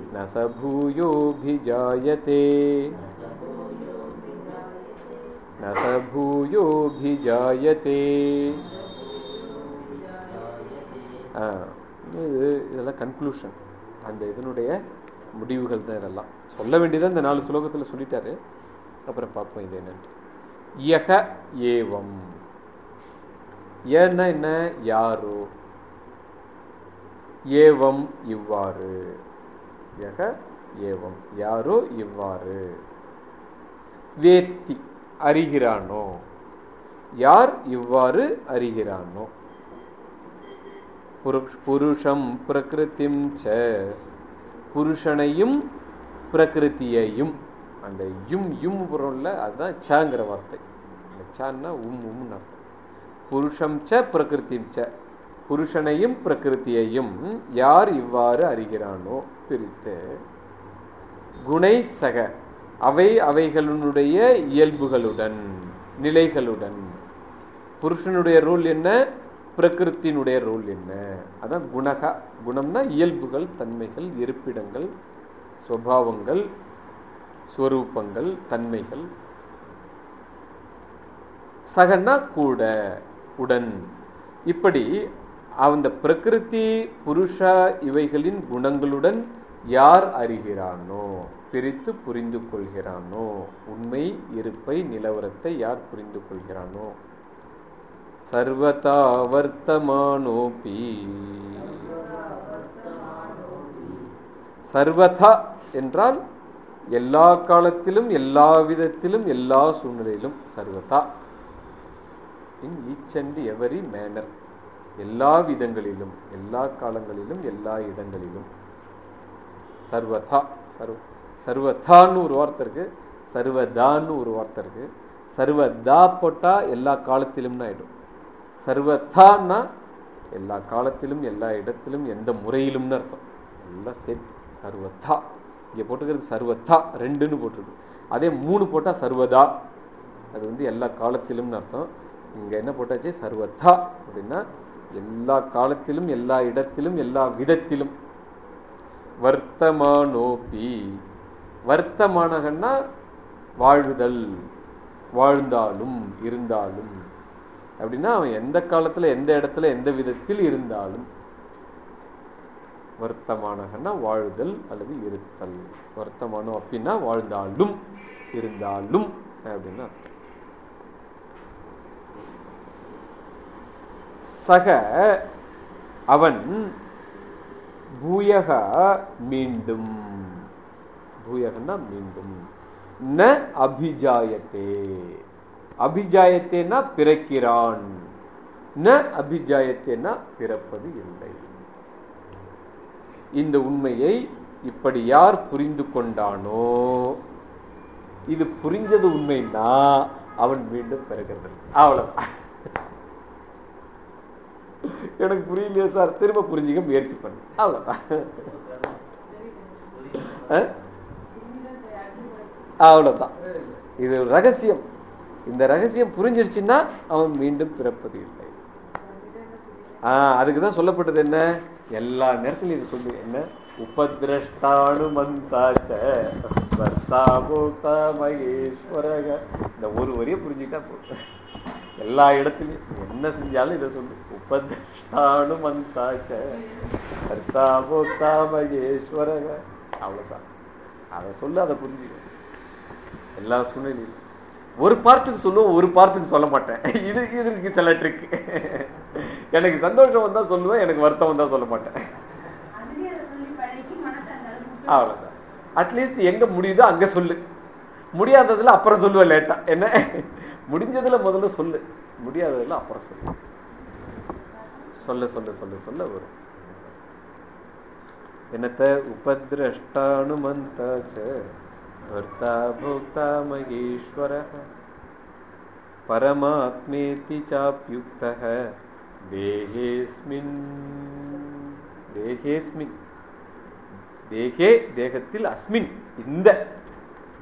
न स भूयोऽभिजायते न स भूयोऽभिजायते ஆ, இது இதெல்லாம் கன்க்ளூஷன் அந்த இதனுடைய முடிவுகள் தான் இதெல்லாம் சொல்ல வேண்டியதை இந்த நாலு ஸ்லோகத்தில் சொல்லிட்டாரு அப்புறம் பார்ப்போம் இது என்னன்ட்டு யக ஏவம் ஏன்னா என்ன யாரோ? ஏவம் இவ்வாறு. யக ஏவம். யாரோ? இவ்வாறு. வேத்தி அறிகிறானோ? யார் இவ்வாறு அறிகிறானோ? புருஷம் பிரகிருதிம் ச. புருஷனையும் பிரகிருதியையும் அந்த யும் யும் புறம்ல அதுதான் சங்கிற வார்த்தை. இந்த சான்னா உம் உம்னு அர்த்தம். புருஷம் ச பிரகிருதிம் ச. புருஷனையும் பிரகிருதியையும் யார் இவ்வாறு அறிகிறானோ பிரித்து குணை சக. அவை அவைகளுடைய இயல்புகளுடன் நிலைகளுடன். புருஷனுடைய ரூல் என்ன? பிரகிருத்தினுடைய ரூல் என்ன? அதான் குணகா. குணம்னா இயல்புகள் தன்மைகள் இருப்பிடங்கள் சுவாவங்கள் ஸ்வரூபங்கள் தன்மைகள். சகன்னா கூட. உடன். இப்படி அந்த பிரகிருதி புருஷா இவைகளின் குணங்களுடன் யார் அறிகிறானோ பிரித்து புரிந்து கொள்கிறானோ உண்மை இருப்பை நிலவரத்தை யார் புரிந்து கொள்கிறானோ? சர்வதா வர்த்தமானோபி சர்வதா என்றால் எல்லா காலத்திலும் எல்லா விதத்திலும் எல்லா சூழ்நிலையிலும் சர்வதா. In each and every manner எல்லா விதங்களிலும் எல்லா காலங்களிலும் எல்லா இடங்களிலும். சர்வதா சர்வ சர்வதான்னு ஒரு வார்த்தை இருக்கு. சர்வதான்னு ஒரு வார்த்தை இருக்கு. சர்வதா போட்டா எல்லா காலத்திலும்னு ஆயிடும். சர்வதான்னா எல்லா காலத்திலும் எல்லா இடத்திலும் எந்த முறையிலும்னு அர்த்தம். எல்லாம் சேர்த்து சர்வதா. இங்கே போட்டுக்கிறது சர்வதா ரெண்டுன்னு போட்டிருக்கு. அதே மூணு போட்டால் சர்வதா. அது வந்து எல்லா காலத்திலும்னு அர்த்தம். இங்கே என்ன போட்டாச்சு? சர்வதா அப்படின்னா எல்லா காலத்திலும் எல்லா இடத்திலும் எல்லா விதத்திலும். வர்த்தமானோபி. வர்த்தமானகன்னா வாழ்வுதல். வாழ்ந்தாலும் இருந்தாலும். அப்படின்னா அவன் எந்த காலத்துல எந்த இடத்துல எந்த விதத்தில் இருந்தாலும். வர்த்தமானகன்னா வாழுதல் அல்லது இருத்தல். வர்த்தமானம் அப்படின்னா வாழ்ந்தாலும் இருந்தாலும். அப்படின்னா அர்த்தம். சக அவன் பூயக மீண்டும். பூயகன்னா மீண்டும். ந அபிஜாயத்தே. அபிஜாயத்தேனா பிறக்கிறான். ந அபிஜாயத்தேனா பிறப்பது இல்லை. இந்த உண்மையை இப்படி யார் புரிந்து கொண்டானோ இது புரிஞ்சது உண்மைன்னா அவன் மீண்டும் பிறக்கிறது. அவ்வளவுதான். எனக்கு புரியலையே சார். திரும்ப புரிஞ்சுக்க முயற்சி பண்ணு. அவ்வளவுதான். அவ்வளோதான் அவ்வளவுதான். இது ஒரு ரகசியம். இந்த ரகசியம் புரிஞ்சிருச்சுன்னா அவன் மீண்டும் பிறப்பது இல்லை. ஆஹ் அதுக்கு தான் சொல்லப்பட்டது என்ன? எல்லா நேரத்திலும் இது சொல்லு. என்ன? உபதிரஷ்டானுமந்தாச்ச வர்த்தாபோக்தா மகேஸ்வரக. இந்த ஒரு வரியை புரிஞ்சுக்கிட்டா போதும். எல்லா இடத்துலையும். என்ன செஞ்சாலும் இதை சொல்லு. உபதிரஷ்டானுமந்தாச்ச வர்த்தாபோக்தா மகேஸ்வரக. அவ்வளவுதான். அதை சொல்லு அதை புரிஞ்சுக்க. எல்லா சூழ்நிலையும் ஒரு பார்ட்டுக்கு சொல்லுவோம் ஒரு பார்ட்டுக்கு சொல்ல மாட்டேன். இது இதுக்கு சில ட்ரிக் எனக்கு சந்தோஷம் வந்தா சொல்லுவேன் எனக்கு வருத்தம் வந்தால் சொல்ல மாட்டேன். அவ்வளோதான் அவ்வளவுதான் அட்லீஸ்ட் எங்க முடியுதோ அங்க சொல்லு. முடியாததுல அப்புறம் சொல்லுவேன் லேட்டா. என்ன? முடிஞ்சதுல முதல்ல சொல்லு. முடியாததுல அப்புறம் சொல்லு. சொல்ல சொல்ல சொல்ல சொல்ல வரும். என்னத்த உபதிரஷ்டானுமந்தாச்ச? பர்த்தா போக்தா மகேஸ்வர பரமாத்மேதி சாப்யுக்த தேகேஸ்மின் தேகேஸ்மின். தேகே தேகத்தில் அஸ்மின். இந்த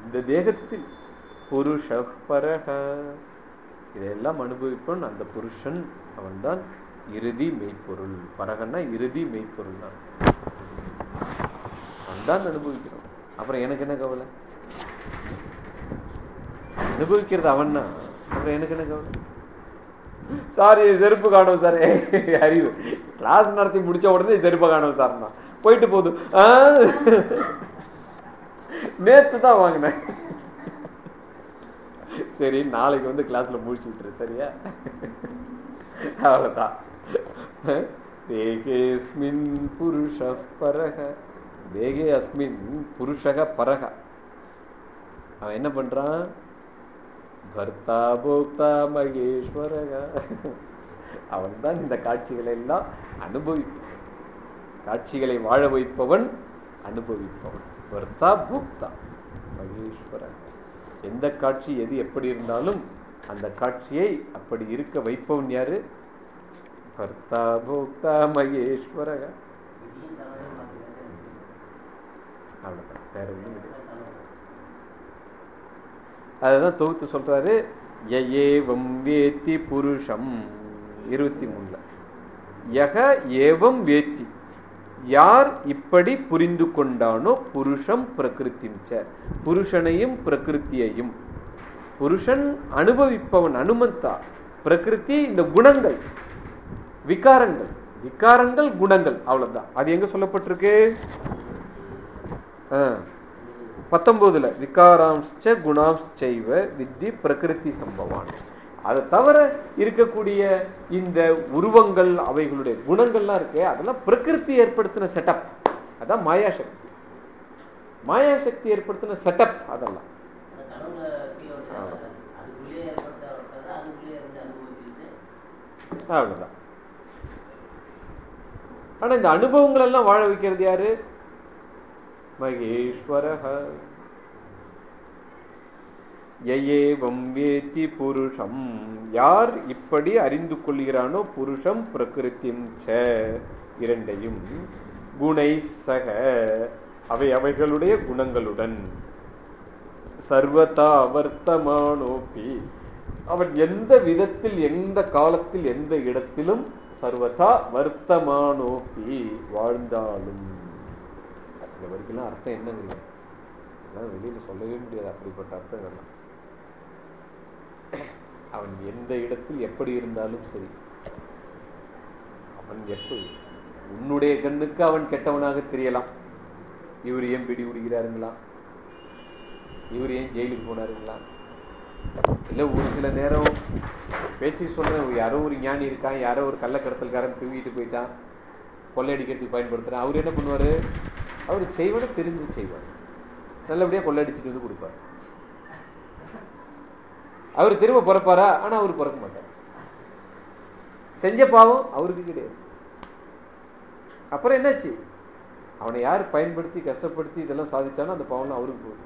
இந்த தேகத்தில் புருஷ பரக இதையெல்லாம் அனுபவிப்பவன் அந்த புருஷன். அவன்தான் இறுதி மெய்ப்பொருள். பரகன்னா இறுதி மெய்ப்பொருள் தான். அவன்தான் அனுபவிக்கிறான் அப்புறம் எனக்கு என்ன கவலை? அனுபவிக்கிறது அவன்னா? அப்புறம் எனக்கு என்ன கவலை? சாரி செருப்பு காணும் சார். அறிவு. கிளாஸ் நடத்தி முடிச்ச உடனே செருப்பை காணும் சார்னா போயிட்டு போகுது நேத்து தான் வாங்கினேன். சரி நாளைக்கு வந்து கிளாஸ்ல முடிச்சு விட்டுரு சரியா? அவ்வளவுதான். தேகேஸ்மின் புருஷ பரக. தேகே அஸ்மின் புருஷக பரக. அவன் என்ன பண்றான்? பர்த்தா போக்தா மகேஸ்வரக. அவன் தான் இந்த காட்சிகளை எல்லாம் அனுபவிப்பான் காட்சிகளை வாழ வைப்பவன் அனுபவிப்பவன். பர்த்தா போக்தா மகேஸ்வரக. எந்த காட்சி எது எப்படி இருந்தாலும் அந்த காட்சியை அப்படி இருக்க வைப்பவன் யாரு? பர்த்தா போக்தா மகேஸ்வரக அவ்வளோதான் வேற ஒன்றும் கிடையாது அதுதான் தொகுத்து சொல்றாரு. யஏவம் வேத்தி புருஷம். இருபத்தி மூணுல. யக ஏவம் வேத்தி. யார் இப்படி புரிந்து கொண்டானோ புருஷம் பிரகிருத்திம் புருஷனையும் பிரகிருத்தியையும். புருஷன் அனுபவிப்பவன் அனுமந்தா. பிரகிருதி இந்த குணங்கள். விகாரங்கள். விகாரங்கள் குணங்கள். அவ்வளவுதான். அது எங்க சொல்லப்பட்டிருக்கு? பத்தொன்பதுல விகாராம்ச்ச குணாம்ச்சைவ வித்தி பிரகிருதி சம்பவான். அதை தவிர இருக்கக்கூடிய இந்த உருவங்கள் அவைகளுடைய குணங்கள்லாம் இருக்கே அதெல்லாம் பிரகிருதி ஏற்படுத்தின செட்டப் அதான் மாயாசக்தி. மாயாசக்தி ஏற்படுத்தின செட்டப் அதெல்லாம். அவ்வளோதான் அவ்வளவுதான். ஆனா இந்த அனுபவங்கள் எல்லாம் வாழ வைக்கிறது யாரு? மகேஸ்வரஹ. யஏவம் வேத்தி புருஷம். யார் இப்படி அறிந்து கொள்கிறானோ புருஷம் பிரகிருத்திம் ச. இரண்டையும் குணை சக. அவை அவைகளுடைய குணங்களுடன். சர்வதா அவர்த்தமானோபி அவன் எந்த விதத்தில் எந்த காலத்தில் எந்த இடத்திலும் சர்வதா வர்த்தமானோபி வாழ்ந்தாலும். இந்த வரைக்கும் அர்த்தம் என்னங்கிறீங்க வெளியில் சொல்லவே முடியாது. அப்படிப்பட்ட அர்த்தம் அவன் எந்த இடத்தில் எப்படி இருந்தாலும் சரி. அவன் எப்படி உன்னுடைய கண்ணுக்கு அவன் கெட்டவனாக தெரியலாம். இவர் ஏன் பிடி உடுகிறாருங்களா? இவர் ஏன் ஜெயிலுக்கு போனாருங்களா? இல்லை ஒரு சில நேரம் பேச்சு சொல்கிறேன் யாரோ ஒரு ஞானி இருக்கான். யாரோ ஒரு கள்ளக்கடத்தல்காரன் தூங்கிட்டு போயிட்டான். கொள்ளையடிக்கிறதுக்கு பயன்படுத்துறான். அவர் என்ன பண்ணுவாரு? அவர் செய்வனை தெரிஞ்சு செய்வார். நல்லபடியா கொள்ளையடிச்சிட்டு வந்து கொடுப்பார். அவர் திரும்ப பிறப்பாரா? ஆனா அவர் பிறக்க மாட்டார். செஞ்ச பாவம் அவருக்கு கிடையாது. அப்புறம் என்னாச்சு? அவனை யார் பயன்படுத்தி கஷ்டப்படுத்தி இதெல்லாம் சாதிச்சானோ அந்த பாவம்லாம் அவருக்கு போகுது.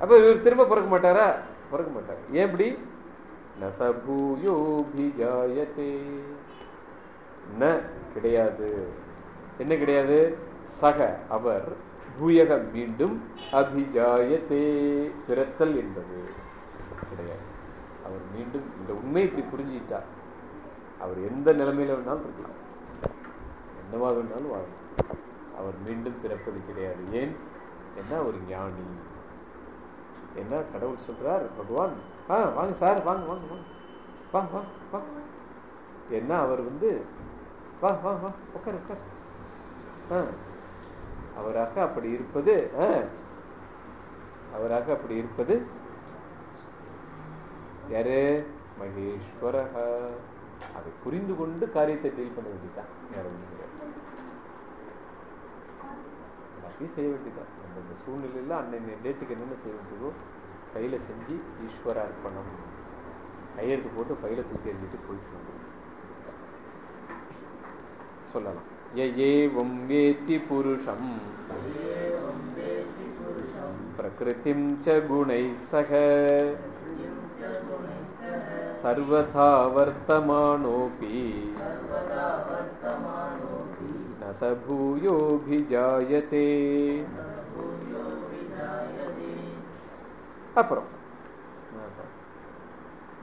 அப்போ இவர் திரும்ப பிறக்க மாட்டாரா? பிறக்க மாட்டார். ஏன் இப்படி? நசபூயோபிஜாயத்தே ந கிடையாது. என்ன கிடையாது? சக அவர் பூயகம் மீண்டும் அபிஜாயத்தே. பிறத்தல் என்பது. கிடையாது. அவர் மீண்டும் இந்த உண்மை இப்படி புரிஞ்சுக்கிட்டார். அவர் எந்த நிலைமையில வேணாலும் இருக்கலாம். என்னவா வேணாலும் வாழலாம். அவர் மீண்டும் பிறப்பது கிடையாது. ஏன்? என்ன ஒரு ஞானி? என்ன கடவுள் சொல்றார்? பகவான் ஆ வாங்க சார் வாங்க வாங்க வாங்க. வா வா வா. என்ன அவர் வந்து வா வா வா உட்கார் உட்கார் ஆ. அவராக அப்படி இருப்பது அவராக அப்படி இருப்பது யாரு? மகேஸ்வரக அதை புரிந்து கொண்டு காரியத்தை டீல் பண்ண வேண்டியதான் வேற ஒன்றும் கிடையாது. எல்லாத்தையும் செய்ய வேண்டியதான் நம்ம இந்த சூழ்நிலையில அன்னைய டேட்டுக்கு என்னென்ன செய்ய வேண்டியதோ ஃபைலை செஞ்சு ஈஸ்வர அர்ப்பணம். கையெழுத்து போட்டு ஃபைலை தூக்கி எறிஞ்சிட்டு போயிட்டு வந்துடும் சொல்லலாம். ஏ ஏவம் வேத்தி புருஷம். பிரகிருதிம் ச குணை சக. सर्वथा वर्तमानोऽपि। न स भूयोऽभिजायते। अपरं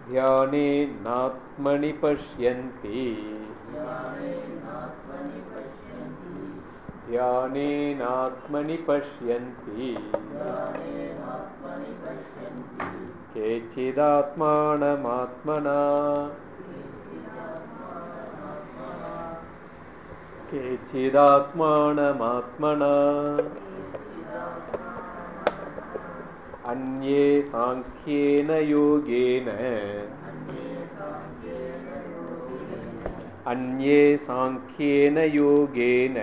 ध्यानेनात्मनि केचिदात्मानमात्मना। केचिदात्मानमात्मना। अन्ये साङ्ख्येन योगेन। अन्ये साङ्ख्येन योगेन।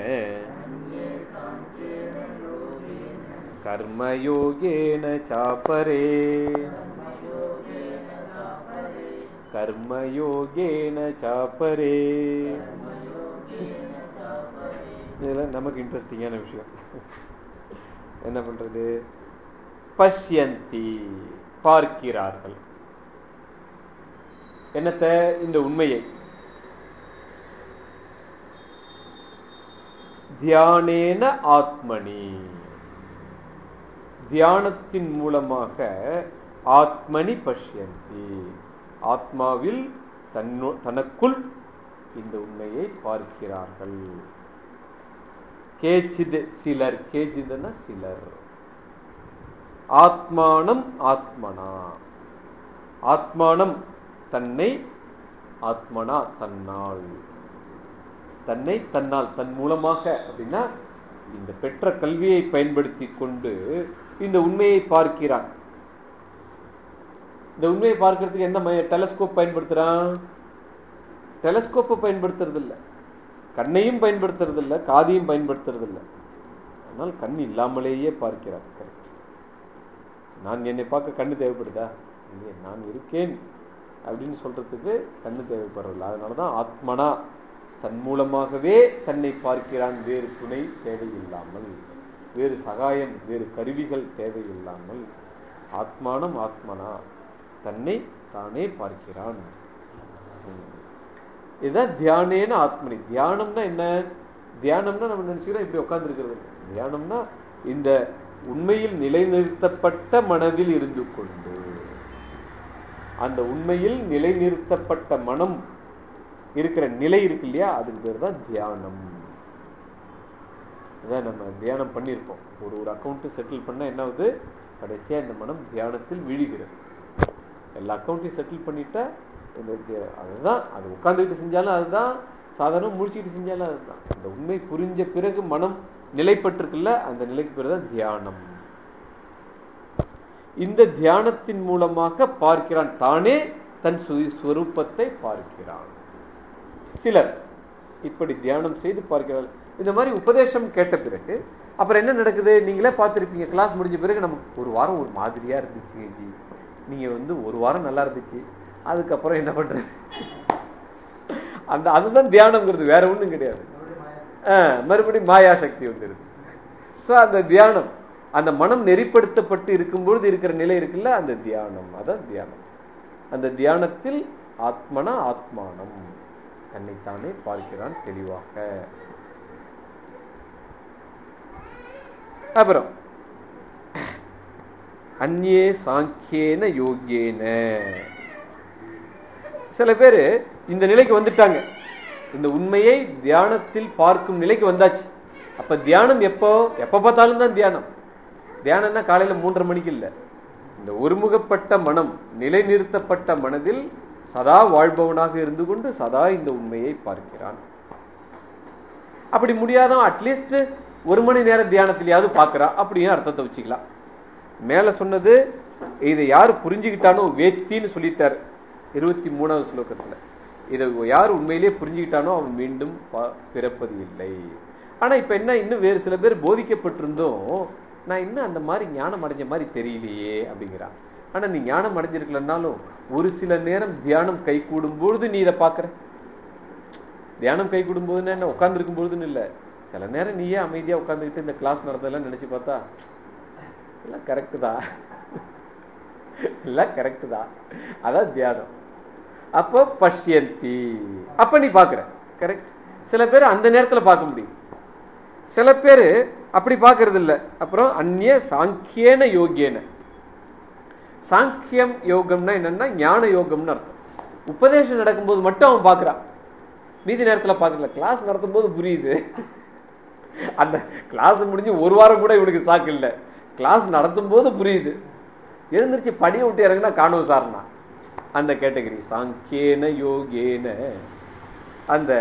कर्मयोगेन चापरे கர்மயோகேன சாப்பரே இதெல்லாம் நமக்கு இன்ட்ரெஸ்டிங்கான விஷயம். என்ன பண்றது? பஷ்யந்தி. பார்க்கிறார்கள். என்னத்த? இந்த உண்மையை. தியானேன ஆத்மனி. தியானத்தின் மூலமாக ஆத்மனி பஷ்யந்தி. ஆத்மாவில் தன்னு தனக்குள் இந்த உண்மையை பார்க்கிறார்கள். கேச்சிது சிலர் கேச்சிதுன்னா சிலர். ஆத்மானம் ஆத்மனா. ஆத்மானம் தன்னை ஆத்மனா தன்னால். தன்னை தன்னால் தன் மூலமாக அப்படின்னா இந்த பெற்ற கல்வியை பயன்படுத்தி கொண்டு இந்த உண்மையை பார்க்கிறான். இந்த உண்மையை பார்க்கறதுக்கு என்ன டெலஸ்கோப் பயன்படுத்துகிறான் டெலஸ்கோப்பை பயன்படுத்துறது இல்லை கண்ணையும் பயன்படுத்துறது இல்லை காதையும் பயன்படுத்துறது இல்லை ஆனால் கண் இல்லாமலேயே பார்க்கிறார். கரெக்ட் நான் என்னை பார்க்க கண்ணு தேவைப்படுதா? இல்லையே நான் இருக்கேன் அப்படின்னு சொல்றதுக்கு கண்ணு தேவைப்படுறதில்ல அதனால தான் ஆத்மனா தன் மூலமாகவே தன்னை பார்க்கிறான். வேறு துணை தேவையில்லாமல் வேறு சகாயம் வேறு கருவிகள் தேவையில்லாமல். ஆத்மானம் ஆத்மனா. தன்னை தானே பார்க்கிறான். இதுதான் தியானேன ஆத்மனி தியானம்னா என்ன? தியானம்னா நம்ம நினைச்சுக்கிறோம் இப்படி உட்கார்ந்துருக்கிறது. தியானம்னா இந்த உண்மையில் நிலைநிறுத்தப்பட்ட மனதில் இருந்து கொண்டு அந்த உண்மையில் நிலைநிறுத்தப்பட்ட மனம் இருக்கிற நிலை இருக்கு இல்லையா? அதுக்கு பேர் தான் தியானம். அதான் நம்ம தியானம் பண்ணியிருப்போம். ஒரு ஒரு அக்கௌண்ட்டு செட்டில் பண்ணால் என்ன ஆகுது? கடைசியாக இந்த மனம் தியானத்தில் விழுகிறது. எல்லா அக்கௌண்ட்டையும் செட்டில் பண்ணிட்டா இந்த அதுதான். அது உட்காந்துக்கிட்டு செஞ்சாலும் அதுதான். சாதாரணம் முடிச்சுக்கிட்டு செஞ்சாலும் அதுதான். அந்த உண்மை புரிஞ்ச பிறகு மனம் நிலைப்பட்டிருக்குல்ல அந்த நிலைக்கு பிறகு தான் தியானம். இந்த தியானத்தின் மூலமாக பார்க்கிறான். தானே தன் ஸ்வரூபத்தை பார்க்கிறான். சிலர் இப்படி தியானம் செய்து பார்க்கிறார் இந்த மாதிரி உபதேசம் கேட்ட பிறகு அப்புறம் என்ன நடக்குது? நீங்களே பார்த்துருப்பீங்க. கிளாஸ் முடிஞ்ச பிறகு நமக்கு ஒரு வாரம் ஒரு மாதிரியா இருந்துச்சு ஜி. நீங்கள் வந்து ஒரு வாரம் நல்லா இருந்துச்சு. அதுக்கப்புறம் என்ன பண்ணுறது அந்த அதுதான் தியானங்கிறது வேற ஒன்றும் கிடையாது. மறுபடியும் மாயா சக்தி வந்துடுது ஸோ அந்த தியானம் அந்த மனம் நெறிப்படுத்தப்பட்டு இருக்கும்பொழுது இருக்கிற நிலை இருக்குல்ல அந்த தியானம் அதான் தியானம். அந்த தியானத்தில் ஆத்மனா ஆத்மானம். தன்னைத்தானே பார்க்கிறான் தெளிவாக. அப்புறம் அந்நே சாங்கியேன யோகியேன. சில பேர் இந்த நிலைக்கு வந்துட்டாங்க. இந்த உண்மையை தியானத்தில் பார்க்கும் நிலைக்கு வந்தாச்சு. அப்ப தியானம் எப்போ? எப்போ பார்த்தாலும் தான் தியானம். தியானம்னா காலையில மூன்றரை மணிக்கு இல்லை. இந்த ஒருமுகப்பட்ட மனம் நிலைநிறுத்தப்பட்ட மனதில் சதா வாழ்பவனாக இருந்து கொண்டு சதா இந்த உண்மையை பார்க்கிறான். அப்படி முடியாதான் அட்லீஸ்ட் ஒரு மணி நேரம் தியானத்திலேயாவது பார்க்குறான் அப்படின்னு அர்த்தத்தை வச்சுக்கலாம். மேல சொன்னது இதை யார் புரிஞ்சுக்கிட்டானோ வேத்தின்னு சொல்லிட்டார். இருபத்தி மூணாவது ஸ்லோகத்தில். இதை யார் உண்மையிலேயே புரிஞ்சுக்கிட்டானோ அவன் மீண்டும் பிறப்பது இல்லை. ஆனா இப்போ என்ன இன்னும் வேறு சில பேர் போதிக்கப்பட்டிருந்தோம். நான் இன்னும் அந்த மாதிரி ஞானம் அடைஞ்ச மாதிரி தெரியலையே அப்படிங்கிறான். ஆனா நீ ஞானம் அடைஞ்சிருக்கலன்னாலும் ஒரு சில நேரம் தியானம் கை கூடும் பொழுது நீ இதை பார்க்குற. தியானம் கை கூடும் போதுன்னு என்ன உட்காந்துருக்கும் பொழுதுன்னு இல்லை. சில நேரம் நீயே அமைதியாக உட்காந்துக்கிட்டு இந்த கிளாஸ் நடந்ததெல்லாம் நினச்சி பார்த்தா எல்லாம் கரெக்டு தான். எல்லாம் கரெக்டு தான். அதான் தியானம். அப்போ பஷ்யந்தி. அப்ப நீ பார்க்குற. கரெக்ட் சில பேர் அந்த நேரத்துல பார்க்க முடியும். சில பேர் அப்படி பார்க்கறது இல்ல. அப்புறம் அந்நிய சாங்கியன யோகியன. சாங்கியம் யோகம்னா என்னன்னா ஞான யோகம்னு அர்த்தம். உபதேசம் நடக்கும்போது மட்டும் அவன் பார்க்குறான். மீதி நேரத்துல பார்க்கல. கிளாஸ் நடத்தும் போது புரியுது. அந்த கிளாஸ் முடிஞ்சு ஒரு வாரம் கூட இவனுக்கு ஸ்டாக் இல்லை. கிளாஸ் நடத்தும் போது புரியுது. எழுந்திருச்சு படியை விட்டு இறங்குனா காணும் சார்னா. அந்த கேட்டகரி சாங்கியேன யோகேன. அந்த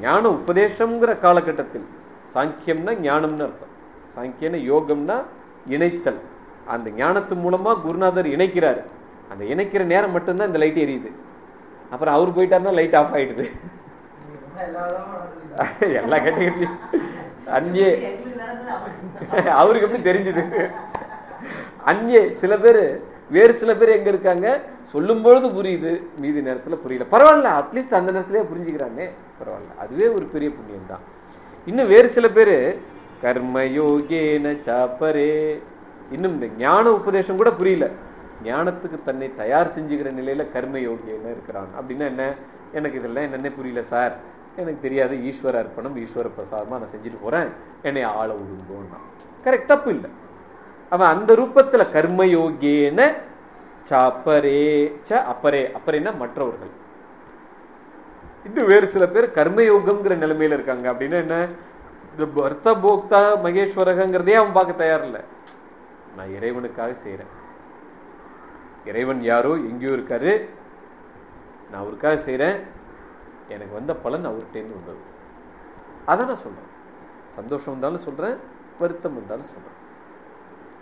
ஞான உபதேசம்ங்கிற காலகட்டத்தில் சாங்கியம்னா ஞானம்னு அர்த்தம். சாங்கியன யோகம்னா இணைத்தல். அந்த ஞானத்து மூலமா குருநாதர் இணைக்கிறாரு. அந்த இணைக்கிற நேரம் மட்டும்தான் இந்த லைட் எரியுது. அப்புறம் அவர் போயிட்டாருன்னா லைட் ஆஃப் ஆயிடுது. எல்லா கேட்டகரியும் அந்நே அவருக்கு எப்படி தெரிஞ்சுது? அந்நே சில பேர் வேறு சில பேர் எங்க இருக்காங்க? சொல்லும் பொழுது புரியுது மீதி நேரத்துல புரியல. பரவாயில்ல அட்லீஸ்ட் அந்த நேரத்திலே புரிஞ்சுக்கிறானே. பரவாயில்ல அதுவே ஒரு பெரிய புண்ணியம் தான் இன்னும் வேறு சில பேர் கர்மயோகேன சாப்பரே. இன்னும் இந்த ஞான உபதேசம் கூட புரியல. ஞானத்துக்கு தன்னை தயார் செஞ்சுக்கிற நிலையில கர்ம இருக்கிறான். அப்படின்னா என்ன? எனக்கு இதெல்லாம் என்னென்ன புரியல சார். எனக்கு தெரியாது ஈஸ்வர அர்ப்பணம் ஈஸ்வர பிரசாதமா நான் செஞ்சுட்டு போறேன். என்னை ஆள விடுங்கோன்னா கரெக்ட் தப்பு இல்லை. அவன் அந்த ரூபத்துல கர்மயோகேன சாப்பரே ச அப்பரே அப்பரேன்னா மற்றவர்கள். இன்னும் வேறு சில பேர் கர்மயோகம்ங்கிற நிலைமையில இருக்காங்க. அப்படின்னா என்ன? இந்த பர்த்த போக்தா மகேஸ்வரகங்கிறதே அவன் பார்க்க தயாரில்லை நான் இறைவனுக்காக செய்கிறேன் இறைவன் யாரோ எங்கேயோ இருக்காரு. நான் அவருக்காக செய்கிறேன் எனக்கு வந்த பலன் அவர்கிட்டேருந்து வந்தது. அதை நான் சொல்கிறேன் சந்தோஷம் வந்தாலும் சொல்கிறேன் வருத்தம் வந்தாலும் சொல்கிறேன்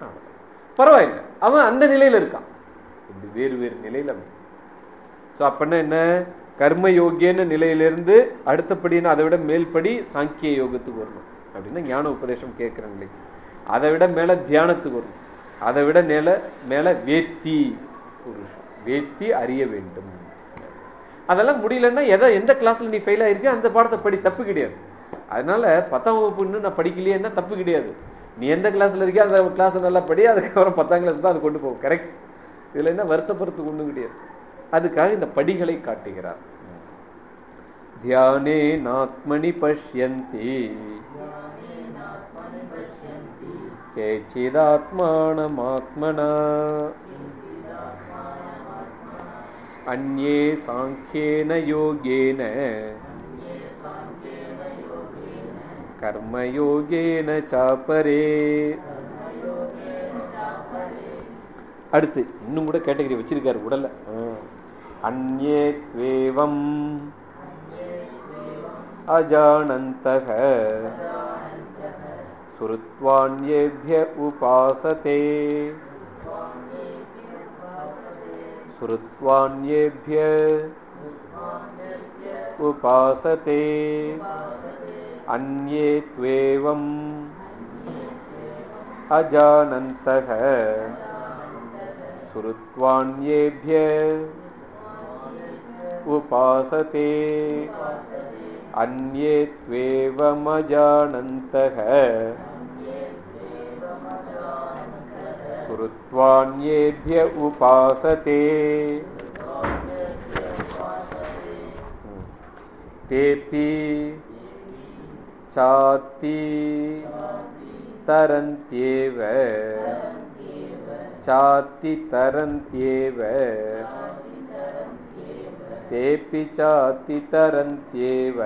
பரவாயில்ல பரவாயில்லை. அவன் அந்த நிலையில் இருக்கான். இப்படி வேறு வேறு நிலையில் அவன். ஸோ அப்படின்னா என்ன? கர்ம யோகியன்னு நிலையிலிருந்து அடுத்தபடின்னு அதை விட மேல்படி சாங்கிய யோகத்துக்கு வரணும். அப்படின்னா ஞான உபதேசம் கேட்குற நிலைக்கு அதை விட மேலே தியானத்துக்கு வரணும். அதை விட மேலே மேலே வேத்தி புருஷம் வேத்தி அறிய வேண்டும். அதெல்லாம் முடியலன்னா எதை எந்த கிளாஸ்ல நீ ஃபெயில் ஆயிருக்கியோ அந்த பாடத்தை படி தப்பு கிடையாது. அதனால பத்தாம் வகுப்பு இன்னும் நான் படிக்கலையேன்னா தப்பு கிடையாது. நீ எந்த கிளாஸ்ல இருக்கியோ அந்த கிளாஸ் நல்லா படி அதுக்கப்புறம் பத்தாம் கிளாஸ் தான் அது கொண்டு போகும் கரெக்ட் இதுல என்ன வருத்தப்படுறதுக்கு ஒண்ணும் கிடையாது. அதுக்காக இந்த படிகளை காட்டுகிறார். தியானே நாத்மனி பஷ்யந்தி. கேச்சிதாத்மானமாத்மனா அந்யே சாங்கியேன யோகேன. கர்மயோகேன சாப்பரே. அடுத்து இன்னும் கூட கேட்டகரி வச்சிருக்காரு உடல்ல. ஆ. அந்யே துவேவம். அஜானந்தக. சுருத்வான்யேபிய உபாசதே. कृत्वान्येभ्य उपासते। अन्ये त्वेवम् अजानन्तः। श्रुत्वान्येभ्य उपासते। अन्ये त्वेवमजानन्तः। श्रुत्वान्येभ्य उपासते। तेऽपि चाति तरन्त्येव। चाति तरन्त्येव। तेऽपि चाति तरन्त्येव।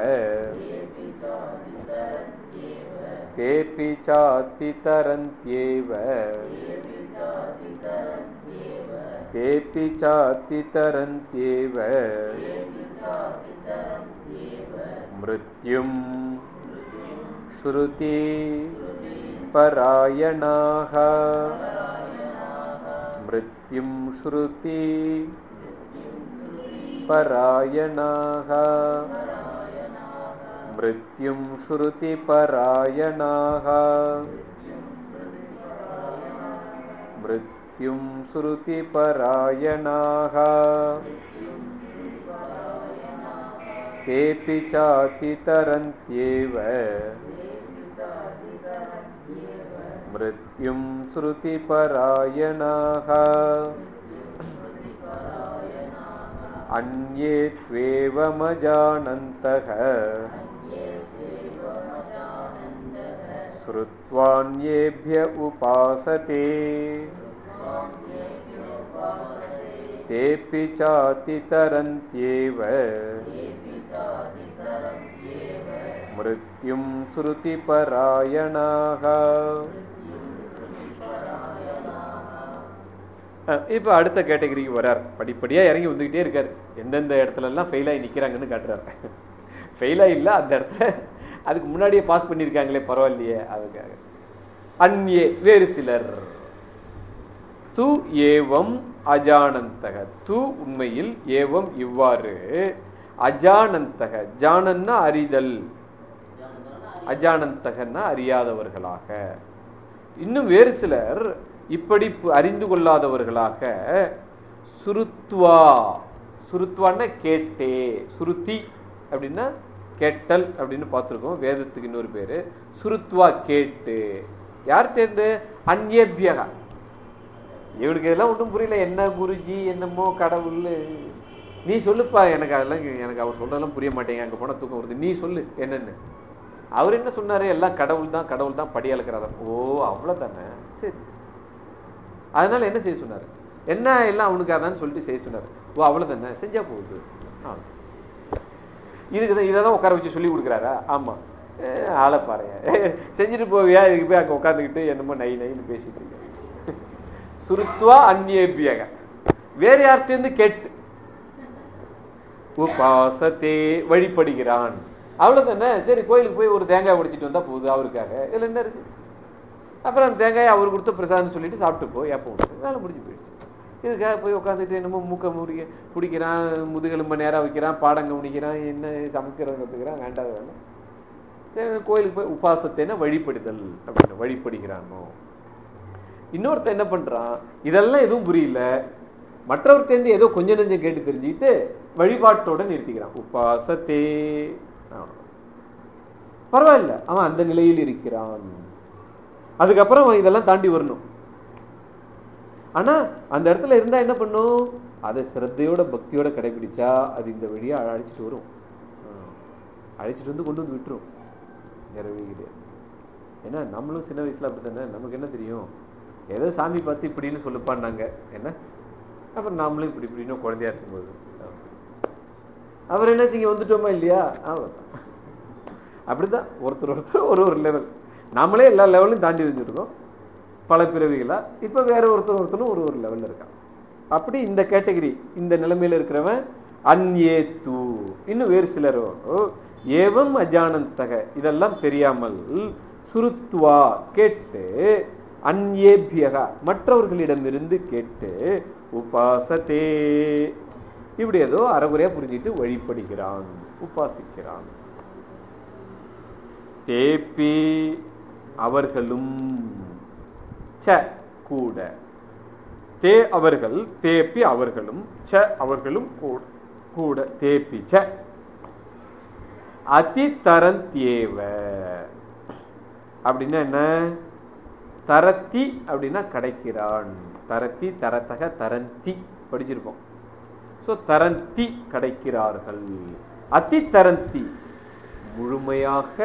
तेऽपि चाति तरन्त्येव। तेऽपि चाति तरन्त्येव मृत्युं श्रुति परायणाः मृत्युं श्रुति परायणाः मृत्युं श्रुतिपरायणाः मृत्युं श्रुतिपरायणाः। तेऽपि चातितरन्त्येव मृत्युं श्रुतिपरायणाः। अन्ये त्वेवमजानन्तः श्रुत्वान्येभ्य उपासते तेऽपि चातितरन्त्येव मृत्युं श्रुतिपरायणाः இப்போ அடுத்த கேட்டகரிக்கு வரார் படிப்படியாக இறங்கி வந்துக்கிட்டே இருக்கார் எந்தெந்த இடத்துலலாம் ஃபெயிலாகி நிற்கிறாங்கன்னு காட்டுறாரு ஃபெயிலாக இல்லை அந்த இடத்துல அதுக்கு முன்னாடியே பாஸ் பண்ணியிருக்காங்களே பரவாயில்லையே அதுக்காக அந்யே வேறு சிலர் து ஏவம் அஜானந்தக. து உண்மையில் ஏவம் இவ்வாறு. அஜானந்தக. ஜானன்னா அறிதல். அஜானந்தகன்னா அறியாதவர்களாக. இன்னும் வேறு சிலர் இப்படி அறிந்து கொள்ளாதவர்களாக. சுருத்வா. சுருத்வான்னா கேட்டே. சுருத்தி அப்படின்னா கேட்டல் அப்படின்னு பார்த்துருக்கோம். வேதத்துக்கு இன்னொரு பேர். சுருத்வா கேட்டு. யார்கிட்டேருந்து அந்நேபியகா இவனுக்கு இதெல்லாம் ஒன்றும் புரியல. என்ன குருஜி என்னமோ கடவுள். நீ சொல்லுப்பா எனக்கு அதெல்லாம் எனக்கு அவர் சொல்றதெல்லாம் புரிய மாட்டேங்க அங்கே போனால் தூக்கம் வருது. நீ சொல்லு என்னன்னு. அவர் என்ன சொன்னார்? எல்லாம் கடவுள் தான் கடவுள் தான் படி அளக்கிறாரு? ஓ அவ்வளோதானே சரி சரி. அதனால் என்ன செய்ய சொன்னார்? என்ன எல்லாம் அவனுக்கு அதான் சொல்லிட்டு செய்ய சொன்னார்? ஓ அவ்வளோ தானே செஞ்சால் போகுது. ஆ. இதுக்கு தான் இதை தான் உட்கார வச்சு சொல்லி கொடுக்குறாரா? ஆமாம் ஆளை பாருங்க செஞ்சுட்டு போவியா? இதுக்கு போய் அங்கே உட்காந்துக்கிட்டு என்னமோ நை நைன்னு பேசிட்டு இருக்க. சுருத்வா அந்நேபியக வேற யார்கிட்டேருந்து கேட்டு உபாசத்தே வழிபடுகிறான். அவ்வளோதானே சரி கோயிலுக்கு போய் ஒரு தேங்காய் உடைச்சிட்டு வந்தால் போகுது அவருக்காக. இதில் என்ன இருக்கு? அப்புறம் அந்த தேங்காயை அவர் கொடுத்த பிரசாதம்னு சொல்லிட்டு சாப்பிட்டு போ எப்போ உண்டு வேலை முடிஞ்சு போயிடுச்சு. இதுக்காக போய் உட்காந்துட்டு என்னமோ மூக்க முடிக்க பிடிக்கிறான் முதுகெலும்ப நேராக வைக்கிறான் பாடம் கவனிக்கிறான் என்ன சமஸ்கிருதம் கற்றுக்கிறான் வேண்டாத வேலை கோயிலுக்கு போய் உபாசத்தைன்னா வழிபடுதல் அப்படின்னு வழிபடுகிறானோ? இன்னொருத்தன் என்ன பண்ணுறான் இதெல்லாம் எதுவும் புரியல. மற்றவர்கிட்டேருந்து ஏதோ கொஞ்சம் நெஞ்சம் கேட்டு தெரிஞ்சுக்கிட்டு வழிபாட்டோட நிறுத்திக்கிறான். உபாசத்தே. பரவாயில்ல. அவன் அந்த நிலையில் இருக்கிறான். அதுக்கப்புறம் அவன் இதெல்லாம் தாண்டி வரணும். ஆனா அந்த இடத்துல இருந்தா என்ன பண்ணும்? அதை சிரத்தையோட பக்தியோட கடைபிடிச்சா அது இந்த வழியா அழைச்சிட்டு வரும். அழைச்சிட்டு வந்து கொண்டு வந்து விட்டுரும். நிறைவே ஏன்னா நம்மளும் சின்ன வயசுல அப்படித்தானே? நமக்கு என்ன தெரியும்? ஏதோ சாமி பார்த்து இப்படின்னு சொல்லுப்பான்னாங்க. என்ன? அப்புறம் நாமளும் இப்படி இப்படின்னு குழந்தையா இருக்கும்போது. அவர் என்ன செய்ய வந்துட்டோமா இல்லையா? அவ்வளோதான் அப்படிதான். ஒருத்தர் ஒருத்தர் ஒரு ஒரு லெவல் நாமளே எல்லா லெவலையும் தாண்டி வந்துருக்கோம். பல பிறவிகளா. இப்போ வேற ஒருத்தர் ஒருத்தரும் ஒரு ஒரு லெவல்ல இருக்கான். அப்படி இந்த கேட்டகரி இந்த நிலைமையில இருக்கிறவன் அந்நேத்து. இன்னும் வேறு சிலரோ. ஏவம் அஜானந்தக. இதெல்லாம் தெரியாமல் சுருத்துவா கேட்டு அந்நேபியக மற்றவர்களிடமிருந்து கேட்டு உபாசத்தே. இப்படி ஏதோ அறகுறையா புரிஞ்சிட்டு வழிபடுகிறான் உபாசிக்கிறான். தேப்பி அவர்களும் ச கூட. தே அவர்கள் தேப்பி அவர்களும் ச அவர்களும் கூட கூட. தேப்பி ச. அதி தரந்தேவ அப்படின்னா என்ன? தரத்தி அப்படின்னா கிடைக்கிறான். தரத்தி தரத்தக தரந்தி படிச்சிருப்போம். ஸோ தரந்தி கிடைக்கிறார்கள். அத்தி தரந்தி முழுமையாக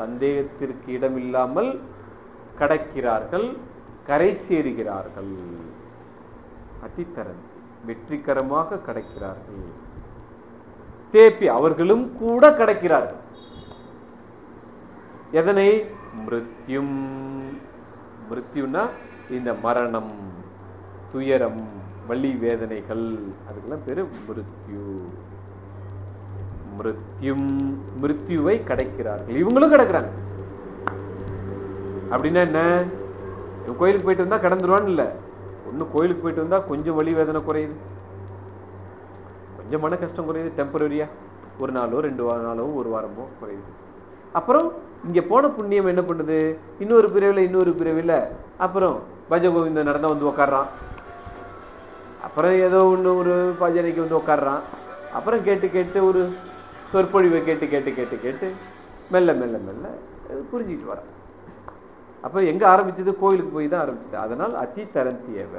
சந்தேகத்திற்கு இடமில்லாமல் கடக்கிறார்கள் கரை சேருகிறார்கள். அத்தித்தரந்தி வெற்றிகரமாக கடக்கிறார்கள். தேப்பி அவர்களும் கூட கடக்கிறார்கள். எதனை? மிருத்யும். மிருத்யுனா இந்த மரணம் துயரம் வலி வேதனைகள் அதுக்கெல்லாம் பேர் மிருத்யு. மிருத்யும் மிருத்யுவை கிடைக்கிறார்கள். இவங்களும் கிடக்குறாங்க. அப்படின்னா என்ன? கோயிலுக்கு போயிட்டு வந்தா கிடந்துருவான்னு இல்ல. ஒன்று கோயிலுக்கு போயிட்டு வந்தா கொஞ்சம் வலி வேதனை குறையுது. கொஞ்சம் மன கஷ்டம் குறையுது டெம்பரரியா ஒரு நாளோ ரெண்டு நாளோ ஒரு வாரமோ குறையுது. அப்புறம் இங்கே போன புண்ணியம் என்ன பண்ணுது? இன்னொரு பிரிவில் இன்னொரு பிரிவில் அப்புறம் பஜகோவிந்தன் நடந்தால் வந்து உக்காடுறான் அப்புறம் ஏதோ ஒன்று ஒரு பஜனைக்கு வந்து உட்காடுறான் அப்புறம் கேட்டு கேட்டு ஒரு சொற்பொழிவை கேட்டு கேட்டு கேட்டு கேட்டு மெல்ல மெல்ல மெல்ல புரிஞ்சிக்கிட்டு புரிஞ்சுக்கிட்டு வரான். அப்போ எங்கே ஆரம்பிச்சது? கோயிலுக்கு போய் தான் ஆரம்பிச்சது. அதனால் அத்தி தரந்தியவ.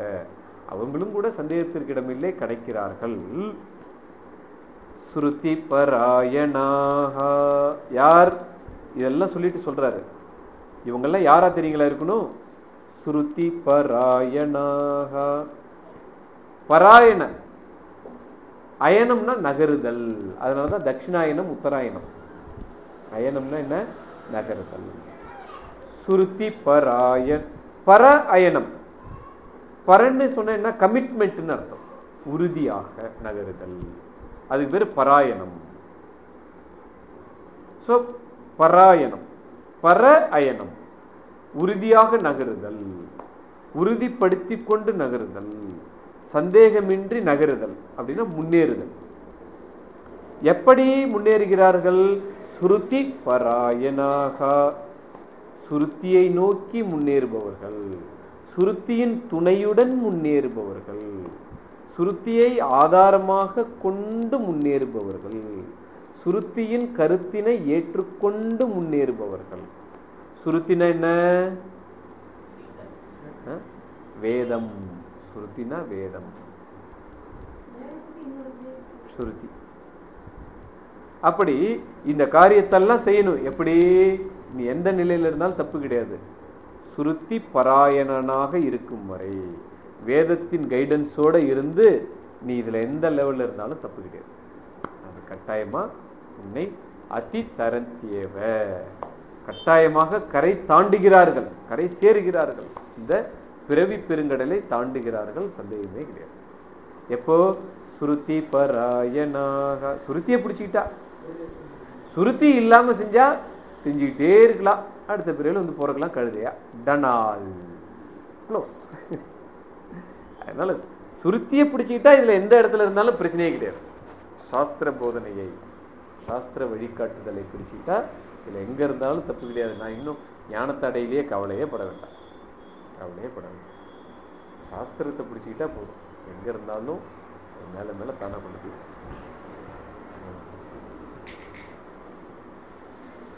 அவங்களும் கூட சந்தேகத்திற்கு இடமில்லை கிடைக்கிறார்கள். ஸ்ருதி பராயணாக யார்? இதெல்லாம் சொல்லிட்டு சொல்றாரு. இவங்கெல்லாம் யாராக தெரியுங்களா இருக்கணும்? ஸ்ருதி பராயணாக. பராயண. அயனம்னா நகருதல். அதனால தான் தட்சிணாயனம் உத்தராயணம். அயனம்னா என்ன? நகருதல். சுருத்தி பராயன் பர அயனம். பரன்னு சொன்ன என்ன? கமிட்மெண்ட்னு அர்த்தம். உறுதியாக நகருதல். அதுக்கு பேர் பராயணம். ஸோ பராயணம் பர அயனம். உறுதியாக நகருதல். உறுதிப்படுத்தி கொண்டு நகருதல். சந்தேகமின்றி நகருதல் அப்படின்னா முன்னேறுதல். எப்படி முன்னேறுகிறார்கள்? சுருத்தி பராயணாக சுருத்தியை நோக்கி முன்னேறுபவர்கள். சுருத்தியின் துணையுடன் முன்னேறுபவர்கள். சுருத்தியை ஆதாரமாக கொண்டு முன்னேறுபவர்கள். சுருத்தியின் கருத்தினை ஏற்றுக்கொண்டு முன்னேறுபவர்கள். சுருத்தினா என்ன? வேதம். சுருத்தினா வேதம். சுருத்தி. அப்படி இந்த காரியத்தெல்லாம் செய்யணும். எப்படி? நீ எந்த நிலையில இருந்தாலும் தப்பு கிடையாது. சுருத்தி பராயணனாக இருக்கும் வரை வேதத்தின் கைடன்ஸோட இருந்து நீ இதுல எந்த லெவல்ல இருந்தாலும் தப்பு கிடையாது. அது கட்டாயமா என்னை அதி தரந்தியவ கட்டாயமாக கரை தாண்டுகிறார்கள் கரை சேருகிறார்கள். இந்த பிறவி பெருங்கடலை தாண்டுகிறார்கள் சந்தேகமே கிடையாது. எப்போ? சுருத்தி பராயணாக. சுருத்தியை பிடிச்சிக்கிட்டா. சுருத்தி இல்லாமல் செஞ்சா செஞ்சுக்கிட்டே இருக்கலாம். அடுத்த பிறகு வந்து போறக்கலாம் கழுதையா? டனால். க்ளோஸ் அதனால சுருத்தியை பிடிச்சிக்கிட்டா இதுல எந்த இடத்துல இருந்தாலும் பிரச்சனையே கிடையாது. சாஸ்திர போதனையை சாஸ்திர வழிகாட்டுதலை பிடிச்சிக்கிட்டா இதுல எங்க இருந்தாலும் தப்பு கிடையாது நான் இன்னும் ஞானத்தடையிலேயே கவலையே பட வேண்டாம் கவலையே பட வேண்டாம் சாஸ்திரத்தை பிடிச்சிக்கிட்டா போதும் எங்க இருந்தாலும் அது மேல மேல தானே கொண்டு போய்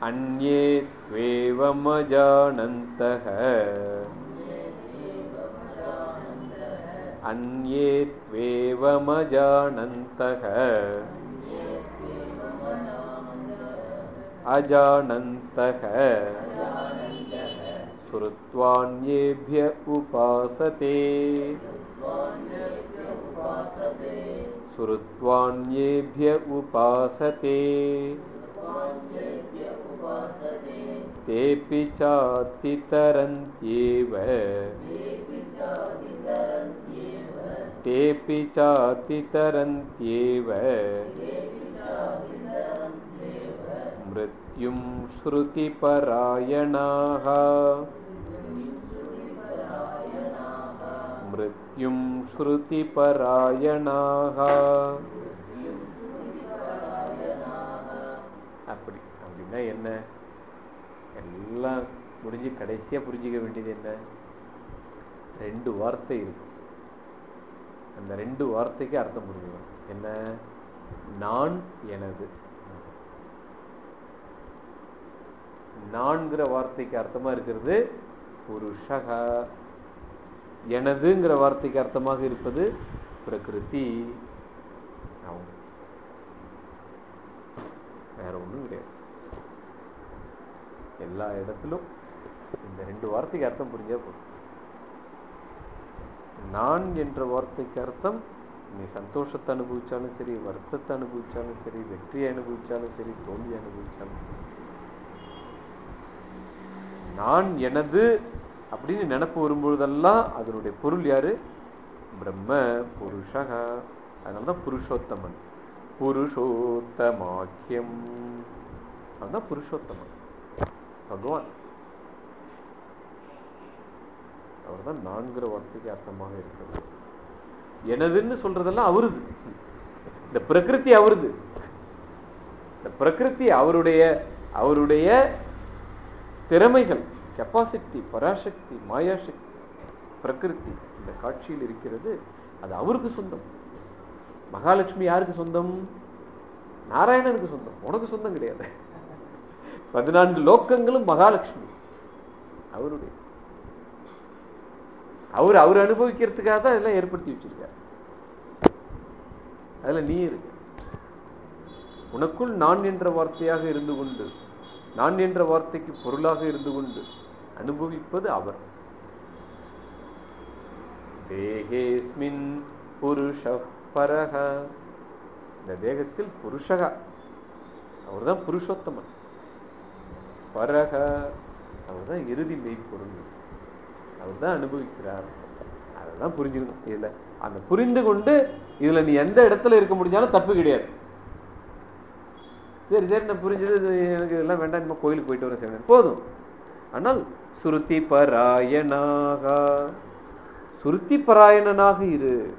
अन्ये त्वेवमजानन्तः अन्ये त्वेवमजानन्तः अजानन्तः। श्रुत्वान्येभ्य उपासते। श्रुत्वान्येभ्य उपासते। तेऽपि चातितरन्त्येव। तेऽपि चातितरन्त्येव। मृत्युं श्रुतिपरायणाः मृत्युं श्रुतिपरायणाः அப்படி அப்படின்னா என்ன எல்லாம் முடிஞ்சு கடைசியா புரிஞ்சுக்க வேண்டியது என்ன ரெண்டு வார்த்தை இருக்கு அந்த ரெண்டு வார்த்தைக்கு அர்த்தம் புரிஞ்சுக்கணும் என்ன நான் எனது நான்கிற வார்த்தைக்கு அர்த்தமாக இருக்கிறது புருஷக. எனதுங்கிற வார்த்தைக்கு அர்த்தமாக இருப்பது பிரகிருதி. ஆகும். வேற ஒன்றும் கிடையாது. எல்லா இடத்திலும் இந்த ரெண்டு வார்த்தைக்கு அர்த்தம் புரிஞ்சா போதும். நான் என்ற வார்த்தைக்கு அர்த்தம் நீ சந்தோஷத்தை அனுபவிச்சாலும் சரி வருத்தத்தை அனுபவிச்சாலும் சரி வெற்றியை அனுபவிச்சாலும் சரி தோல்வி அனுபவிச்சாலும் சரி நான் எனது அப்படின்னு நினப்பு வரும்பொழுதெல்லாம் அதனுடைய பொருள் யாரு? பிரம்ம புருஷக. அதனாலதான் புருஷோத்தமன். புருஷோத்தமாக்கியம். அதுதான் புருஷோத்தமன். பகவான். அவர் தான் நான்கிற வார்த்தைக்கு அர்த்தமாக இருக்கிறது. எனதுன்னு சொல்றதெல்லாம் அவருது. இந்த பிரகிருதி அவருது. இந்த பிரகிருதி அவருடைய அவருடைய திறமைகள் கெப்பாசிட்டி பராசக்தி மாயாசக்தி பிரகிருதி இந்த காட்சியில் இருக்கிறது. அது அவருக்கு சொந்தம். மகாலட்சுமி யாருக்கு சொந்தம்? நாராயணனுக்கு சொந்தம். உனக்கு சொந்தம் கிடையாது. பதினான்கு லோக்கங்களும் மகாலட்சுமி. அவருடைய. அவர் அவர் அனுபவிக்கிறதுக்காக தான் இதெல்லாம் ஏற்படுத்தி வச்சிருக்காரு. அதுல நீ இருக்கு உனக்குள் நான் என்ற வார்த்தையாக இருந்து கொண்டு நான் என்ற வார்த்தைக்கு பொருளாக இருந்து கொண்டு அனுபவிப்பது அவர். தேகேஸ்மின் புருஷ பரக. இந்த தேகத்தில் புருஷக. அவர்தான் புருஷோத்தமன். பரக. அவர்தான் இறுதி மெய்ப்பொருள். அவர் தான் அனுபவிக்கிறார். அதெல்லாம் புரிஞ்சுக்கணும். இதில் அந்த புரிந்து கொண்டு இதுல நீ எந்த இடத்துல இருக்க முடிஞ்சாலும் தப்பு கிடையாது. சரி சரி நான் புரிஞ்சது. எனக்கு இதெல்லாம் வேண்டாம். நம்ம கோயிலுக்கு போயிட்டு வரேன் செய்வேன் போதும். ஆனால் சுருத்தி பராயணாக சுருத்தி பராயணனாக இரு.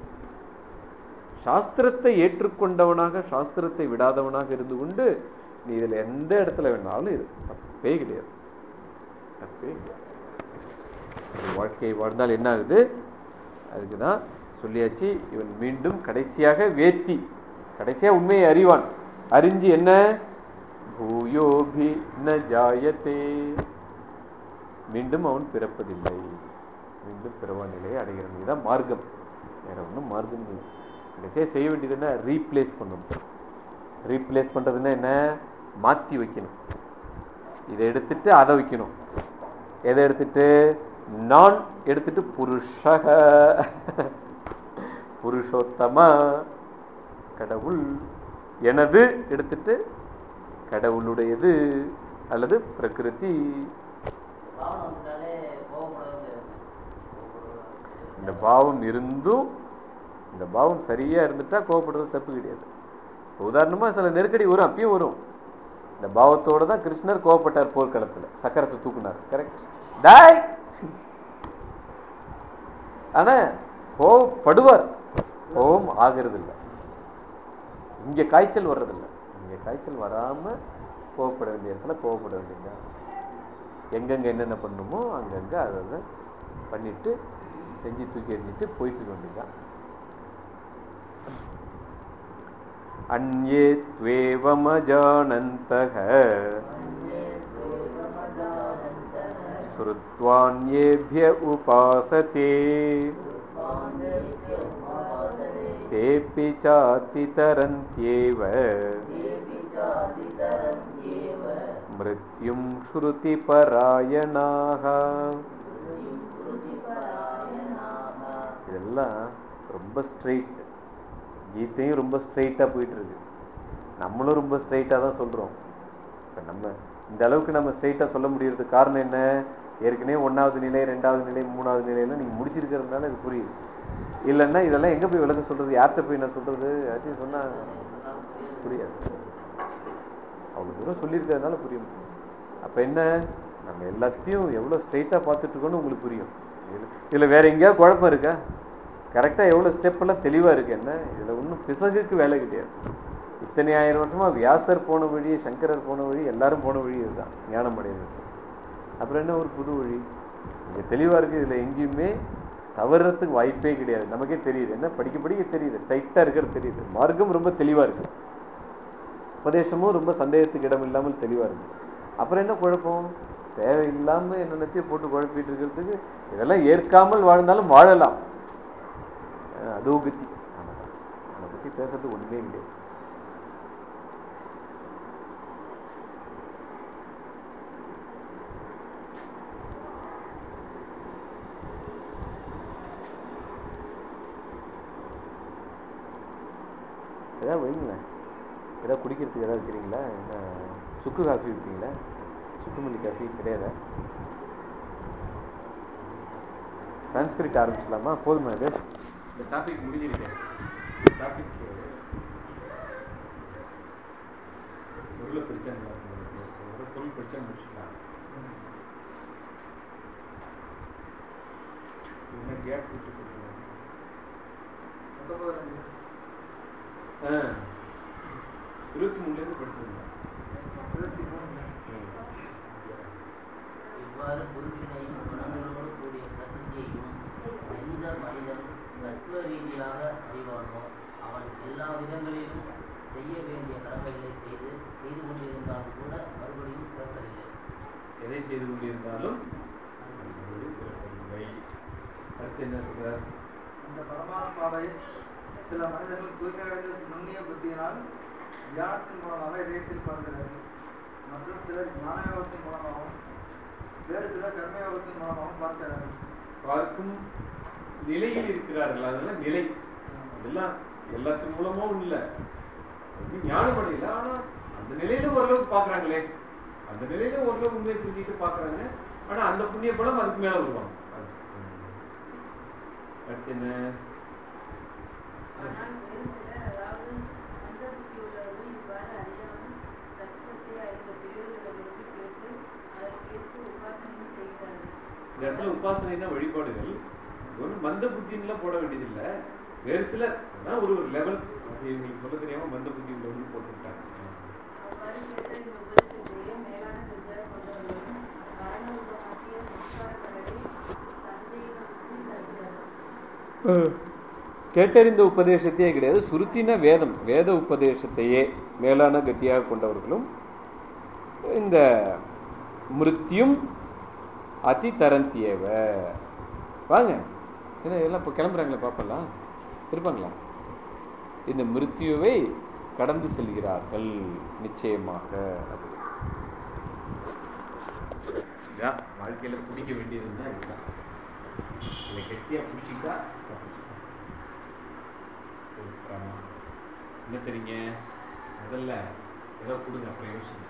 சாஸ்திரத்தை ஏற்றுக்கொண்டவனாக சாஸ்திரத்தை விடாதவனாக இருந்து கொண்டு நீ இதில் எந்த இடத்துல வேணாலும் இரு. தப்பே கிடையாது. தப்பே கிடையாது. வாழ்க்கையை வாழ்ந்தால் என்ன ஆகுது? அதுக்கு தான் சொல்லியாச்சு. இவன் மீண்டும் கடைசியாக வேத்தி. கடைசியாக உண்மையை அறிவான். அறிஞ்சு என்ன? பூயோபி ந ஜாயத்தே மீண்டும் அவன் பிறப்பதில்லை. மீண்டும் பிறவா நிலையை அடைகிறான். இதுதான் மார்க்கம். வேற ஒன்றும் மார்க்கம் இல்லை. கடைசியாக செய்ய வேண்டியது என்ன? ரீப்ளேஸ் பண்ணணும். ரீப்ளேஸ் பண்ணுறதுன்னா என்ன? மாற்றி வைக்கணும். இதை எடுத்துட்டு அதை வைக்கணும். எதை எடுத்துட்டு? நான் எடுத்துட்டு புருஷக. புருஷோத்தம. கடவுள் எனது எடுத்துட்டு கடவுளுடையது அல்லது பிரகிருதி. இந்த பாவம் இருந்தும் இந்த பாவம் சரியா இருந்துட்டா கோவப்படுறது தப்பு கிடையாது. உதாரணமா சில நெருக்கடி வரும் அப்பயும் வரும். இந்த பாவத்தோட தான் கிருஷ்ணர் கோவப்பட்டார் போர்க்களத்துல சக்கரத்தை தூக்குனார் கரெக்ட் டாய்! ஆனா கோவப்படுவார். கோபம் ஆகிறது இல்லை இங்கே காய்ச்சல் வர்றதில்லை. இங்கே காய்ச்சல் வராமல் கோவப்பட வேண்டிய இடத்துல கோவப்பட வேண்டியது. எங்கெங்கே என்னென்ன பண்ணுமோ அங்கங்கே அதை பண்ணிவிட்டு செஞ்சு தூக்கி எறிஞ்சிட்டு போயிட்டு வேண்டியதான் அந்யே துவேவமஜானந்தக. ஸ்ருத்வான்யேபிய உபாசதே. तेऽपि चातितरन्त्येव मृत्युं श्रुतिपरायणाः இதெல்லாம் ரொம்ப ஸ்ட்ரெயிட் கீதையும் ரொம்ப ஸ்ட்ரெயிட்டாக போயிட்டு இருக்கு நம்மளும் ரொம்ப ஸ்ட்ரெயிட்டாக தான் சொல்கிறோம் இப்போ நம்ம இந்த அளவுக்கு நம்ம ஸ்ட்ரெயிட்டாக சொல்ல முடியறதுக்கு காரணம் என்ன ஏற்கனவே ஒன்றாவது நிலை ரெண்டாவது நிலை மூணாவது நிலையெல்லாம் நீங்கள் முடிச்சிருக்கிறதுனால இது புரியுது இல்லைன்னா இதெல்லாம் எங்கே போய் விளக்க சொல்கிறது யார்கிட்ட போய் நான் சொல்கிறது யார்ட்டையும் சொன்னால் புரியாது. அவ்வளோ தூரம் சொல்லியிருக்கிறதுனால புரியும் அப்போ என்ன? நம்ம எல்லாத்தையும் எவ்வளோ ஸ்ட்ரெயிட்டாக பார்த்துட்ருக்கோன்னு உங்களுக்கு புரியும். இதில் வேறு எங்கேயாவது குழப்பம் இருக்கா? கரெக்டாக எவ்வளோ ஸ்டெப்பெல்லாம் தெளிவாக இருக்குது என்ன? இதில் ஒன்றும் பிசகுக்கு வேலை கிடையாது. இத்தனை ஆயிரம் வருஷமாக வியாசர் போன வழி சங்கரர் போன வழி எல்லாரும் போன வழி இதுதான். ஞானம் அடையிறது. அப்புறம் என்ன? ஒரு புது வழி. இங்கே தெளிவாக இருக்குது இதில் எங்கேயுமே தவறுறதுக்கு வாய்ப்பே கிடையாது. நமக்கே தெரியுது. என்ன? படிக்க படிக்க தெரியுது டைட்டாக இருக்கிறது தெரியுது. மார்க்கம் ரொம்ப தெளிவாக இருக்கு. உபதேசமும் ரொம்ப சந்தேகத்துக்கு இடம் இல்லாமல் தெளிவாக இருக்கு. அப்புறம் என்ன குழப்பம்? தேவையில்லாம என்னென்னத்தையும் போட்டு குழப்பிட்டு இருக்கிறதுக்கு இதெல்லாம் ஏற்காமல் வாழ்ந்தாலும் வாழலாம். அதோ கத்தி அதை பத்தி பேசுறதுக்கு ஒண்ணுமே கிடையாது ஏதாவது வைங்களேன். ஏதாவது குடிக்கிறதுக்கு ஏதாவது இருக்கிறீங்களா என்ன சுக்கு காஃபி இருக்கீங்களா சுக்குமல்லி காஃபி கிடையாதா? சன்ஸ்கிரிட் ஆரம்பிச்சிடலாமா? போதுமா இது? இந்த டாபிக் முடிஞ்சிருக்கேன் டாபிக் பொருளை பிடிச்சா நல்லா இருக்கும். ஒரு பொருள் பிடிச்சா முடிச்சுக்கலாம். என்ன கேப் விட்டு கொடுக்கலாம் இருபத்தி மூணுலேருந்து படிச்சிருந்தேன். இருபத்தி மூணு இவ்வாறு புருஷனையும் குணங்களோடு கூடிய பிரகிருதியையும் எந்த மனிதன் தத்துவ ரீதியாக அறிவானோ அவன் எல்லா விதங்களிலும் செய்ய வேண்டிய கடமைகளை செய்து செய்து கொண்டிருந்தாலும் கூட மறுபடியும் பிறப்பதில்லை. எதை செய்து கொண்டிருந்தாலும் மறுபடியும் பிறப்பதில்லை. அடுத்து என்ன சொல்றார்? இந்த பரமாத்மாவை சில மனிதர்கள் தூய்மையடைந்த நுண்ணிய புத்தியினால் தியானத்தின் மூலமாக இதயத்தில் பார்க்கிறார்கள் மற்றும் சிலர் ஞான யோகத்தின் மூலமாகவும் வேறு சிலர் கர்மயோகத்தின் மூலமாகவும் பார்க்கிறார்கள். பார்க்கும் நிலையில் இருக்கிறார்கள். அதெல்லாம் நிலை. அதெல்லாம் எல்லாத்தின் மூலமும் இல்லை. ஞானம் அடையல ஆனா அந்த நிலையில ஓரளவுக்கு பாக்குறாங்களே அந்த நிலையில ஓரளவு உண்மை புரிஞ்சுட்டு பாக்குறாங்க ஆனா அந்த புண்ணிய பலம் அதுக்கு மேல வருவாங்க. அடுத்து என்ன ஆனால் வேறு சிலர் அதாவது மந்த புத்தி உள்ளவர்கள் இவ்வாறு அறியாமல் தத்துவத்தை அறிந்த பெரியவர்களிடமிருந்து கேட்டு அதற்கேற்ப உபாசனையும் செய்கிறார்கள் இந்த இடத்துல உபாசனைனா வழிபாடுகள். ஒரு மந்த புத்தின்லாம் போட வேண்டியதில்லை. வேறு அதான் ஒரு ஒரு லெவல் அது எங்களுக்கு சொல்ல தெரியாம மந்த புத்தி உள்ளவர்கள் போட்டுருக்காங்க கேட்டறிந்த உபதேசத்தையே கிடையாது. சுருத்தின வேதம் வேத உபதேசத்தையே மேலான கத்தியாக கொண்டவர்களும் இந்த மிருத்தியும் அதி தரந்தியவ வாங்க. என்ன எல்லாம் இப்போ கிளம்புறாங்களே பார்ப்பலாம் இருப்பாங்களா? இந்த மிருத்யுவை கடந்து செல்கிறார்கள். நிச்சயமாக. வாழ்க்கையில் பிடிக்க வேண்டியதுன்னா இதுதான். இதை கெட்டியாக பிடிச்சிக்கிட்டா என்ன தெரியுங்க? முதல்ல ஏதோ கொடுங்க அப்புறம் யோசிங்க.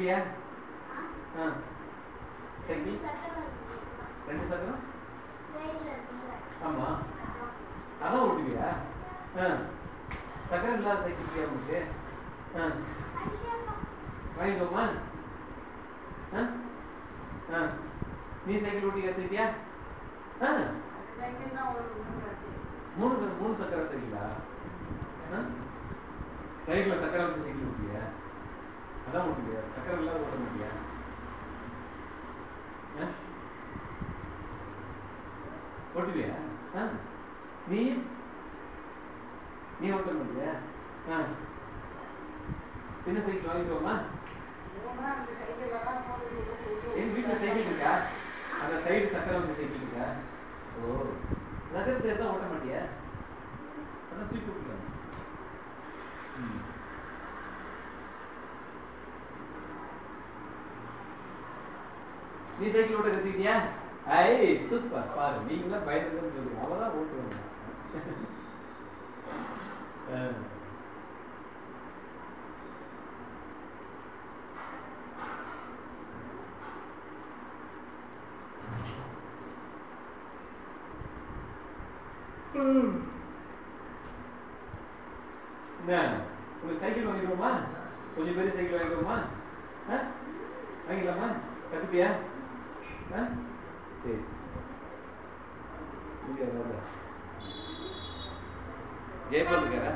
Yeah. சொல்லிருக்கியா ஐ சூப்பர் பாரு நீங்களா பயந்துன்னு சொல்லுங்க அவ்வளோதான் ஓட்டுவாங்க ஒரு சைக்கிள் வாங்கிடுவோமா கொஞ்சம் பேர் சைக்கிள் வாங்கிடுவோமா வாங்கிடலாமா கத்துப்பியா? சரி ஜெயபால் இருக்கிறா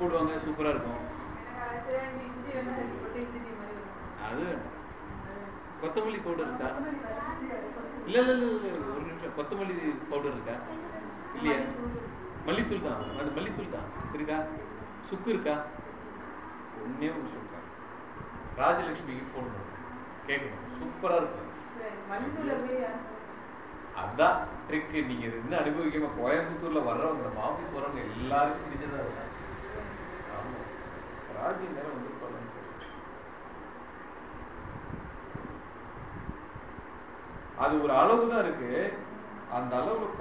போடுவாங்க சூப்பராக இருக்கும். அது கொத்தமல்லி பவுடர் இருக்கா? இல்லை இல்லை இல்லை ஒரு நிமிஷம். கொத்தமல்லி பவுடர் இருக்கா? இல்லையா? மல்லித்தூள் தான். அது மல்லித்தூள் தான். இருக்கா? சுக்கு இருக்கா? ஒன்னே ஒன்று சொல்கிறேன் ராஜலட்சுமிக்கு ஃபோன் பண்ணுறேன் கேட்கணும். சூப்பராக இருக்கும். அதுதான் ட்ரிக்கு நீங்கள் இருந்து அனுபவிக்காம கோயம்புத்தூரில் வர்றவங்க ஆஃபீஸ் வரவங்க எல்லாருக்கும் பிடிச்சதாக இருக்கும்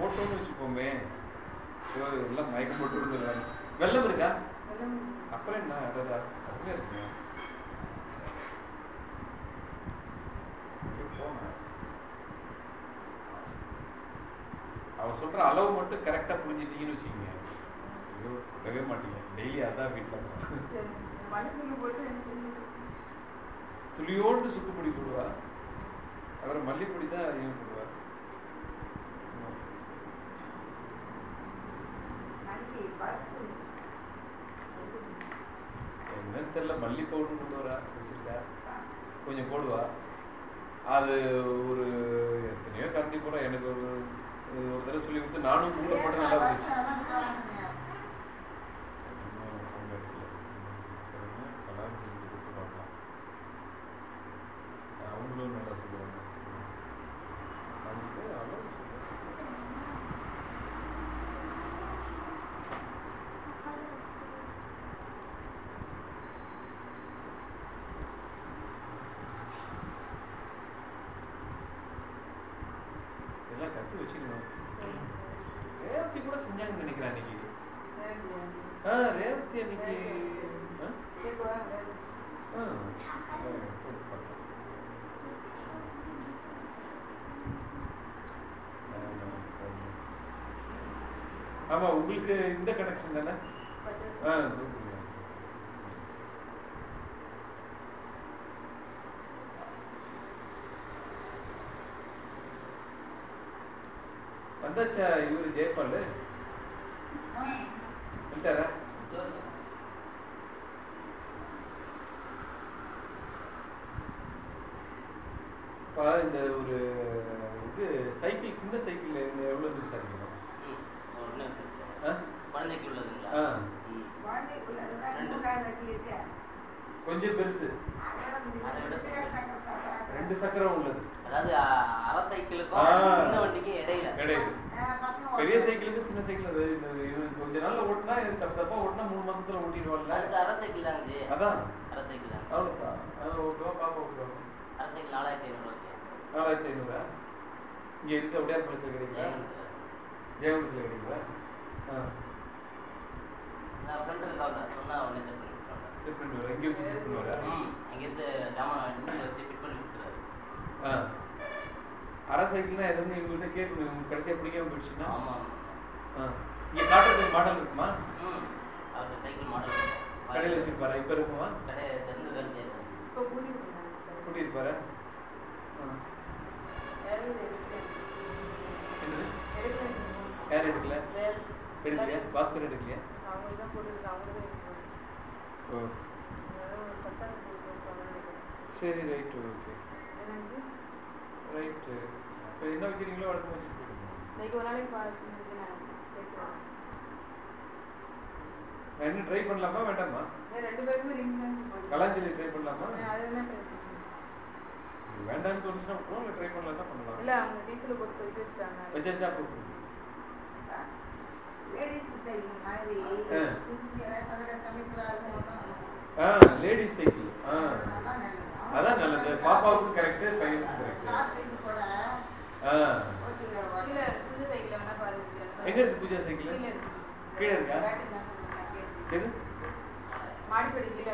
போட்டோன்னு வச்சுக்கோமே. எல்லாம் மயக்கம் போட்டு இருந்துருக்காங்க வெள்ளம் இருக்கா? நினைக்கிறேன் அன்னைக்கு ரேவதி அன்னைக்கு ஆ? ஆ. போட்டு பார்க்கலாம். ஆமா உங்களுக்கு இந்த கனெக்ஷன் தானே ஆ தூக்குங்க. வந்தாச்சா இவரு ஜெயபால் வந்துட்டாரா இப்போ இந்த ஒரு இது சைக்கிள் சின்ன சைக்கிள் எவ்வளோ தூரம் சார் இருக்கும் ம், ஒரு நிமிஷம் இருக்கு. ஆ? குழந்தைக்கு உள்ளதுங்களா ஆ ம். கொஞ்சம் பெருசு ரெண்டு சக்கரம் உள்ளது அதாவது அ- அரை சைக்கிளுக்கும் ஆ. சின்ன வண்டிக்கும் இடையில கிடையாது பெரிய சைக்கிளுக்கு சின்ன சைக்கிள் அது இது- இது கொஞ்ச நாள்ல ஓட்டினா இது தப்பு தப்பா ஓட்டினா மூணு மாசத்துல ஓட்டிடுவான்ல அதுக்கு அரை சைக்கிள் தாங்க ஜி. அதான் அரை சைக்கிள் தான் அவ்வளோதான் அது ஓட்டுவா பாப்பா ஓட்டுவாங்க அரை சைக்கிள் நாலாயிரத்தி ஐநூறு நாலாயிரத்தி ஐநூறா இங்க இருக்கு அப்படியே பழத்தில் கிடைக்குதா ஜெயமத்தில் கிடைக்குதா ஆ நான் ஃப்ரெண்டு இருக்காங்க சொன்னா உடனே செட் பண்ணி கொடுத்தாங்க செட் பண்ணி வரேன் இங்கே வச்சு செட் பண்ணி வரேன் ம் அங்கேருந்து இங்க வச்சு ஃபிட் பண்ணி கொடுத்துறாரு ஆ. அரை சைக்கிள்னா எதுவும் இவங்ககிட்ட கேட்கணும். கடைசியாக பிடிக்காம போயிடுச்சுன்னா? ஆமா ஆ. இங்கே காட்டுறதுக்கு மாடல் இருக்குமா? ம் அவருக்கு சைக்கிள் மாடல் கடையில் வச்சுருப்பாரா? இப்போ இருக்குமா? கடையை தெரிந்து தெரிஞ்சு கூட்டியிருப்பாரா ஆ. என்னது யார் எடுக்கல? எடுக்கலையா? பாஸ்கர் எடுக்கலையா? ஓ. சரி ரைட்டு ஓகே. ரைட்டு. இப்போ என்ன வைக்கிறீங்களோ வழக்கம் வச்சுட்டு இன்னும் ட்ரை பண்ணலாமா வேண்டாமா. கலாஞ்சலி ட்ரை பண்ணலாமா? என்ன வேண்டாம்னு தோணுச்சுன்னா விட்டுருவோம் இல்லை ட்ரை பண்ணலாம் தான் பண்ணலாம்? இல்ல அவங்க போட்டு போயிட்டு வச்சிட்டாங்க. வச்சாச்சா போட்டு ஆ. லேடிஸ் சைக்கிள் ஆ அதான் நல்லது. பாப்பாவுக்கு கரெக்டு பையனுக்கு கரெக்டு ஆ. எங்க இருக்கு பூஜா சைக்கிள் கீழே இருக்கு. எது? மாடிப்படி கீழே.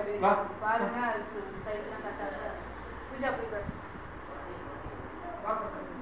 பாருங்க பூஜா போய் பாரு.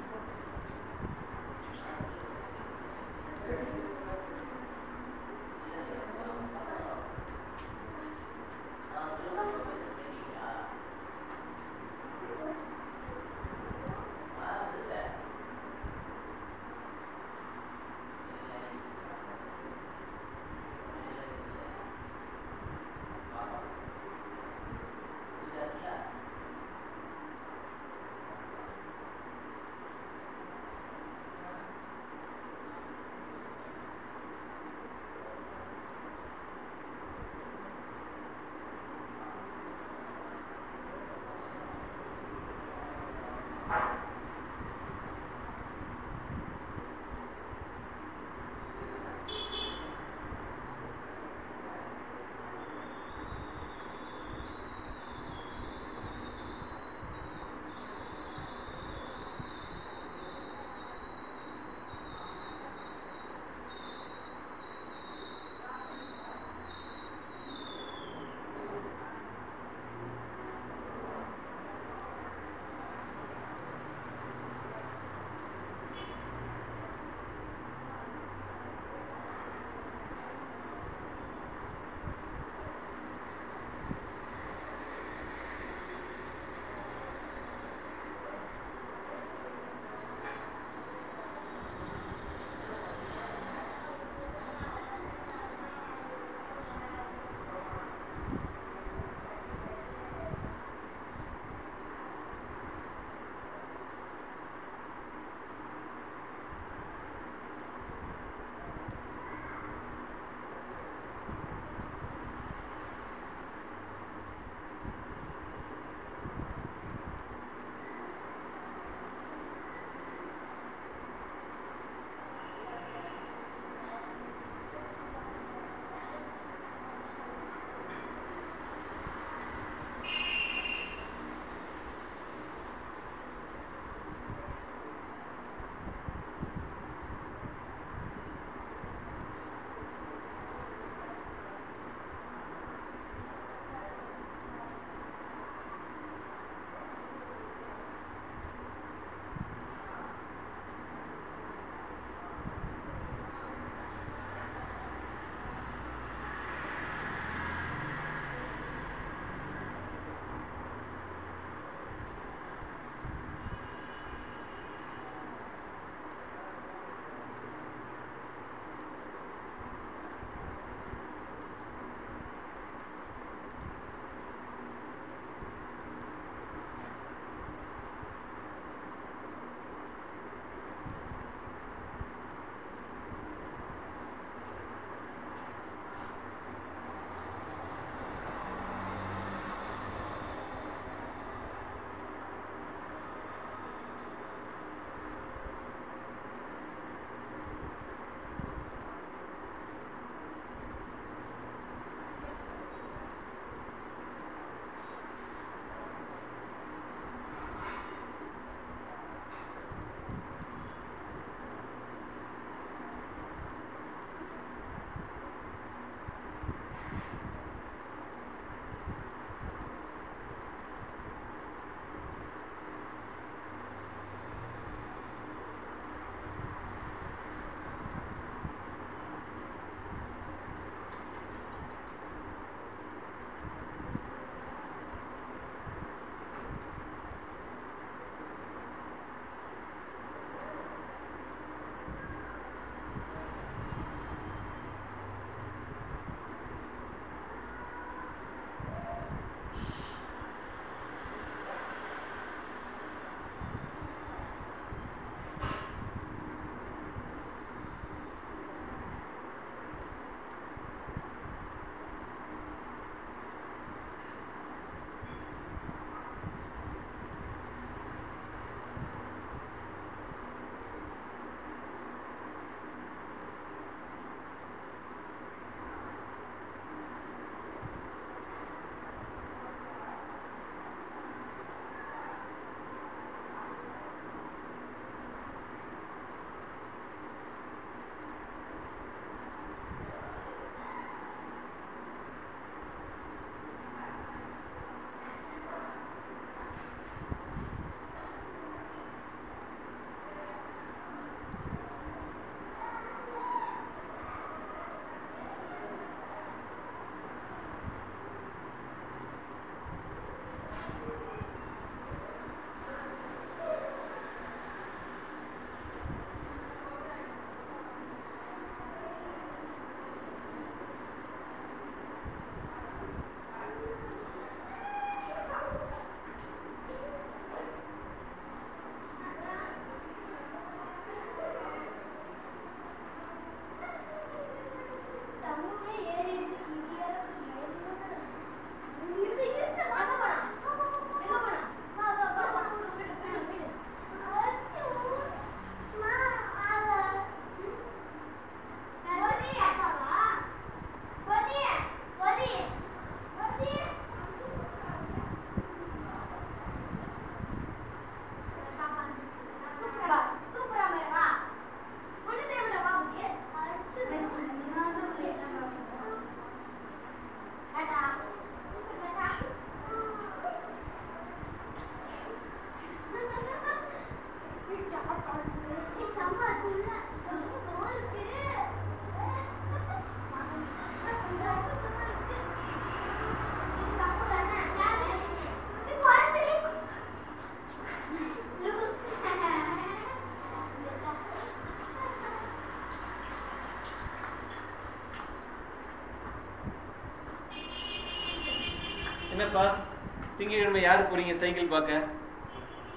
திங்கக்கிழமை யார் போறீங்க? சைக்கிள் பார்க்க.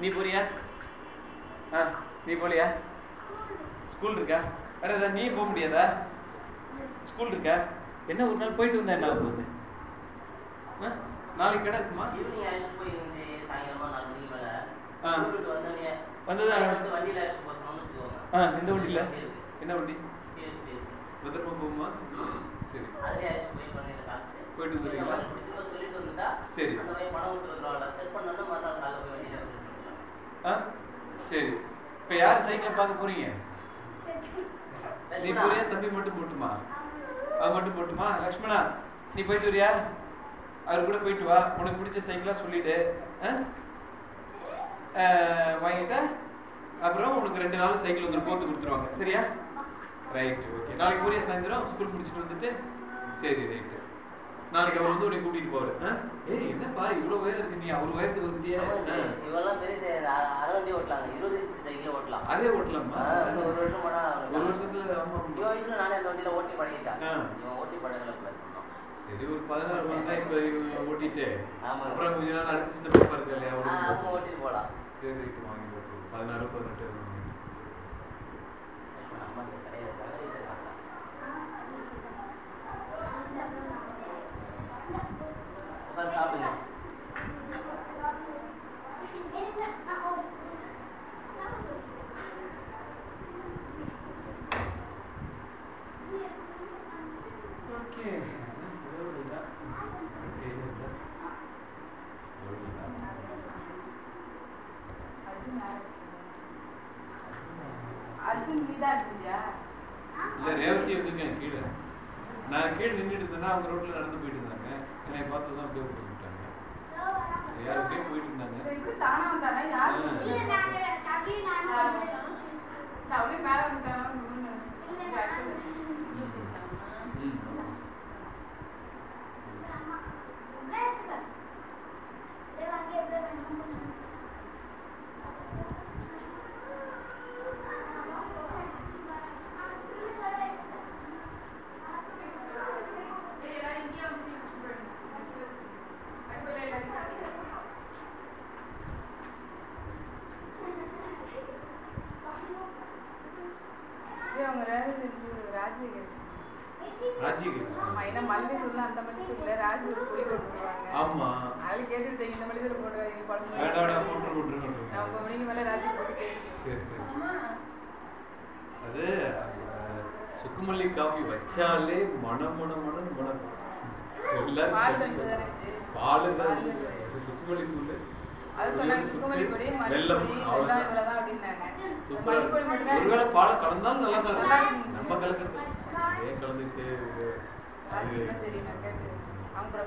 நீ போறியா? ஆ நீ போலியா? ஸ்கூல் இருக்கா? வேற அடடா நீ போக முடியாதா? ஸ்கூல் இருக்கா? என்ன ஒரு நாள் போயிட்டு வந்தேன் என்ன சைக்கிளாக சொல்லிட்டு வாங்கிட்ட. அப்புறம் உனக்கு ரெண்டு நாள் சைக்கிள் வந்து போட்டு கொடுத்துருவாங்க. சரியா? ரைட்டு ஓகே நாளைக்கு போறிய சாயந்தரம் ஸ்கூல் முடிச்சுட்டு வந்துட்டு சரி ரைட்டு நாளைக்கு அவர் வந்து உன்னை கூட்டிட்டு போவாரு. ஏய் என்னப்பா இவ்வளவு உயரம் இருக்கு நீ அவரு உயரத்துக்கு வந்துட்டியா. இவெல்லாம் பெரிய அரை வண்டி ஓட்டலாம் இருபது இன்ச்சு சைக்கிள் ஓட்டலாம். அதே ஓட்டலாமா? ஒரு வருஷம் ஒரு வருஷத்துல வயசுல நானே அந்த வண்டியில ஓட்டி பழகிட்டேன். சரி ஒரு பதினாறு வந்தா இப்ப ஓட்டிட்டு அப்புறம் கொஞ்ச நாள் அடுத்த சின்ன பாப்பா சரி வாங்கி போட்டு பதினாறு பதினெட்டு.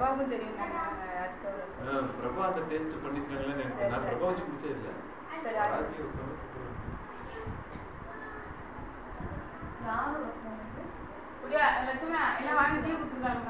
பிரபாவுக்கும் தெரியும்? அந்த டேஸ்ட் பண்ணிருக்காங்களே எனக்கு நான் பிரபா வச்சு பிடிச்சது எல்லாம் வாங்கிட்டே கொடுத்துருக்காங்க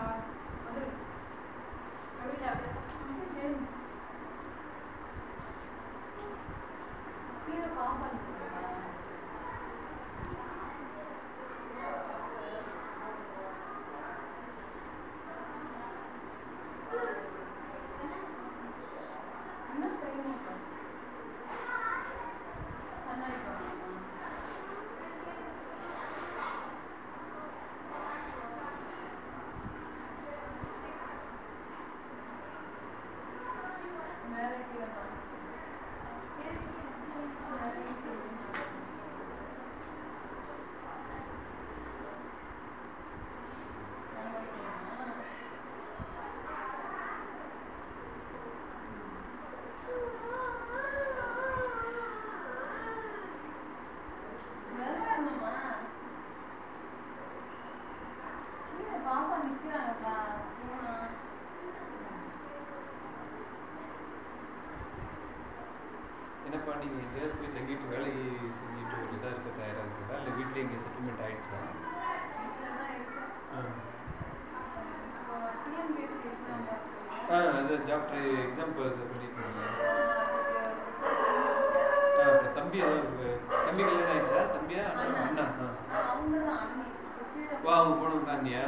எதாவது எக்ஸாம்பிள் பண்ணிருக்கீங்க தம்பி ஏதாவது தம்பி கல்யாணம் ஆயிடுச்சா? தம்பியா? அண்ணா ஆ வா அவங்க போனவங்க அண்ணியா?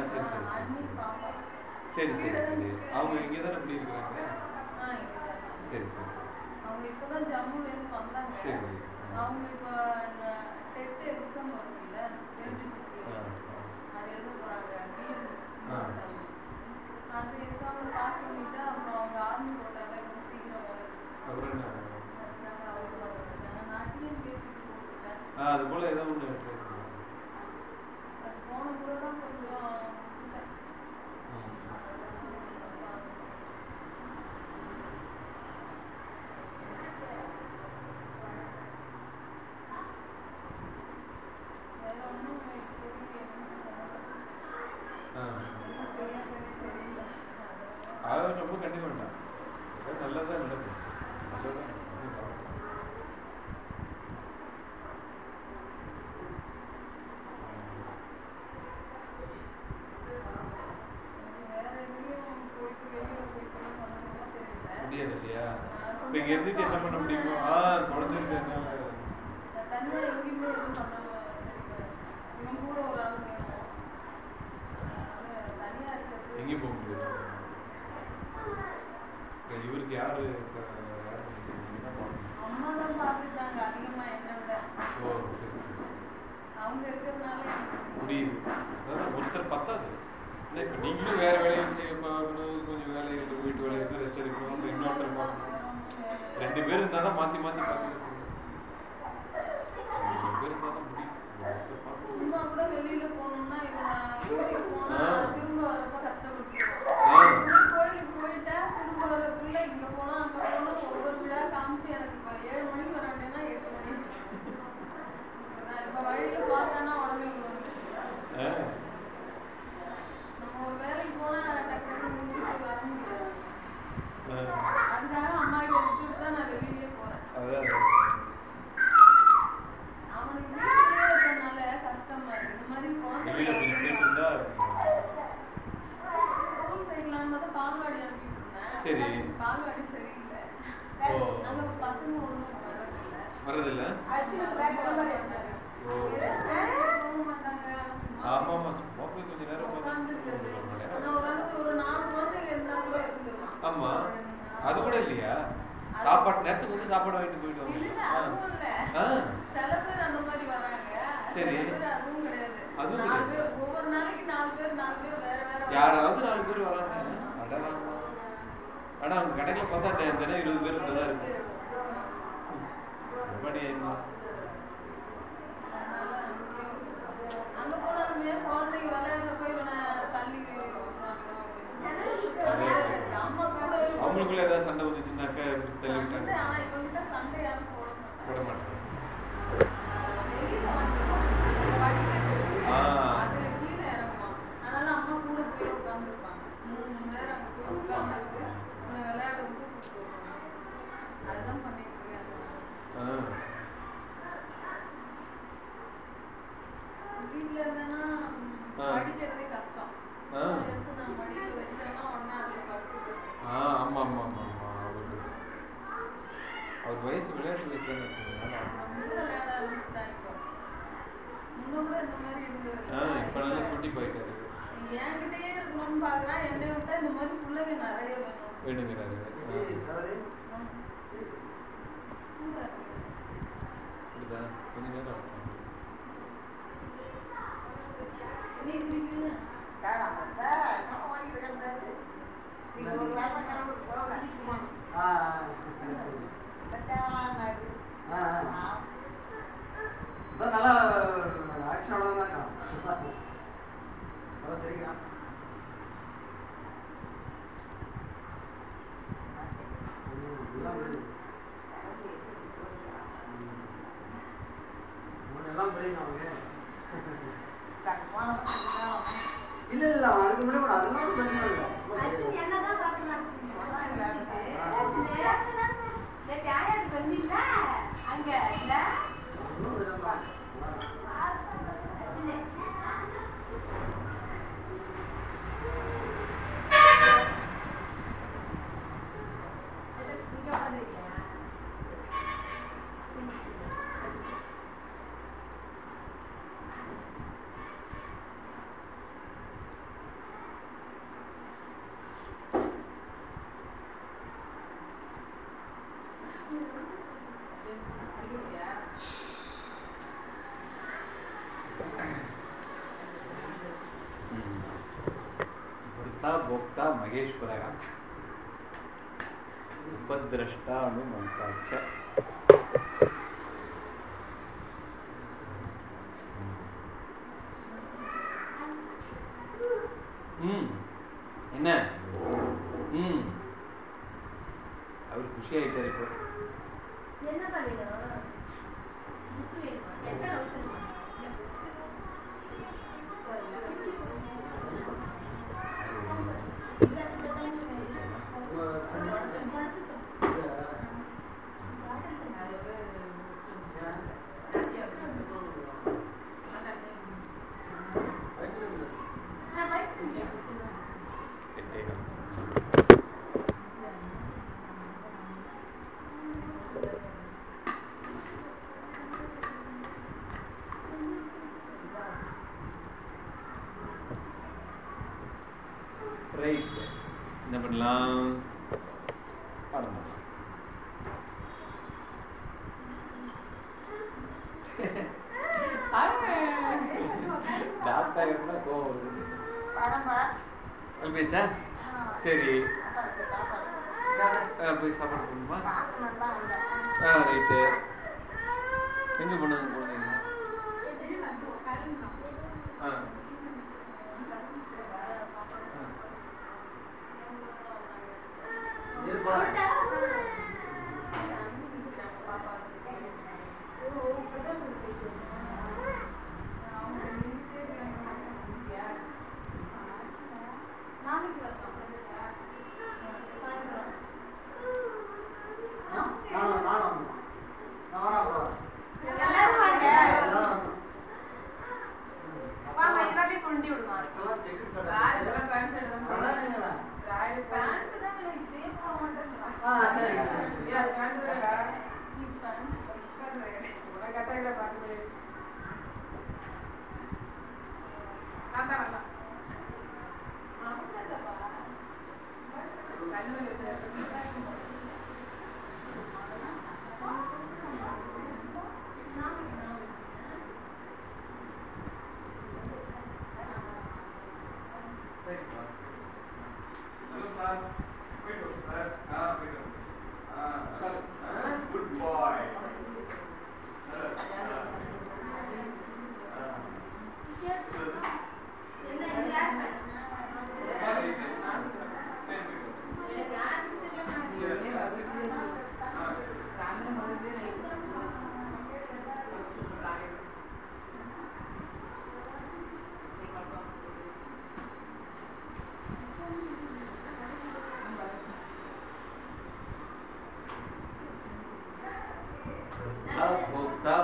இருந்துட்டு என்ன பண்ண முடியும்? भोक्ता महेश्वर उपद्रष्टानुमन्ता च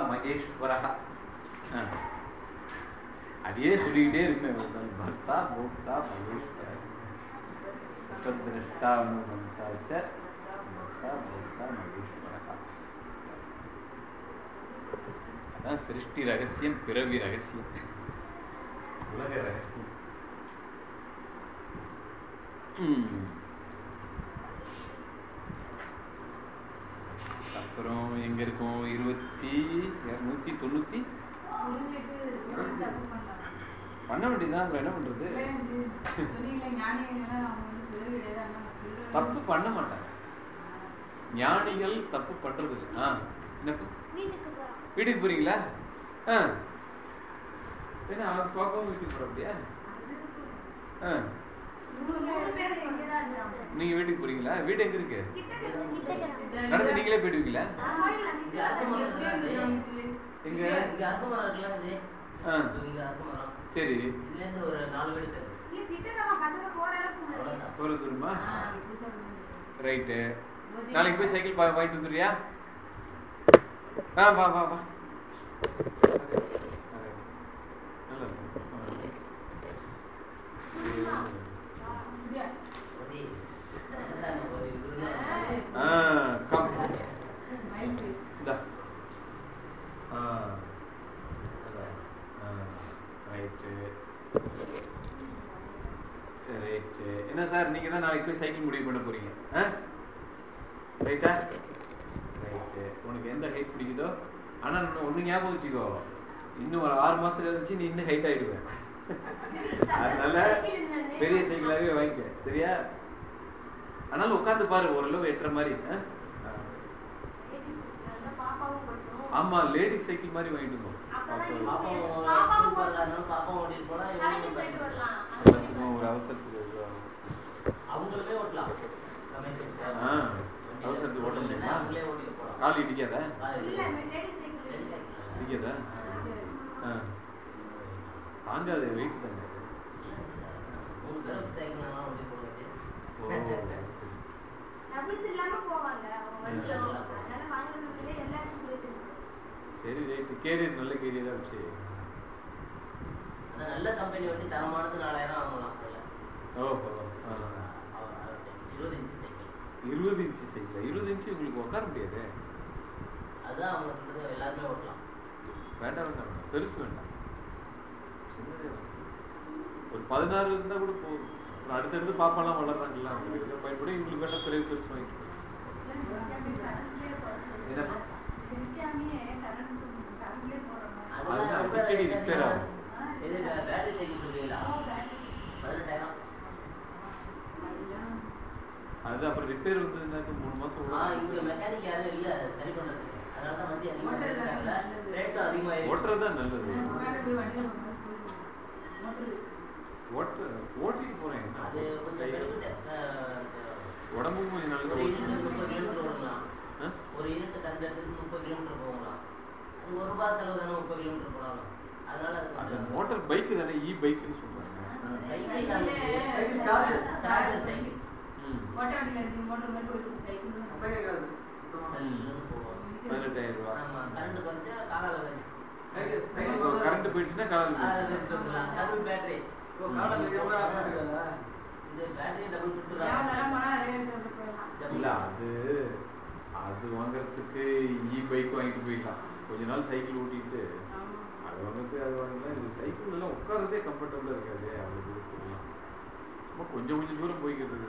மகேஸ்வரக அதையே சொல்லிக்கிட்டே இருப்பேன். பக்தா போக்தா மகேஸ்வரர் திரஷ்டா அனுபந்தாச்ச பக்தா போக்தா மகேஸ்வரக அதான் சிருஷ்டி ரகசியம் பிறவி ரகசியம். ஞானிகள் தப்பு பண்றது இல்லை வீட்டுக்கு போறீங்களா? ஏன்னா அவன் பார்க்கவும் வீட்டுக்கு போற அப்படியா? நீங்க வீட்டுக்கு போறீங்களா? வீடு எங்க இருக்கு? நடந்து நீங்களே போயிடுவீங்களா? எங்க? சரி. ஒரு தூரமா? ரைட்டு. நாளைக்கு போய் சைக்கிள் வாங்கிட்டு வந்துருவியா? ஆ வா வா வா. என்ன சார் நீங்க தான் நாளைக்கு போய் சைக்கிள் முடிவு பண்ண போறீங்க ஆ? ரைட்டா ரைட்டு உனக்கு எந்த ஹைட் பிடிக்குதோ? ஆனால் நான் ஒன்று ஞாபகம் வச்சுக்கோ. இன்னும் ஒரு ஆறு மாதம் கழிச்சு நீ இன்னும் ஹைட் ஆகிடுவேன் அதனால பெரிய சைக்கிளாகவே வாங்கிக்க. சரியா? ஆனாலும் உட்காந்து பாரு ஓரளவு எட்டுற மாதிரி. ஆமா லேடிஸ் சைக்கிள் மாதிரி வாங்கிட்டு ஒரு அவசரத்துக்கு கால் சைக்கிள் இடிக்காதா ஆ. தாங்காது வெயிட் தாங்க சரி. ரைட்டு கேரியர் நல்ல கேரியரா வச்சு நல்ல கம்பெனி வண்டி தரமானது நாலாயிரம் வாங்கலாம். ஓஹோ இருபது இன்ச்சு சைக்கிள் இருபது இன்ச்சு சைக்கிள் இருபது இன்ச்சு உங்களுக்கு உட்கார முடியாது? அதுதான் அவங்க சொல்றது எல்லாருமே ஓட்டலாம் வேண்டாம். பெருசு வேண்டாம் சின்னதே. ஒரு பதினாறு இருந்தா கூட போதும் அப்புறம் அடுத்தடுத்து பாப்பாலாம் வளர்றாங்கல்ல அவங்களுக்கு இதை பயன்பட இவங்களுக்கு வேண்டாம் பெரிய பெருசு வாங்கிக்கலாம் அடிக்கடி repair ஆகும். அது அப்புறம் ரிப்பேர் வந்ததுனாக்க மூணு மாசம். இங்க மெக்கானிக் யாரும் இல்ல சரி பண்றதுக்கு வண்டி ஓட்டுறது தான் நல்லது. ஓட்டு ஓட்டிட்டு போறேன்? அது கொஞ்சம் நல்லதா. ஒரு யூனிட் ஓட்டணும். முப்பது கிலோமீட்டர் போகலாம் அது ஒரு ரூபாய் செலவு தானே முப்பது கிலோமீட்டர் போனாலும். அதனால அது மோட்டார் பைக் தானே இ பைக்னு சொல்றாங்க. சைக்கிள் அது சைக்கிள் சார்ஜர். Charger cycle. ம். சத்தம் கேட்காது சுத்தமா. பதினெட்டாயிரம் ரூபா. ஆமா கரண்ட் போயிடுச்சுன்னா காலால பேட்டரி இல்ல அது அது வாங்குறதுக்கு இ பைக் வாங்கிட்டு போயிடலாம். கொஞ்ச நாள் சைக்கிள் ஓட்டிட்டு அது வாங்குறதுக்கு அது வாங்கலாம் இது சைக்கிள் எல்லாம் உட்காரதே கம்ஃபர்டபுளாக இருக்காது அவ்வளோ தூரத்துக்குலாம் சும்மா கொஞ்சம் கொஞ்சம் தூரம் போய்க்கிறது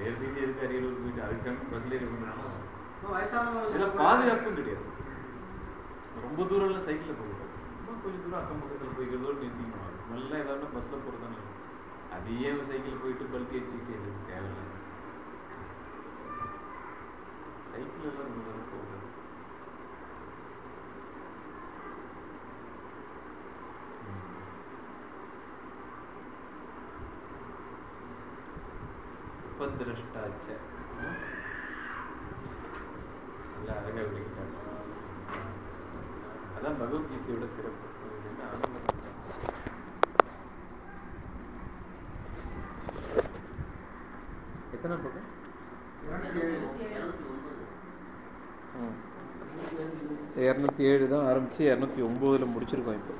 ஏற்கனவே எதுக்கு அரியலூர் போயிட்டு அதுக்கு சமயம் பஸ்லேயே இருக்கணும் இதெல்லாம் பாதுகாப்பும் கிடையாது. ரொம்ப தூரம்லாம் சைக்கிளில் போகக்கூடாது. சும்மா கொஞ்சம் தூரம் அக்கம் பக்கத்தில் போய்க்கிறதோடு நிறுத்திக்கணும் நல்லா ஏதாவது பஸ்ஸில் போகிறதானே அதையே சைக்கிள் போயிட்டு பல்க் அடிச்சுக்கிட்டு எதுக்கு தேவையில்லை. சைக்கிள் எல்லாம் ரொம்ப தூரம் போகக்கூடாது. உபதிரஷ்டாச்ச நல்ல அழகா விளக்கிட்டாங்க அதான் பகவத்கீதையோட சிறப்பு. எத்தனை பக்கம்? இரநூத்தி ஏழு தான் ஆரம்பிச்சு இரநூத்தி ஒம்போதுல முடிச்சிருக்கோம் இப்போ.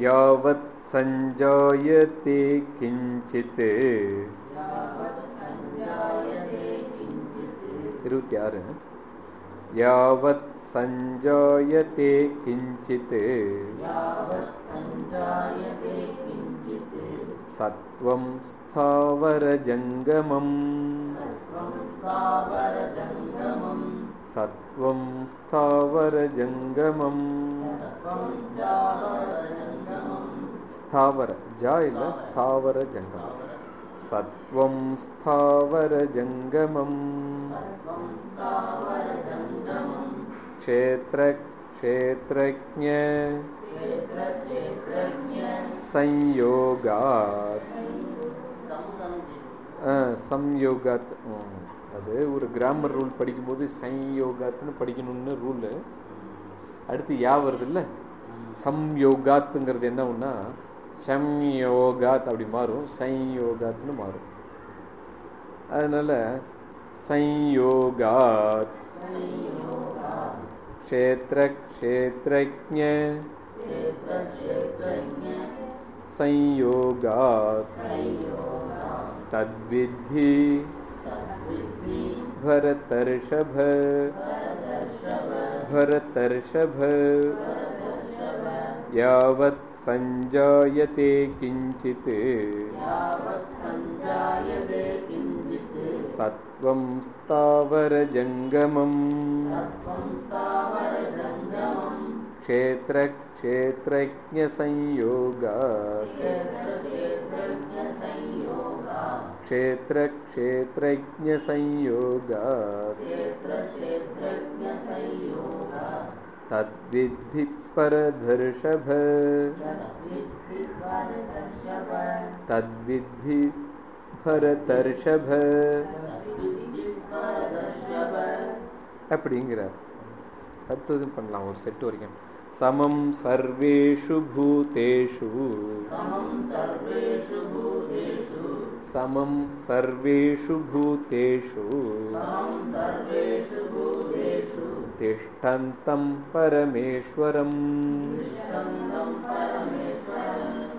यावत् सञ्जायते किञ्चित् இருபத்தி ஆறு யாவத் சஞ்சாயத்தே கிஞ்சித் சத்வம் ஸ்தாவர सत्त्वं स्थावरजङ्गमम् स्थावर जा इल स्थावरजङ्गमं सत्त्वं स्थावरजङ्गमं क्षेत्र क्षेत्रज्ञ संयोगात् संयोगात् அது ஒரு கிராமர் ரூல் படிக்கும்போது சம்யோகாத்னு படிக்கணும்னு ரூலு அடுத்து யா வருது இல்லை சம்யோகாத்துங்கிறது என்ன ஒன்றா சம்யோகாத் அப்படி மாறும் சம்யோகாத்னு மாறும் அதனால संयोगात् क्षेत्र क्षेत्रज्ञ संयोगात् तद्विद्धि भरतर्षभ। भरतर्षभ। यावत् सञ्जायते किञ्चित्। सत्त्वं स्थावरजङ्गमम्। क्षेत्रक्षेत्रज्ञसंयोगा क्षेत्रक्षेत्रज्ञसंयोगा तद्विद्धि परधर्षभ तद्विद्धि भरतर्षभ அப்படிங்கிறார் அடுத்ததும் பண்ணலாம் ஒரு செட் வரைக்கும் சமம் சர்வேஷு பூதேஷு समं सर्वेषु भूतेषु तिष्ठन्तं परमेश्वरम्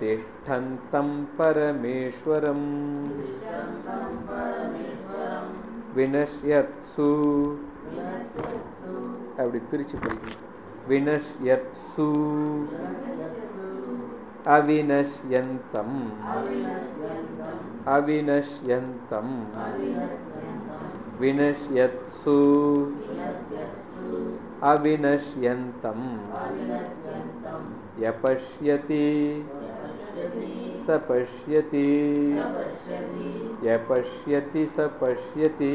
तिष्ठन्तं परमेश्वरम् विनश्यत्सु அப்படி பிரிச்சு படிக்கணும் வினஷ்யத்சு அவினஷ்யந்தம் अविनश्यन्तम्। विनश्यत्सु। अविनश्यन्तम्। यपश्यति। सपश्यति। यपश्यति सपश्यति।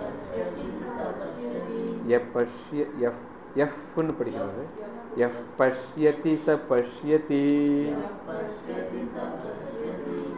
पश्यति यपश्य यफ यः पढ़ी पठिकं यः पश्यति स पश्यति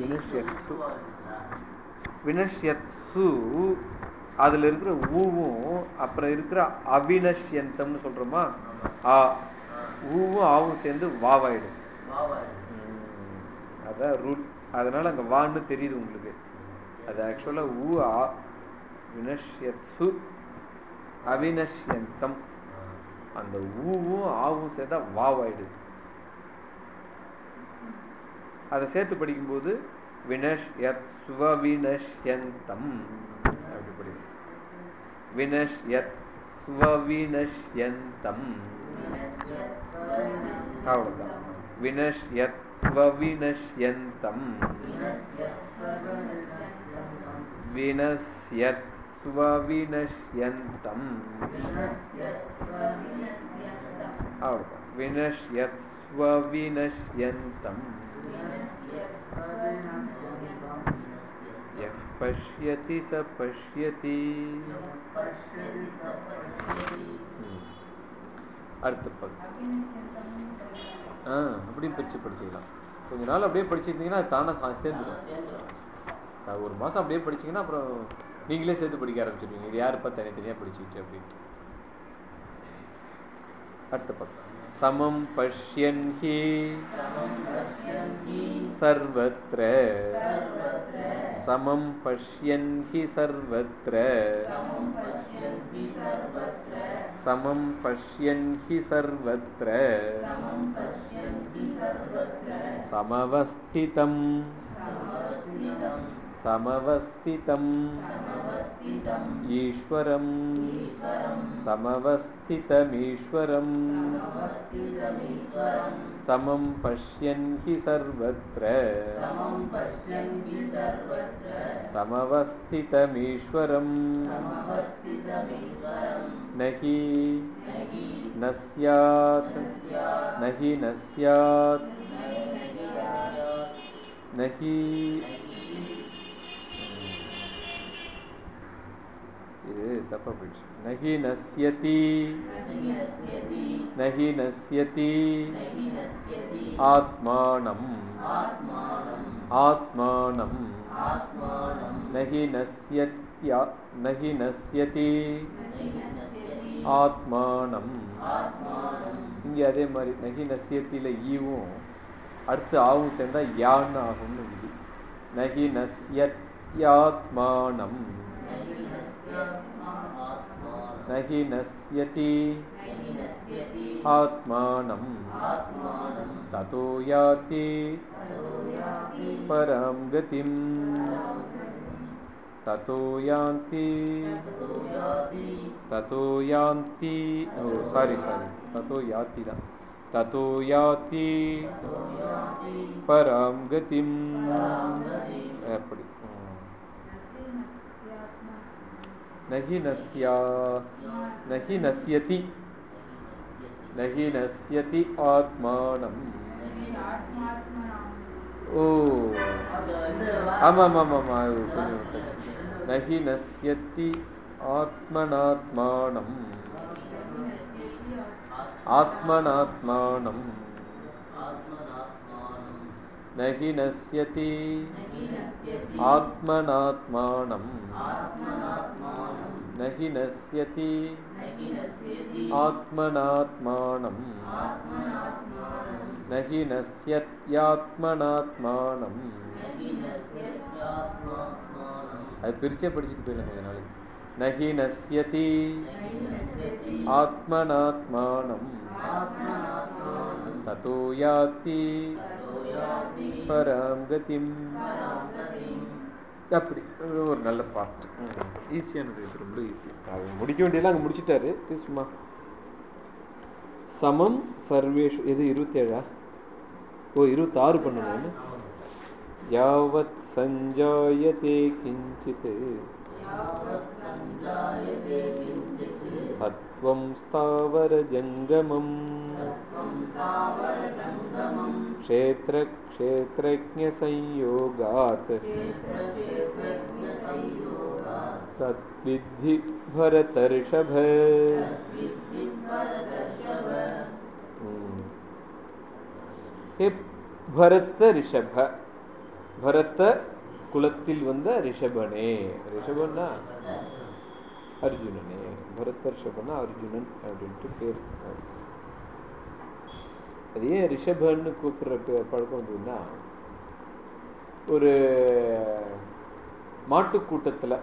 வினஷ்யத்சு வினஷ்யத்சு அதில் இருக்கிற ஊவும் அப்புறம் இருக்கிற அவினஷ்யந்தம்னு சொல்கிறோமா ஆ. ஊவும் ஆவும் சேர்ந்து வாவாயிடும். அதான் ரூல் அதனால் அங்கே வான்னு தெரியுது உங்களுக்கு. அது ஆக்சுவலாக ஊ ஆ வினஷ்யத்சு அவினஷ்யந்தம். அந்த ஊவும் ஆவும் சேர்ந்தா வாவாயிடுது அதை சேர்த்து படிக்கும்போது வினஷ் யத் ஸ்வவினஷ்யந்தம் அப்படி படிக்கும் வினஷ் யத் ஸ்வவினஷ்யந்தம் அவ்வளோதான் வினஷ் யத் ஸ்வவினஷ்யந்தம் வினஸ்யத் ஸ்வவினஷ்யந்தம் அவ்வளோதான் வினஷ்யத் यः पश्यति स पश्यति ம். அடுத்த பகுதி ஆ அப்படியும் பிரித்து படிச்சுக்கலாம் கொஞ்ச நாள் அப்படியே படிச்சிருந்தீங்கன்னா அது தானாக சேர்ந்துடும் அது ஒரு மாதம் அப்படியே படிச்சீங்கன்னா அப்புறம் நீங்களே சேர்த்து படிக்க ஆரம்பிச்சிருவீங்க இது யாருப்பா தனித்தனியாக படிச்சுக்கிட்டு அப்படின்ட்டு அடுத்த பக்கம் समं पश्यन् हि सर्वत्र। समं पश्यन् हि सर्वत्र। समं पश्यन् हि सर्वत्र। समवस्थितम्। समवस्थितम्। ईश्वरं समवस्थितमीश्वरम्। समं पश्यन् हि सर्वत्र। समवस्थितमीश्वरम्। न हि न स्यात्। न हि न स्यात्। न हि இது தப்பா போயிடுச்சு. நகி நஸ்யதி நகி நஸ்யதி ஆத்மானம். ஆத்மானம். நகி நஸ்யத்யா நகி நஸ்யதி ஆத்மானம். இங்கே அதே மாதிரி நகி நசியத்தில் ஈவும் அடுத்து ஆவும் சேர்ந்தால் யான்னு ஆகும்னு விதி. நகி நஸ்யத் न हि नश्यति। आत्मानं। ततो याति। परां गतिं ततो यान्ति। ततो यान्ति। ओ सारि सारि ततो याति न। ततो याति। परं गतिं நகி நஸ்யா நகி நஸ்யதி. நகி நஸ்யதி ஆத்மானம். ஓ. ஆமாம் ஆமாம் ஆமாம் கொஞ்சம் நகி நஸ்யத்தி ஆத்மனாத்மானம். ஆத்மனாத்மானம். நகி நஸ்யதி ஆத்மனாத்மானம். நகி நஸ்யதி ஆத்மனாத்மானம். நகி நஸ்யத்யாத்மனாத்மானம் அது பிரிச்சே படிச்சுட்டு போயிடலாம் கொஞ்ச நாளைக்கு. நகி நஸ்யதி ஆத்மனாத்மானம். ததோ யாத்தி பரம் கதிம் அப்படி ஒரு நல்ல பாட்டு ஈஸியானது இது ரொம்ப ஈஸி அது முடிக்க வேண்டியதெல்லாம் அங்கே முடிச்சிட்டாரு. சும்மா. சமம் சர்வேஷு எது இருபத்தேழா? ஓ இருபத்தாறு பண்ணணும் யாவத் சஞ்சாயதே கிஞ்சித். சத்வம் ஸ்தாவர ஜங்கமம் क्षेत्र क्षेत्रज्ञ संयोगात् तद्विद्धि भरतर्षभ हम्म। हे भरत ரிஷப பரத குலத்தில் வந்த ரிஷபனே ரிஷபன்னா அர்ஜுனனே பரத அர்ஜுனன் அப்படின்ட்டு பேர். அது ஏன் ரிஷபன்னு கூப்பிடுற பழக்கம் வந்ததுன்னா ஒரு மாட்டு கூட்டத்துல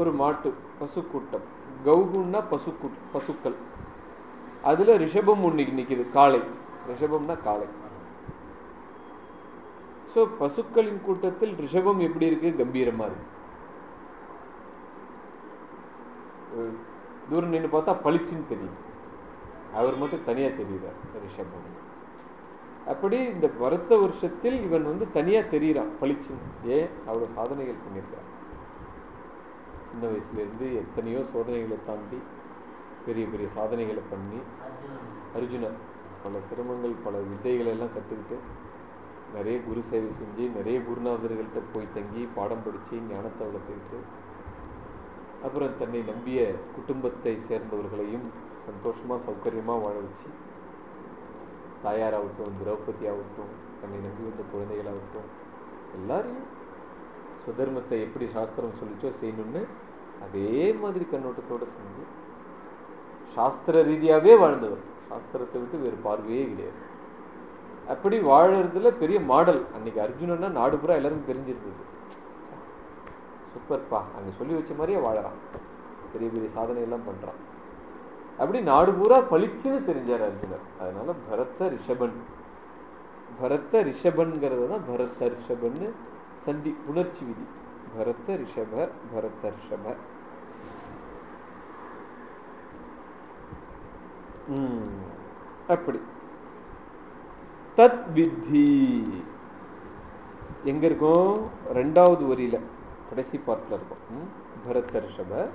ஒரு மாட்டு பசு கூட்டம். கௌகுன்னா பசு கூட் பசுக்கள். அதுல ரிஷபம் ஒண்ணு நிக்குது காளை. ரிஷபம்னா காளை. ஸோ பசுக்களின் கூட்டத்தில் ரிஷபம் எப்படி இருக்கு? கம்பீரமா இருக்கு ஒரு தூரம் நின்று பார்த்தா பளிச்சுன்னு தெரியும். அவர் மட்டும் தனியா தெரிகிறார் ரிஷபம் அப்படி இந்த வருத்த வருஷத்தில் இவன் வந்து தனியா தெரிகிறான் பளிச்சுன்னு. ஏன்? அவ்வளோ சாதனைகள் பண்ணியிருக்கிறான். சின்ன வயசுல இருந்து எத்தனையோ சோதனைகளை தாண்டி பெரிய பெரிய சாதனைகளை பண்ணி அர்ஜுனன் பல சிரமங்கள் பல வித்தைகளை எல்லாம் கற்றுக்கிட்டு நிறைய குரு சேவை செஞ்சு நிறைய குருநாதர்கள்ட்ட போய் தங்கி பாடம் படித்து ஞானத்தை வளர்த்துக்கிட்டு அப்புறம் தன்னை நம்பிய குடும்பத்தை சேர்ந்தவர்களையும் சந்தோஷமாக சௌகரியமாக வாழ வச்சு தாயாராகட்டும் திரௌபதி ஆகட்டும் தன்னை நம்பி வந்த குழந்தைகளாகட்டும் எல்லாரையும் சுதர்மத்தை எப்படி சாஸ்திரம் சொல்லிச்சோ செய்யணும்னு அதே மாதிரி கண்ணோட்டத்தோடு செஞ்சு சாஸ்திர ரீதியாகவே வாழ்ந்தவர். சாஸ்திரத்தை விட்டு வேறு பார்வையே கிடையாது. அப்படி வாழறதுல பெரிய மாடல். அன்னைக்கு அர்ஜுனன்னா நாடு பூரா எல்லாருக்கும் தெரிஞ்சிருந்தது. சூப்பர்ப்பா அங்க சொல்லி வச்ச மாதிரியே வாழறான். பெரிய பெரிய சாதனை எல்லாம் பண்றான். அப்படி நாடு பூரா பளிச்சுன்னு தெரிஞ்சார் அர்ஜுனர். அதனால பரத ரிஷபன். பரத ரிஷபன்கிறது தான் பரத ரிஷபன்னு சந்தி புணர்ச்சி விதி. பரத ரிஷப பரத ரிஷப. அப்படி. தத் வித்தி. எங்க இருக்கும்? ரெண்டாவது வரியில. கடைசி பார்ட்டில் இருக்கும். பரத ரிஷப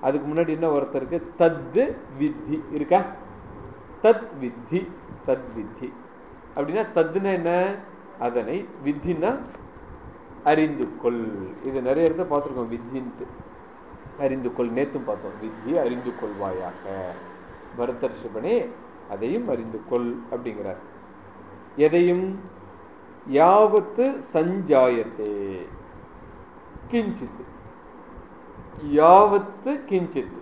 அதுக்கு முன்னாடி என்ன ஒருத்தர் தத்து வித்தி. இருக்கா? தத் வித்தி. தத் வித்தி. அப்படின்னா தத்துனா என்ன? அதனை வித்தின்னா அறிந்து கொள் இது நிறைய இடத்த பார்த்துருக்கோம் வித்தின்ட்டு. அறிந்து கொள் நேத்தும் பார்த்தோம். வித்தி அறிந்து கொள்வாயாக பரத ரிஷபனே அதையும் அறிந்து கொள் அப்படிங்கிறார். எதையும்? யாவத்து சஞ்சாயத்தே. கிஞ்சித் யாவத்து கிஞ்சித்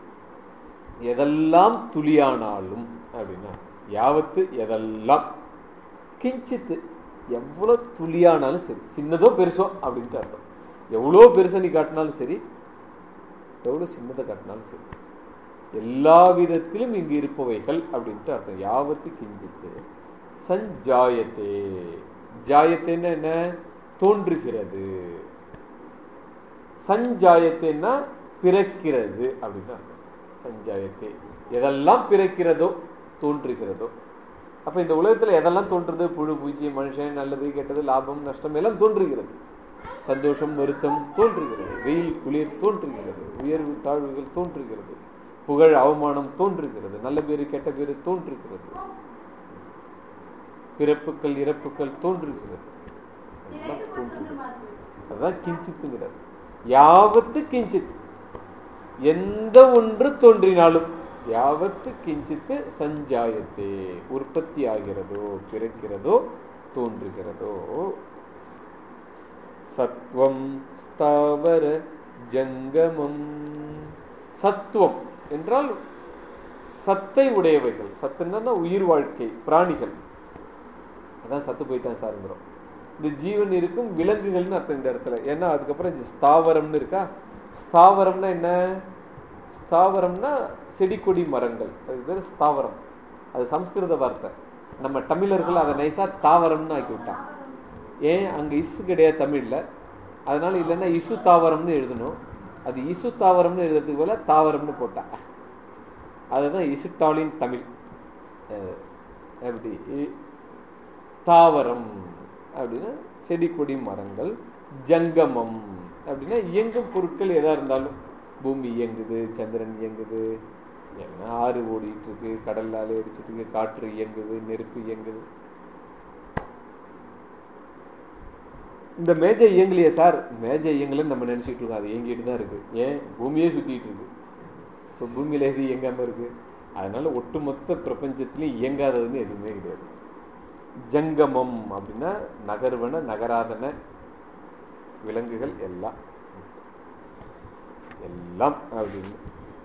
எதெல்லாம் துளியானாலும் அப்படின்னா யாவத்து எதெல்லாம் கிஞ்சித்து எவ்வளோ துளியானாலும் சரி சின்னதோ பெருசோ அப்படின்ட்டு அர்த்தம். எவ்வளோ பெருசை நீ காட்டினாலும் சரி எவ்வளோ சின்னதை காட்டினாலும் சரி. எல்லா விதத்திலும் இங்கு இருப்பவைகள் அப்படின்ட்டு அர்த்தம். யாவத்து கிஞ்சித்து சஞ்சாயத்தே. ஜாயத்தேன்னு என்ன? தோன்றுகிறது. சஞ்சாயத்தைன்னா பிறக்கிறது அப்படின்னு சஞ்சாயத்தை எதெல்லாம் பிறக்கிறதோ தோன்றுகிறதோ. அப்போ இந்த உலகத்தில் எதெல்லாம் தோன்றுறது? புழு பூச்சி மனுஷன் நல்லது கெட்டது லாபம் நஷ்டம் எல்லாம் தோன்றுகிறது. சந்தோஷம் வருத்தம் தோன்றுகிறது. வெயில் குளிர் தோன்றுகிறது. உயர்வு தாழ்வுகள் தோன்றுகிறது. புகழ் அவமானம் தோன்றுகிறது. நல்ல பேரு கெட்ட பேரு தோன்றுகிறது. பிறப்புகள் இறப்புகள் தோன்றுகிறது. எல்லாம் தோன்றுகிறது. அதான் கிஞ்சித்துங்கிறார். யாவத்து கிஞ்சித். எந்த ஒன்று தோன்றினாலும் யாவத்து கிஞ்சித்து சஞ்சாயத்தே. உற்பத்தி ஆகிறதோ பிறக்கிறதோ தோன்றுகிறதோ. சத்வம் ஸ்தாவர ஜங்கமம். சத்துவம் என்றால் சத்தை உடையவைகள். சத்துன்னா உயிர் வாழ்க்கை பிராணிகள். அதான் சத்து போயிட்டான் சாருங்கிறோம். இந்த ஜீவன் இருக்கும் விலங்குகள்னு அர்த்தம் இந்த இடத்துல. ஏன்னா அதுக்கப்புறம் இந்த ஸ்தாவரம்னு இருக்கா? ஸ்தாவரம்னா என்ன? ஸ்தாவரம்னா செடி கொடி மரங்கள். அது பேர் ஸ்தாவரம். அது சம்ஸ்கிருத வார்த்தை. நம்ம தமிழர்கள் அதை நைஸாக தாவரம்னு ஆக்கி விட்டான் ஏன்? அங்கே இசு கிடையாது தமிழில். அதனால இல்லைன்னா இசு தாவரம்னு எழுதணும். அது இசு தாவரம்னு எழுதுறதுக்கு போல தாவரம்னு போட்டா. அதுதான் இசுட்டாலின் தமிழ். எப்படி? இ- தாவரம். அப்படின்னா செடி கொடி மரங்கள் ஜங்கமம். அப்படின்னா இயங்கும் பொருட்கள் எதாக இருந்தாலும். பூமி இயங்குது சந்திரன் இயங்குது என்ன ஆறு ஓடிட்டு இருக்கு கடல் அலை அடிச்சிட்டு இருக்கு காற்று இயங்குது நெருப்பு இயங்குது. இந்த மேஜை இயங்கலையே சார். மேஜை இயங்கலன்னு நம்ம நினச்சிட்டு இருக்கோம். அது இயங்கிட்டு தான் இருக்கு. ஏன்? பூமியே சுத்திட்டு இருக்கு. இப்போ பூமியில எது இயங்காம இருக்கு? அதனால ஒட்டுமொத்த பிரபஞ்சத்திலையும் இயங்காததுன்னு எதுவுமே கிடையாது. ஜங்கமம் அப்படின்னா நகர்வன நகராதன விலங்குகள் எல்லாம். எல்லாம் அப்படின்னு.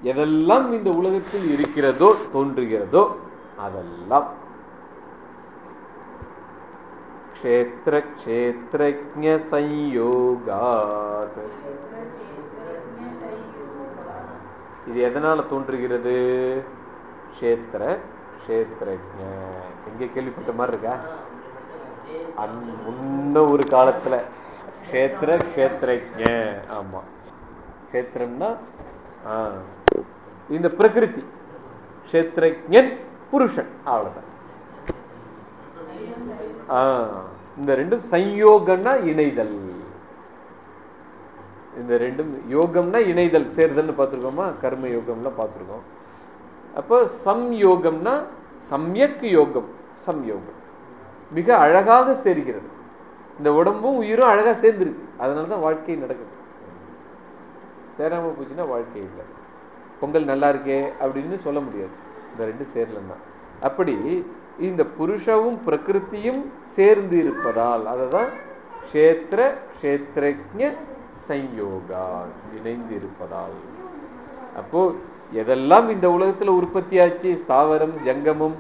எதெல்லாம் இந்த உலகத்தில் இருக்கிறதோ தோன்றுகிறதோ அதெல்லாம். க்ஷேத்திர க்ஷேத்ரஜ சயோகாத். இது எதனால தோன்றுகிறது? க்ஷேத்திர க்ஷேத்ரஜ எங்க கேள்விப்பட்ட மாதிரி இருக்கா? அன் முன்ன ஒரு காலத்துல க்ஷேத்திர க்ஷேத்ரஜ ஆமா. க்ஷேத்திரம்னா இந்த பிரகிருதி. க்ஷேத்ரஜன் புருஷன். அவ்வளவுதான். ஆ, இந்த ரெண்டும் சம்யோகம்னா இணைதல். இந்த ரெண்டும் யோகம்னா இணைதல் சேர்தல்னு பார்த்துருக்கோமா? கர்ம யோகம்லாம் பார்த்துருக்கோம். அப்போ சம்யோகம்னா சம்யக் யோகம். சம்யோகம். மிக அழகாக சேர்கிறது. இந்த உடம்பும் உயிரும் அழகாக சேர்ந்துருக்கு. அதனால தான் வாழ்க்கை நடக்குது. சேராமல் போச்சுன்னா வாழ்க்கை இல்லை. பொங்கல் நல்லா இருக்கே அப்படின்னு சொல்ல முடியாது. இந்த ரெண்டு சேரலன்னா. அப்படி இந்த புருஷவும் பிரகிருத்தியும் சேர்ந்து இருப்பதால் அதை தான் க்ஷேத்திர க்ஷேத்ரஜ சயோகா இணைந்து இருப்பதால். அப்போ எதெல்லாம் இந்த உலகத்தில் உற்பத்தியாச்சு ஸ்தாவரம் ஜங்கமம்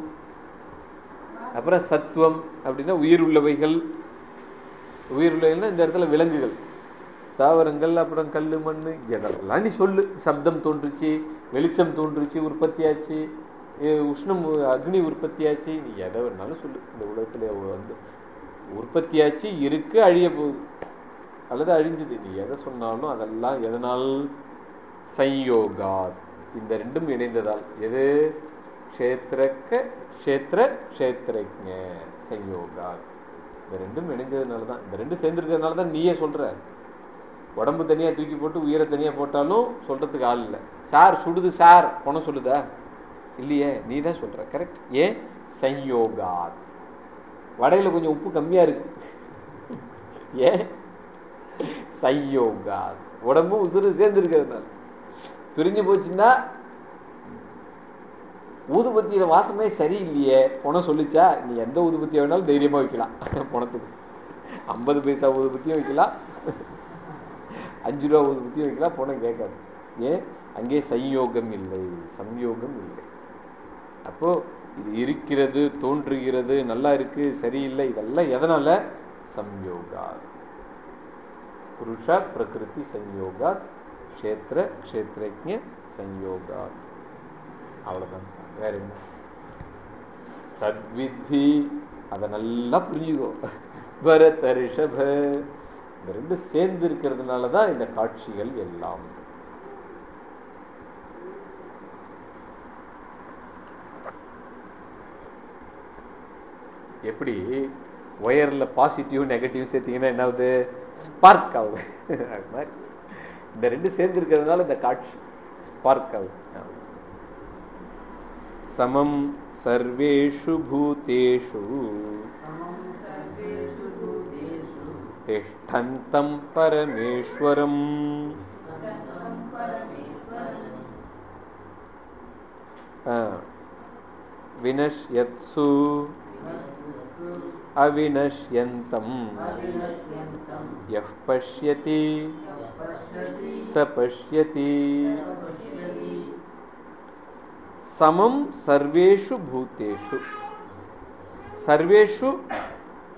அப்புறம் சத்துவம் அப்படின்னா உயிர் உள்ளவைகள் உயிர் உள்ளவைகள்னா இந்த இடத்துல விலங்குகள். தாவரங்கள் அப்புறம் கல் மண் எதெல்லாம் நீ சொல்லு. சப்தம் தோன்றுச்சு வெளிச்சம் தோன்றுச்சு உற்பத்தியாச்சு. உஷ்ணம் அக்னி உற்பத்தியாச்சு. நீ எதை வேணாலும் சொல்லு. இந்த உலகத்தில் வந்து உற்பத்தியாச்சு இருக்கு அழிய போகுது. அல்லது அழிஞ்சுது. நீ எதை சொன்னாலும் அதெல்லாம் எதனால்? சையோகா இந்த ரெண்டும் இணைந்ததால். எது? க்ஷேத்திரக்க க்ஷேத்திர க்ஷேத்திரஜ சயோகா. இந்த ரெண்டும் இணைஞ்சதுனால தான் இந்த ரெண்டும் சேர்ந்துருக்கிறதுனால தான் நீயே சொல்கிற உடம்பு தனியாக தூக்கி போட்டு உயிரை தனியாக போட்டாலும் சொல்கிறதுக்கு ஆள் இல்லை. சார் சுடுது சார் பணம் சொல்லுதா? இல்லையே நீ தான் சொல்கிற கரெக்ட் ஏன்? சம்யோகா வடையில் கொஞ்சம் உப்பு கம்மியாக இருக்கு. ஏன்? சம்யோகா உடம்பும் உசுறு சேர்ந்துருக்கிறதுனால. பிரிஞ்சு போச்சுன்னா ஊதுபத்தியில் வாசமே சரியில்லையே பணம் சொல்லிச்சா நீ எந்த ஊதுபத்தியை வேணாலும் தைரியமாக வைக்கலாம். பணத்துக்கு ஐம்பது பைசா ஊதுபத்தியும் வைக்கலாம். அஞ்சு ரூபா ஊதுபத்தியும் வைக்கலாம் பணம் கேட்காது. ஏன்? அங்கே சம்யோகம் இல்லை சம்யோகம் இல்லை. அப்போது இது இருக்கிறது தோன்றுகிறது நல்லா இருக்குது சரியில்லை இதெல்லாம் எதனால்? சம்யோகா. புருஷ பிரகிருதி சம்யோகா க்ஷேத்திர க்ஷேத்ரஜ சம்யோகா. அவ்வளோதான் வேற என்ன தத்வித்தி அதை நல்லா புரிஞ்சுக்கோ. பரத ரிஷப இந்த ரெண்டு சேர்ந்து இருக்கிறதுனால தான் இந்த காட்சிகள் எல்லாம். எப்படி? ஒயரில் பாசிட்டிவ் நெகட்டிவ் சேர்த்தீங்கன்னா என்ன ஆகுது? ஸ்பார்க் ஆகுது. அது மாதிரி. இந்த ரெண்டு சேர்ந்து இருக்கிறதுனால இந்த காட்சி ஸ்பார்க் ஆகுது. சமம் சர்வேஷு பூதேஷு திஷ்டந்தம் பரமேஸ்வரம் ஆ. வினஷ்யத்சு அவினஷ்யந்தம் யः பஷ்யதி ச பஷ்யதி சமம் சர்வேஷு பூத்தேஷு. சர்வேஷு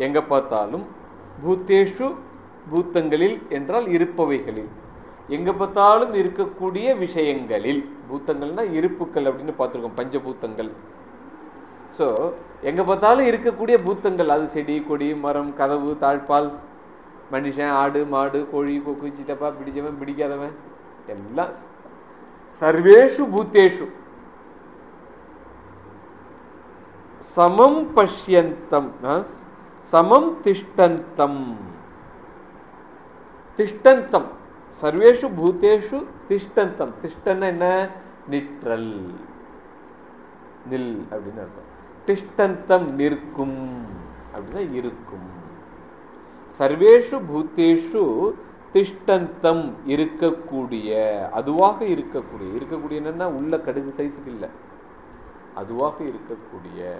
எங்க பார்த்தாலும் பூத்தேஷு பூத்தங்களில் என்றால் இருப்பவைகளில். எங்க பார்த்தாலும் இருக்கக்கூடிய விஷயங்களில் பூத்தங்கள்னா இருப்புக்கள் அப்படின்னு பார்த்துருக்கோம் பஞ்சபூத்தங்கள். ஸோ எங்க பார்த்தாலும் இருக்கக்கூடிய பூத்தங்கள் அது செடி கொடி மரம் கதவு தாழ்பால் மனுஷன் ஆடு மாடு கோழி கொக்கு சித்தப்பா பிடிச்சவன் பிடிக்காதவன் எல்லாம் சர்வேஷு பூத்தேஷு. சமம் பஷ்யந்தம் ஆ? சமம் திஷ்டந்தம். திஷ்டந்தம். சர்வேஷு பூத்தேஷு திஷ்டந்தம். திஷ்டன் என்ன? நிற்றல். நில் அப்படின்னு அர்த்தம். திஷ்டந்தம் நிற்கும் அப்படின்னா இருக்கும். சர்வேஷு பூத்தேஷு திஷ்டந்தம் இருக்கக்கூடிய அதுவாக இருக்கக்கூடிய இருக்கக்கூடிய என்னன்னா உள்ள கடுகு சைஸுக்கு இல்லை. அதுவாக இருக்கக்கூடிய.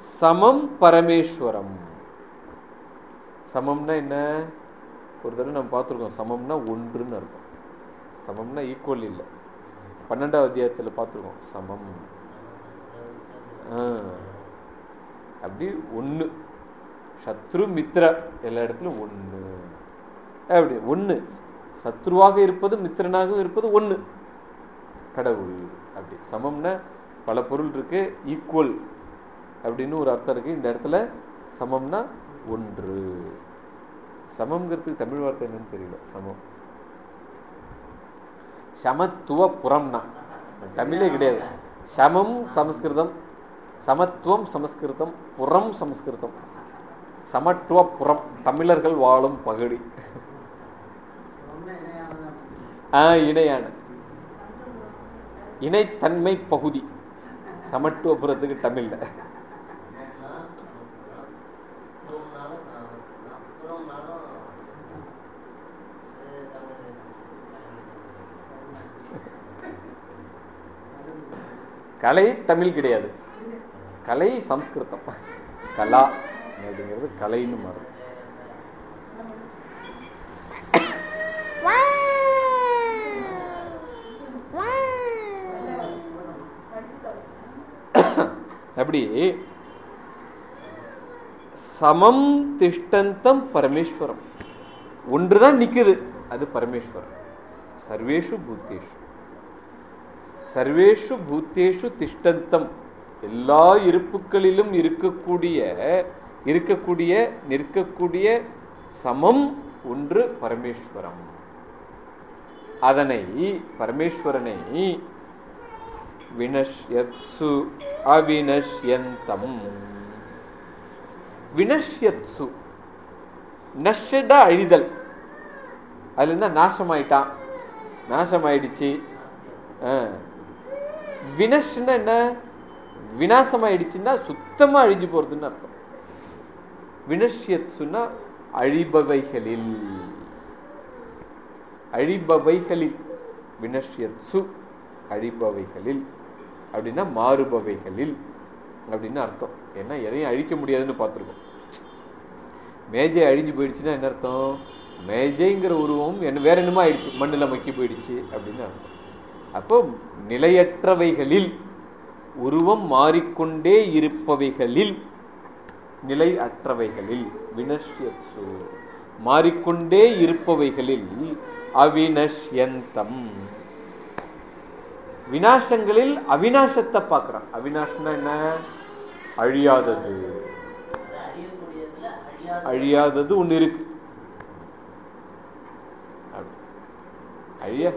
சமம் பரமேஸ்வரம். சமம்னா என்ன? ஒரு தடவை நம்ம பார்த்துருக்கோம். சமம்னா ஒன்றுன்னு அர்த்தம். சமம்னா ஈக்குவல் இல்லை. பன்னெண்டாவது அத்தியாயத்தில் பார்த்துருக்கோம். சமம். அப்படி ஒன்று சத்ரு மித்ர எல்லா இடத்துலையும் ஒன்று அப்படி ஒன்று சத்ருவாக இருப்பது மித்திரனாகவும் இருப்பது ஒன்று கடவுள். அப்படி. சமம்னா பல பொருள் இருக்குது ஈக்குவல் அப்படின்னு ஒரு அர்த்தம் இருக்கு. இந்த இடத்துல சமம்னா ஒன்று. சமம்ங்கிறதுக்கு தமிழ் வார்த்தை என்னன்னு தெரியல. சமம். சமத்துவ புறம்னா. தமிழே கிடையாது. சமம் சமஸ்கிருதம் சமத்துவம் சமஸ்கிருதம் புறம் சமஸ்கிருதம். சமத்துவ புறம். தமிழர்கள் வாழும் பகுதி. ஆ இணையான. இணைத்தன்மை பகுதி. சமத்துவபுரத்துக்கு தமிழ்ல புறம்னாலும் சமஸ்கிருதம் புறம்னாலும் இது தமிழ் கலை தமிழ் கிடையாது. கலை சம்ஸ்கிருதம். கலா அப்படிங்கிறது கலைன்னு மாறும். அப்படி சமம் திஷ்டந்தம் பரமேஸ்வரம். ஒன்றுதான் நிக்குது அது பரமேஸ்வரம். சர்வேஷு பூத்தேஷு. சர்வேஷு பூத்தேஷு திஷ்டந்தம். எல்லா இருப்புகளிலும் இருக்கக்கூடிய இருக்கக்கூடிய நிற்கக்கூடிய சமம் ஒன்று பரமேஸ்வரம். அதனை பரமேஸ்வரனை வினஷ்யத்சு அவினஷ்யந்தம். வினஷ்யத்சு நஷ்ட அழிதல். அதுல இருந்தா நாசமாயிட்டான். நாசமாயிடுச்சு. ஆ. வினஷ்னா என்ன? வினாசமாயிடுச்சுன்னா சுத்தமாக அழிஞ்சு போறதுன்னு அர்த்தம். வினஷ்யத்சுன்னா அழிபவைகளில். அழிபவைகளில். வினஷ்யத்சு அழிபவைகளில். அப்படின்னா மாறுபவைகளில். அப்படின்னு அர்த்தம். ஏன்னா எதையும் அழிக்க முடியாதுன்னு பார்த்துருக்கோம். மேஜை அழிஞ்சு போயிடுச்சுன்னா என்ன அர்த்தம்? மேஜைங்கிற உருவம் என்ன வேற என்னமோ ஆயிடுச்சு. மண்ணில் மக்கி போயிடுச்சு அப்படின்னு அர்த்தம். அப்போ நிலையற்றவைகளில் உருவம் மாறிக்கொண்டே இருப்பவைகளில் நிலை அற்றவைகளில் வினஷ்யத்சு. மாறிக்கொண்டே இருப்பவைகளில் அவினஷ்யந்தம். வினாசங்களில் அவினாசத்தை பார்க்கிறான். அவினாஷ்னா என்ன? அழியாதது. அழியாதது ஒண்ணு இருக்கு. அழியா அழிய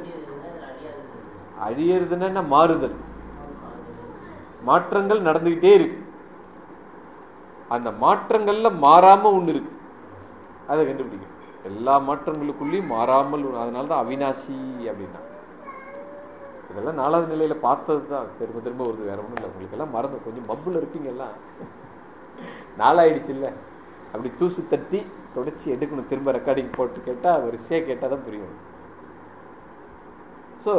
அழியறதுன்னா என்ன? மாறுதல். மாற்றங்கள் நடந்துகிட்டே இருக்கு. அந்த மாற்றங்கள்ல மாறாம ஒண்ணு இருக்கு. அதை கண்டுபிடிக்கும் எல்லா மாற்றங்களுக்குள்ளேயும் மாறாமல் அதனால தான் அவினாசி அப்படின்னா. இதெல்லாம் நாலாவது நிலையில பார்த்தது தான் திரும்ப திரும்ப வருது. வேற ஒன்றும் இல்லை. உங்களுக்கு எல்லாம் மறந்து கொஞ்சம் மப்புல இருப்பீங்க எல்லாம். நாளாயிடுச்சு இல்லை அப்படி தூசு தட்டி தொடச்சி எடுக்கணும். திரும்ப ரெக்கார்டிங் போட்டு கேட்டா வரிசையா கேட்டால் தான் புரியும். ஸோ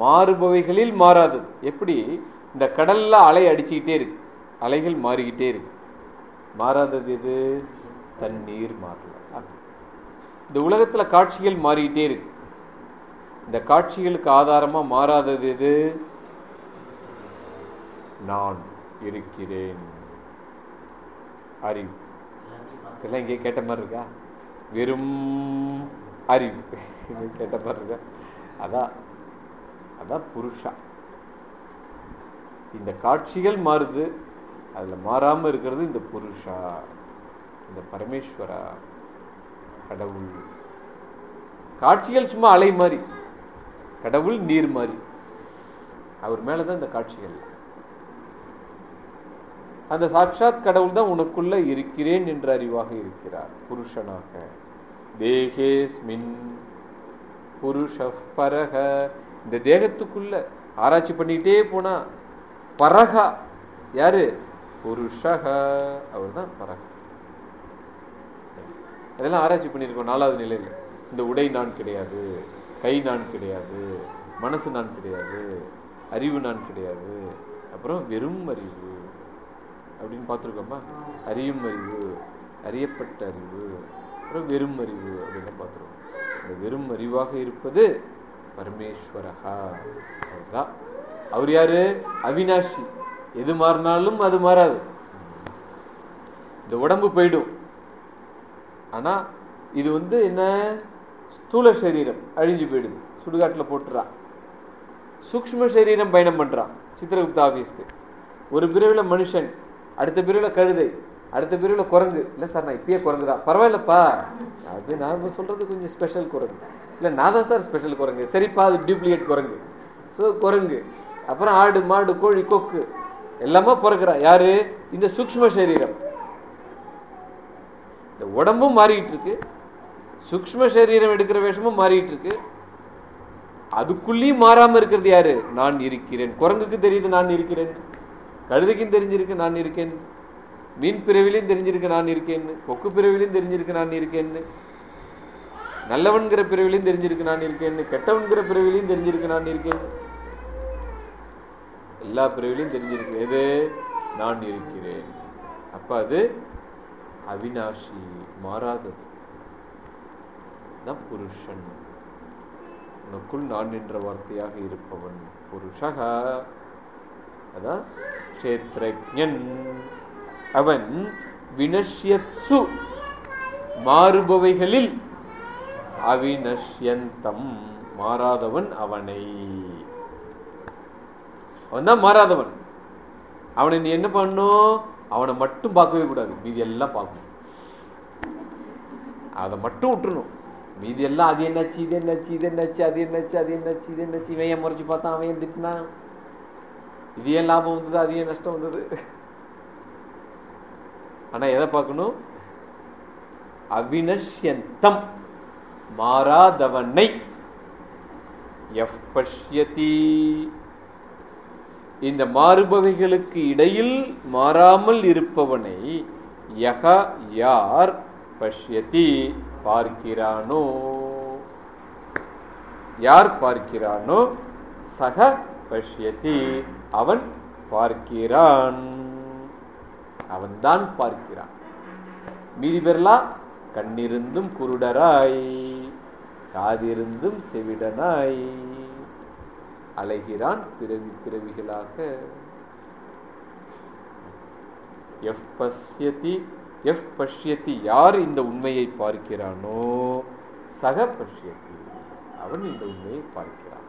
மாறுபவைகளில் மாறாதது எப்படி? இந்த கடல்ல அலை அடிச்சுக்கிட்டே இருக்கு. அலைகள் மாறிக்கிட்டே இருக்கு. மாறாதது எது? தண்ணீர் மாறல. இந்த உலகத்துல காட்சிகள் மாறிக்கிட்டே இருக்கு. இந்த காட்சிகளுக்கு ஆதாரமா மாறாதது எது? நான் இருக்கிறேன். அறிவு. இதெல்லாம் இங்கே கேட்ட மாதிரி இருக்கா? வெறும் அறிவு. கேட்ட மாதிரி இருக்கா? அதான். அதான் புருஷா. இந்த காட்சிகள் மாறுது அதுல மாறாம இருக்கிறது இந்த புருஷா இந்த பரமேஸ்வரா கடவுள். காட்சிகள் சும்மா அலை மாதிரி கடவுள் நீர் மாதிரி அவர் மேலதான் இந்த காட்சிகள். அந்த சாட்சாத் கடவுள் தான் உனக்குள்ள இருக்கிறேன் என்ற அறிவாக இருக்கிறார் புருஷனாக. தேகேஸ்மின் புருஷ பரக இந்த தேகத்துக்குள்ள ஆராய்ச்சி பண்ணிட்டே போனா பரகா யாரு? புருஷக அவர் தான் பரகா அதெல்லாம் ஆராய்ச்சி பண்ணியிருக்கோம் நாலாவது நிலையில். இந்த உடை நான் கிடையாது கை நான் கிடையாது மனசு நான் கிடையாது அறிவு நான் கிடையாது அப்புறம் வெறும் அறிவு. அப்படின்னு பார்த்துருக்கோமா? அறியும் அறிவு அறியப்பட்ட அறிவு அப்புறம் வெறும் அறிவு அப்படின்னு பார்த்துருக்கோம். இந்த வெறும் அறிவாக இருப்பது பரமேஸ்வரஹா அவர்தான் அவர் யாரு? அவினாஷி. எது மாறினாலும் அது மாறாது. இந்த உடம்பு போயிடும். ஆனா இது வந்து என்ன? ஸ்தூல சரீரம். அழிஞ்சு போயிடுது. சுடுகாட்டுல போட்டுறான் சூக்ம சரீரம் பயணம் பண்றான். சித்திரகுப்த ஆபீஸ்க்கு ஒரு பிரிவில் மனுஷன் அடுத்த பிரிவில் கழுதை அடுத்த பிரிவில் குரங்கு. இல்லை சார் நான் இப்பயே குரங்கு தான் பரவாயில்லப்பா. அது நான் இப்ப சொல்றது கொஞ்சம் ஸ்பெஷல் குரங்கு. இல்ல நான் தான் சார் ஸ்பெஷல் குரங்கு. சரிப்பா அது டூப்ளிகேட் குரங்கு. ஸோ குரங்கு. அப்புறம் ஆடு மாடு கோழி கொக்கு. எல்லாமே பிறக்கிறான் யாரு? இந்த சூக்ம சரீரம். இந்த உடம்பும் மாறிட்டு இருக்கு. சூக்ம சரீரம் எடுக்கிற வேஷமும் மாறிட்டு இருக்கு. அதுக்குள்ளேயும் மாறாம இருக்கிறது யாரு? நான் இருக்கிறேன். குரங்குக்கு தெரியுது நான் இருக்கிறேன். கழுதைக்கும் தெரிஞ்சிருக்கு நான் இருக்கேன். மீன் பிறவிலையும் தெரிஞ்சிருக்கு நான் இருக்கேன்னு கொக்கு பிறவிலையும் தெரிஞ்சிருக்கு நான் இருக்கேன்னு நல்லவன்கிற பிறவிலையும் தெரிஞ்சிருக்கு நான் இருக்கேன்னு கெட்டவன்கிற பிறவிலையும் தெரிஞ்சிருக்கு நான் இருக்கேன். எல்லா பிறவிலையும் தெரிஞ்சிருக்கு. எது? நான் இருக்கிறேன். அப்ப அது அவினாஷி மாறாதது. தான் புருஷன். உனக்குள் நான் என்ற வார்த்தையாக இருப்பவன் புருஷக. அதான் கஷேத்ரஜன் அவன் வினஷ்யத்சு மாறுபவைகளில் அவினஷ்யந்தம் மாறாதவன் அவனை. அவன் தான் மாறாதவன். அவனை நீ என்ன பண்ணும் அவனை மட்டும் பார்க்கவே கூடாது. மீதி எல்லாம் பார்க்கணும். அதை மட்டும் விட்டுறணும். மீதி எல்லாம் அது என்னாச்சு இது என்னாச்சு இது என்னாச்சு அது என்னாச்சு அது என்னாச்சு இது என்னாச்சு. இவன் ஏன் முறைச்சு பார்த்தான்? அவன் ஏன் திட்டினான் இது ஏன் லாபம் வந்தது? அது ஏன் நஷ்டம் வந்தது? ஆனா எதை பார்க்கணும்? அவினஷ்யந்தம் மாறாதவனை எஃப் பஷ்யதி இந்த மாறுபவைகளுக்கு இடையில் மாறாமல் இருப்பவனை யக யார் பஷ்யதி பார்க்கிறானோ. யார் பார்க்கிறானோ? சக பஷ்யதி. அவன் பார்க்கிறான். அவன்தான் பார்க்கிறான். மீதி பேர்லாம் கண்ணிருந்தும் குருடராய். காதிருந்தும் செவிடனாய். அலைகிறான் பிறவி பிறவிகளாக. எஃப் பஷ்யதி எஃப் பஷ்யத்தி யார் இந்த உண்மையை பார்க்கிறானோ? சக பஷ்யத்தி அவன் இந்த உண்மையை பார்க்கிறான்.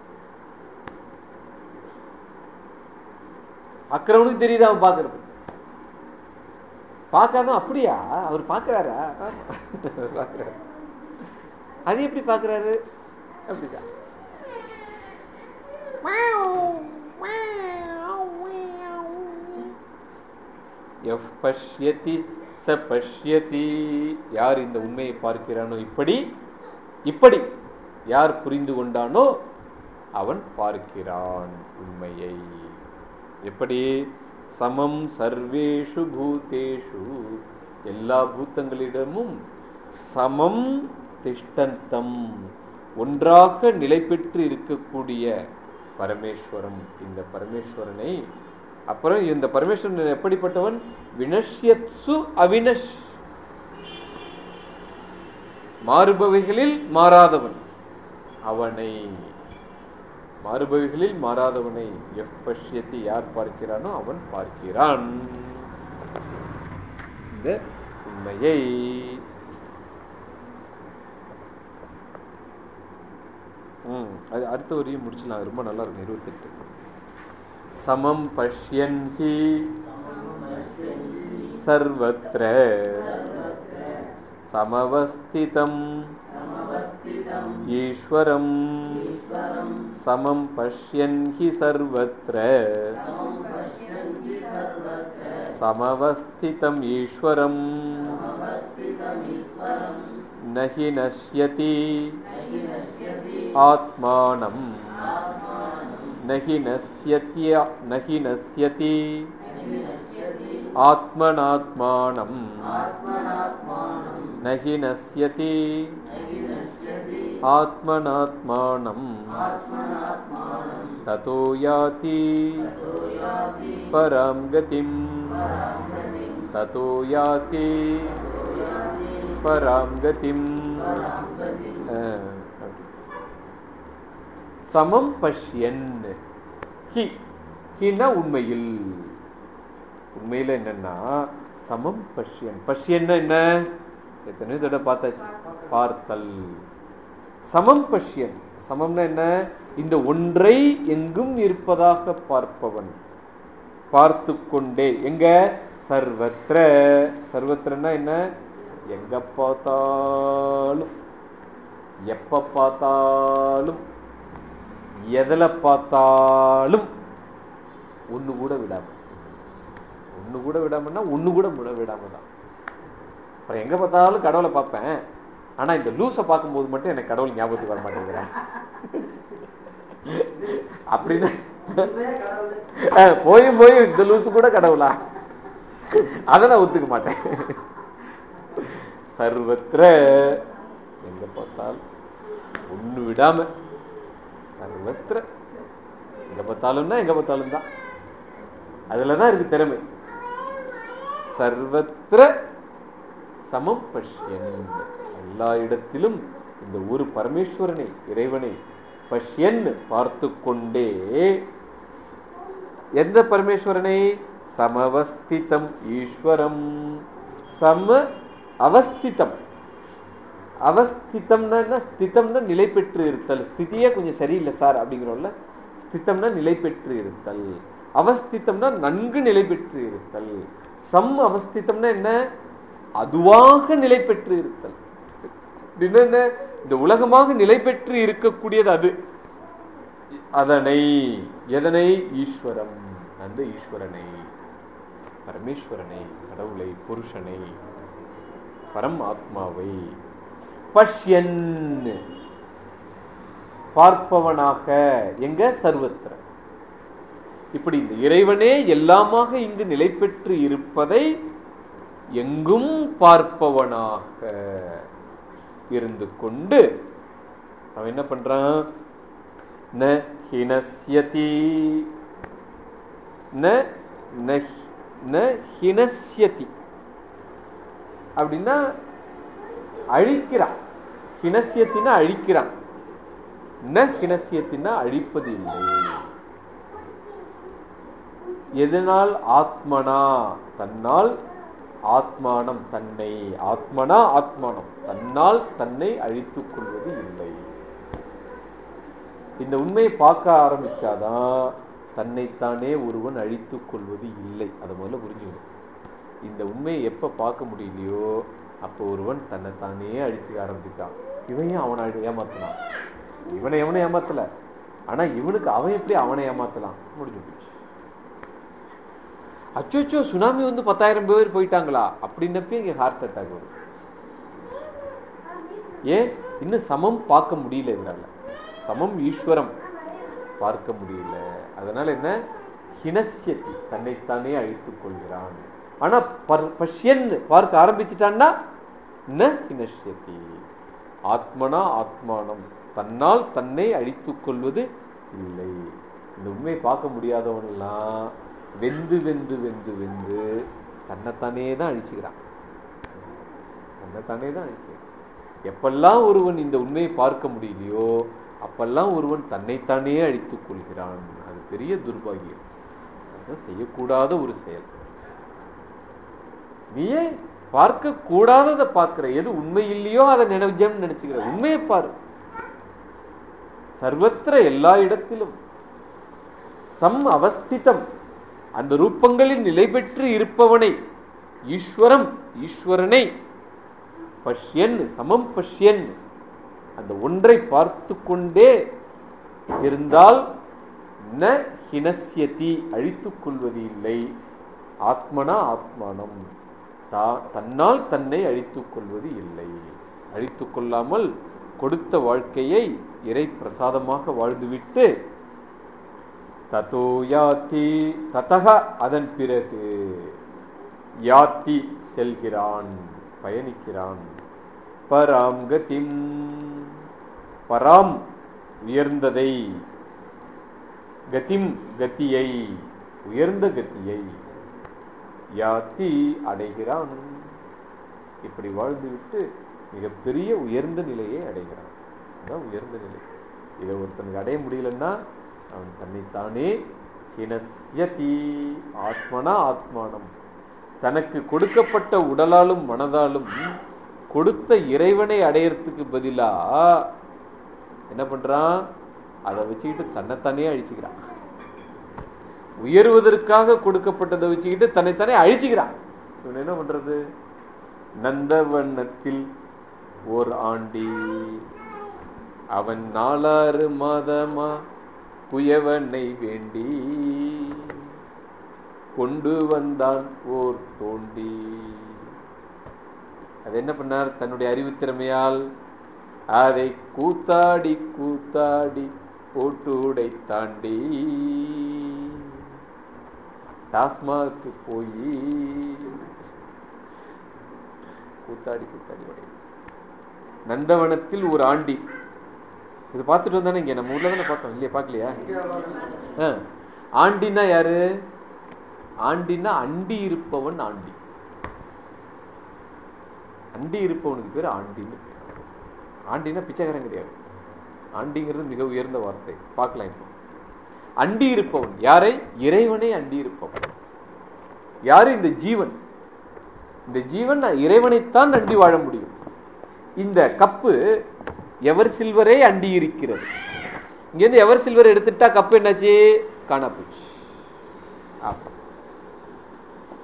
பார்க்கிறவனுக்கு தெரியுது அவன் பார்க்கறது. பார்க்காதான் அப்படியா? அவர் பார்க்கிறாரா? பார்க்கிறார் அது எப்படி பார்க்கறாரு? அப்படிதான். எஃப் பஷ்யதி ச பஷ்யதி. யார் இந்த உண்மையை பார்க்கிறானோ இப்படி? இப்படி. யார் புரிந்து கொண்டானோ அவன் பார்க்கிறான் உண்மையை. எப்படி? சமம் சர்வேஷு பூதேஷு எல்லா பூத்தங்களிடமும் சமம் திஷ்டந்தம். ஒன்றாக நிலை பெற்று இருக்கக்கூடிய பரமேஸ்வரம். இந்த பரமேஸ்வரனை அப்புறம் இந்த பரமேஸ்வரன் எப்படிப்பட்டவன்? வினஷ்யத்சு அவினஷ். மாறுபவைகளில் மாறாதவன். அவனை மாறுபவைகளில் மாறாதவனை எஃப் பஷ்யத்தை யார் பார்க்கிறானோ அவன் பார்க்கிறான். இந்த உண்மையை. ம். அது அடுத்த வரியும் முடிச்சுலாம் ரொம்ப நல்லா இருக்கும் இருபத்தெட்டு. சமம் பஷ்யன் ஹி. சர்வத்ர. சமவஸ்திதம். ஈஸ்வரம். சமம் பஷ்யன் ஹி சர்வத்ர. சமவஸ்திதம் ஈஸ்வரம். நஹி நஷ்யதி. ஆத்மானம். நகி நஸ்யத்ய நகி நஸ்யதி. ஆத்மனாத்மானம். நகி நஸ்யதி. ஆத்மனாத்மானம். ததோ யாதி. பராம் கதிம். ததோ யாதி. பராம் கதிம். அஹ், சமம் பஷ்யன். ஹி ஹினா உண்மையில். உண்மையில் என்னன்னா சமம் பஷ்யன். பஷ்யன்னா என்ன? எத்தனையோ தடவை பார்த்தாச்சு. பார்த்தல். சமம் பஷ்யன். சமம்னா என்ன? இந்த ஒன்றை எங்கும் இருப்பதாக பார்ப்பவன். பார்த்து கொண்டே. எங்க? சர்வத்திர. சர்வத்திரன்னா என்ன? எங்க பார்த்தாலும். எப்ப பார்த்தாலும். எதில் பார்த்தாலும் ஒன்று கூட விடாம. ஒன்று கூட விடாமன்னா ஒன்று கூட முட விடாம தான். அப்புறம் எங்கே பார்த்தாலும் கடவுளை பார்ப்பேன். ஆனால் இந்த லூஸை பார்க்கும்போது மட்டும் எனக்கு கடவுள் ஞாபகத்துக்கு வர மாட்டேங்கிறேன் அப்படின்னு. போய் போய் இந்த லூசு கூட கடவுளா? அதை நான் ஒத்துக்க மாட்டேன். சர்வத்திர எங்க பார்த்தாலும் ஒண்ணு விடாம. சர்வத்திர எங்க பார்த்தாலும்னா எங்க பார்த்தாலும் தான். அதுலதான் இருக்கு திறமை. சர்வத்திர சமம் பஷ்யன். எல்லா இடத்திலும் இந்த ஒரு பரமேஸ்வரனை இறைவனை பஷ்யன் பார்த்து கொண்டே எந்த பரமேஸ்வரனை? சமவஸ்திதம் ஈஸ்வரம். சம அவஸ்திதம். அவஸ்தித்தம்னா என்ன? ஸ்திதம்னா நிலை பெற்று இருத்தல் ஸ்திதியே கொஞ்சம் சரியில்லை சார் அப்படிங்கிறோம்ல. ஸ்தித்தம்னா நிலை பெற்று இருத்தல் அவஸ்தித்தம்னா நன்கு நிலை பெற்று இருத்தல் சம் அவஸ்தித்தம்னா என்ன? அதுவாக நிலை பெற்று இருத்தல் என்ன? இந்த உலகமாக நிலை பெற்று இருக்கக்கூடியது அது. அதனை எதனை? ஈஸ்வரம். அந்த ஈஸ்வரனை. பரமேஸ்வரனை கடவுளை புருஷனை பரம் ஆத்மாவை பஷ்யன். பார்ப்பவனாக எங்க? சர்வத்திர. இப்படி இந்த இறைவனே எல்லாமாக இங்கு நிலை பெற்று இருப்பதை எங்கும் பார்ப்பவனாக இருந்து கொண்டு அவன் என்ன பண்றான்? ந ஹினஸ்யதி. ந ந- ந ஹினஸ்யதி. அப்படின்னா அழிக்கிறான். ஹினசியத்தினா அழிக்கிறான். ந ஹினசியத்தினா அழிப்பது இல்லை எதனால் ஆத்மனா? தன்னால் ஆத்மானம் தன்னை. ஆத்மனா ஆத்மானம். தன்னால் தன்னை அழித்துக் கொள்வது இல்லை. இந்த உண்மையை பார்க்க ஆரம்பிச்சாதான் தன்னைத்தானே ஒருவன் அழித்துக் கொள்வது இல்லை. அதை முதல்ல புரிஞ்சுக்கணும். இந்த உண்மையை எப்ப பார்க்க முடியலையோ அப்போ ஒருவன் தன்னைத்தானே அழிச்சுக்க ஆரம்பிச்சிட்டான். இவன் அவனை ஏமாத்தலாம் ஏமாத்தினான். இவனை எவனை ஏமாத்தல. ஆனா இவனுக்கு அவன் எப்படி அவனை ஏமாத்தலாம்? முடிஞ்சு போச்சு. அச்சோச்சோ சுனாமி வந்து பத்தாயிரம் பேர் போயிட்டாங்களா? அப்படின்னப்பே இங்க ஹார்ட் அட்டாக் வரும். ஏன்? இன்னும் சமம் பார்க்க முடியல இவரால். சமம் ஈஸ்வரம் பார்க்க முடியல. அதனால என்ன? ஹினஸ்யத்தி தன்னைத்தானே அழித்துக் கொள்கிறான். ஆனால் பர்- பஷ்யன் பார்க்க ஆரம்பிச்சிட்டான்னா ந ஹினஸ்யத்தி ஆத்மனா ஆத்மானம். தன்னால் தன்னை அழித்து கொள்வது இல்லை. இந்த உண்மையை பார்க்க முடியாதவன்லாம் வெந்து வெந்து வெந்து வெந்து தன்னைத்தானே தான் அழிச்சுக்கிறான். தன்னைத்தானே தான் அழிச்சுக்கிறான். எப்பெல்லாம் ஒருவன் இந்த உண்மையை பார்க்க முடியலையோ அப்பெல்லாம் ஒருவன் தன்னைத்தானே அழித்துக் கொள்கிறான். அது பெரிய துர்பாகியம். அது செய்யக்கூடாத ஒரு செயல். நீயே பார்க்க கூடாததை பார்க்கிற. எது உண்மை இல்லையோ அதை நினைஜம் நினைச்சுக்கிற. உண்மையை பாரு. சர்வத்திர எல்லா இடத்திலும் சம் அவஸ்திதம். அந்த ரூபங்களில் நிலை பெற்று இருப்பவனை ஈஸ்வரம் ஈஸ்வரனை பஷ்யன் சமம் பஷ்யன். அந்த ஒன்றை பார்த்து கொண்டே இருந்தால் ந ஹினசியதி அழித்துக் கொள்வது இல்லை ஆத்மனா ஆத்மானம். தா தன்னால் தன்னை அழித்துக் கொள்வது இல்லை. அழித்துக் கொள்ளாமல் கொடுத்த வாழ்க்கையை இறை பிரசாதமாக வாழ்ந்துவிட்டு ததோ யாத்தி ததக அதன் பிறகு யாத்தி செல்கிறான் பயணிக்கிறான். பராம் கதிம் பராம் உயர்ந்ததை கதிம் கத்தியை உயர்ந்த கத்தியை யாத்தி அடைகிறான். இப்படி வாழ்ந்துவிட்டு மிகப்பெரிய உயர்ந்த நிலையை அடைகிறான். அதான் உயர்ந்த நிலை. இதை ஒருத்தனுக்கு அடைய முடியலன்னா அவன் தன்னைத்தானே ஹினஸ்யதி ஆத்மனா ஆத்மானம். தனக்கு கொடுக்கப்பட்ட உடலாலும் மனதாலும் கொடுத்த இறைவனை அடையறதுக்கு பதிலாக என்ன பண்ணுறான் அதை வச்சுக்கிட்டு தன்னைத்தானே அழிச்சுக்கிறான். உயர்வதற்காக கொடுக்கப்பட்டதை வச்சுக்கிட்டு தன்னைத்தானே அழிச்சுக்கிறான். இவன் என்ன பண்றது? நந்தவண்ணத்தில் ஓர் ஆண்டி. அவன் நாலாறு மாதமா குயவனை வேண்டி கொண்டு வந்தான் ஓர் தோண்டி. அது என்ன பண்ணார்? தன்னுடைய அறிவுத்திறமையால் அதை கூத்தாடி கூத்தாடி போட்டுடை தாண்டி டாஸ்மாக்கு போய் கூத்தாடி கூத்தாடி உடை. நந்தவனத்தில் ஒரு ஆண்டி. இது பார்த்துட்டு வந்தானே இங்க நம்ம ஊர்ல தானே பார்த்தோம். இல்லையா பார்க்கலையா? ஆ. ஆண்டின்னா யாரு? ஆண்டின்னா அண்டி இருப்பவன் ஆண்டி. அண்டி இருப்பவனுக்கு பேர் ஆண்டின்னு ஆண்டின்னா பிச்சைக்காரன் கிடையாது. ஆண்டிங்கிறது மிக உயர்ந்த வார்த்தை. பார்க்கலாம் இப்போ. அண்டி இருப்பவன் யாரை? இறைவனை அண்டி இருப்பவன் யாரு இந்த ஜீவன்? இந்த ஜீவன் இறைவனைத்தான் அண்டி வாழ முடியும். இந்த கப்பு எவர் சில்வரே அண்டி இருக்கிறது இங்கேருந்து எவர் சில்வர் எடுத்துட்டா கப்பு என்னாச்சு? காணா போச்சு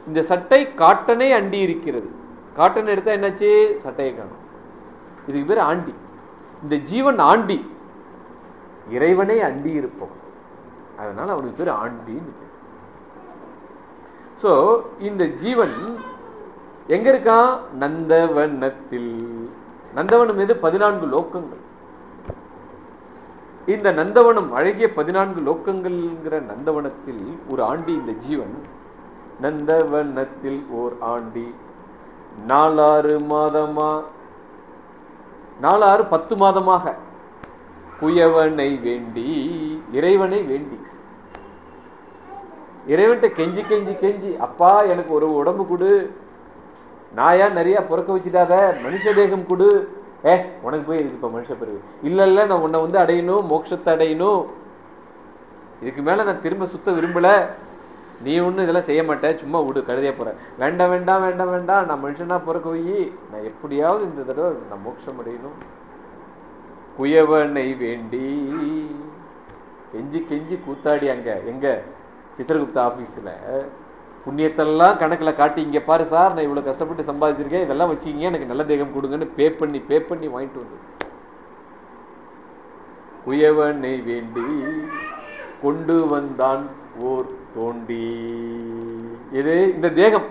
இந்த சட்டை காட்டனை அண்டி இருக்கிறது காட்டன் எடுத்தா என்னாச்சு? சட்டையை காணும். இதுக்கு பேர் ஆண்டி. இந்த ஜீவன் ஆண்டி. இறைவனை அண்டி இருப்பவன் அதனால அவனுக்கு பேர் ஆண்டின்னு பேர். சோ இந்த ஜீவன் எங்க இருக்கான் நந்தவனத்தில். நந்தவனம் எது? பதினான்கு லோக்கங்கள் இந்த நந்தவனம் அழகிய பதினான்கு லோக்கங்கள்ங்கிற நந்தவனத்தில் ஒரு ஆண்டி இந்த ஜீவன். நந்தவனத்தில் ஓர் ஆண்டி. நாலாறு மாதமா நாலாறு பத்து மாதமாக. குயவனை வேண்டி இறைவனை வேண்டி. இறைவன்ட்ட கெஞ்சி கெஞ்சி கெஞ்சி அப்பா எனக்கு ஒரு உடம்பு கொடு. நாயா நிறைய பிறக்க வச்சுட்டாத மனுஷ தேகம் கொடு. ஏ உனக்கு போய் இதுக்கு இப்ப மனுஷ பிறகு? இல்ல இல்ல நான் உன்னை வந்து அடையணும் மோட்சத்தை அடையணும். இதுக்கு மேல நான் திரும்ப சுத்த விரும்பல. நீ ஒன்றும் இதெல்லாம் செய்ய மாட்டேன் சும்மா விடு கழுதைய போற. வேண்டாம் வேண்டாம் வேண்டாம் வேண்டாம். நான் மனுஷனா பிறக்க வை. நான் எப்படியாவது இந்த தடவை நான் மோட்சம் அடையணும். குயவனை வேண்டி. கெஞ்சி கெஞ்சி கூத்தாடி அங்க எங்க? சித்திரகுப்த ஆபீஸ்ல புண்ணியத்தெல்லாம் கணக்கில் காட்டி இங்கே பாரு சார் நான் இவ்வளோ கஷ்டப்பட்டு சம்பாதிச்சிருக்கேன். இதெல்லாம் வச்சுக்கிங்க எனக்கு நல்ல தேகம் கொடுங்கன்னு பே பண்ணி பே பண்ணி வாங்கிட்டு வந்து குயவனை வேண்டி கொண்டு வந்தான் ஓர் தோண்டி. இது இந்த தேகம்.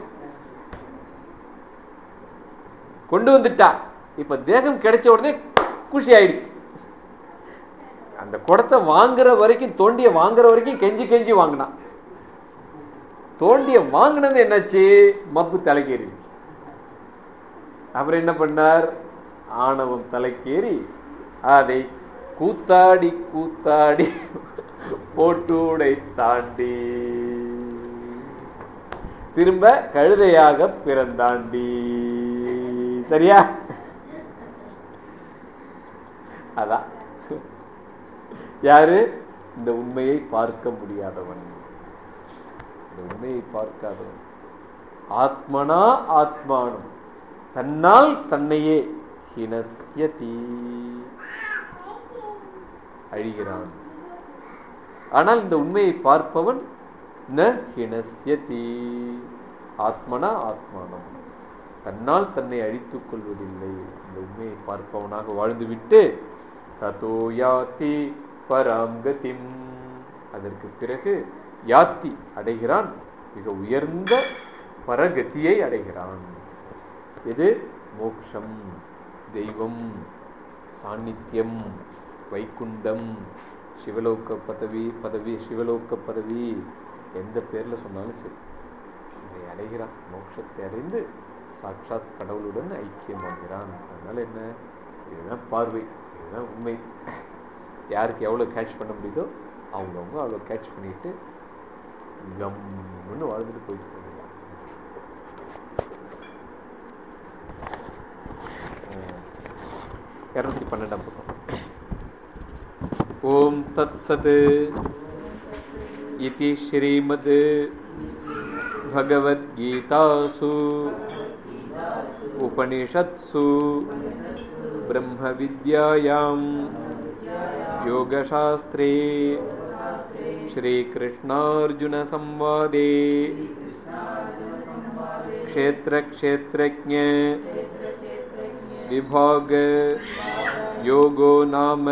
கொண்டு வந்துட்டா. இப்ப தேகம் கிடைச்ச உடனே குஷி ஆயிடுச்சு. அந்த குடத்தை வாங்குற வரைக்கும் தோண்டிய வாங்குற வரைக்கும் கெஞ்சி கெஞ்சி வாங்கினான். தோண்டிய வாங்கினது என்னாச்சு? மப்பு தலைக்கேறிடுச்சு. அப்புறம் என்ன பண்ணார்? ஆணவம் தலைக்கேறி அதை கூத்தாடி கூத்தாடி போட்டூடை தாண்டி திரும்ப கழுதையாக பிறந்தாண்டி சரியா? அதான். யாரு? இந்த உண்மையை பார்க்க முடியாதவன். இந்த உண்மையை பார்க்காதவன். ஆத்மனா ஆத்மானம். தன்னால் தன்னையே ஹினஸ்யதி. அழிகிறான். ஆனால் இந்த உண்மையை பார்ப்பவன் ந ஹினஸ்யதி. ஆத்மனா ஆத்மானம். தன்னால் தன்னை அழித்துக் கொள்வதில்லை. இந்த உண்மையை பார்ப்பவனாக வாழ்ந்துவிட்டு ததோ யாத்தி பராம் கதிம் அதற்கு பிறகு யாத்தி அடைகிறான். மிக உயர்ந்த பரகதியை அடைகிறான். எது? மோக்ஷம் தெய்வம் சாநித்தியம் வைகுண்டம் சிவலோக்க பதவி பதவி சிவலோக்க பதவி. எந்த பேரில் சொன்னாலும் சரி. இதை அடைகிறான். மோட்சத்தை அடைந்து சாட்சாத் கடவுளுடன் ஐக்கியமாகிறான். அதனால் என்ன? இதுதான் பார்வை. இதுதான் உண்மை. யாருக்கு எவ்வளோ கேட்ச் பண்ண முடியுதோ அவங்கவுங்க அவ்வளோ கேட்ச் பண்ணிட்டு கம்னு வாழ்ந்துட்டு போயிட்டு போகலாம் இரநூத்தி பன்னெண்டாம் பக்கம் ஓம் தத் சத் इति श्रीमद् भगवद्गीतासु उपनिषत्सु ब्रह्मविद्यायां योगशास्त्रे श्रीकृष्णार्जुनसंवादे। क्षेत्रक्षेत्रज्ञ विभाग योगो नाम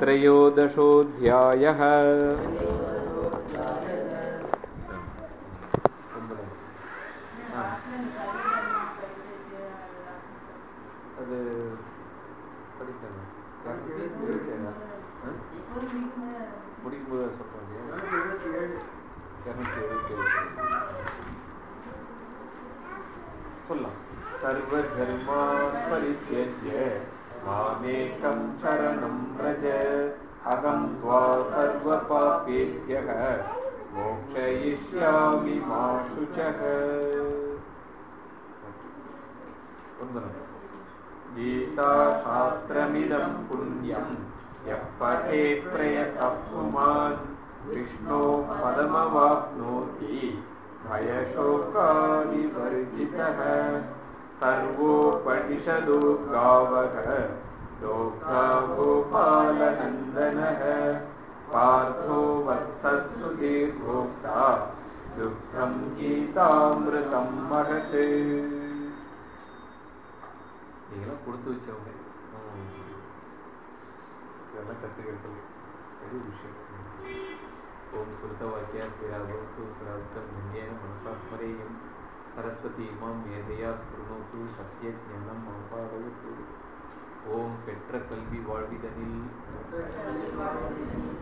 त्रयोदशोऽध्यायः। நீங்களாம் கொடுத்து வச்சவங்க இதெல்லாம் கற்றுக்கிறது பெரிய விஷயம் ஓம் சுருத வாக்கியாஸ்திராவத்து சுராத்தம் நின்யேன மனசா ஸ்மரேயம் சரஸ்வதி இமாம் மேதையா ஸ்புருணோத்து சத்ய ஞானம் மம்பாடவத்து ஓம் பெற்ற கல்வி வாழ்விதனில்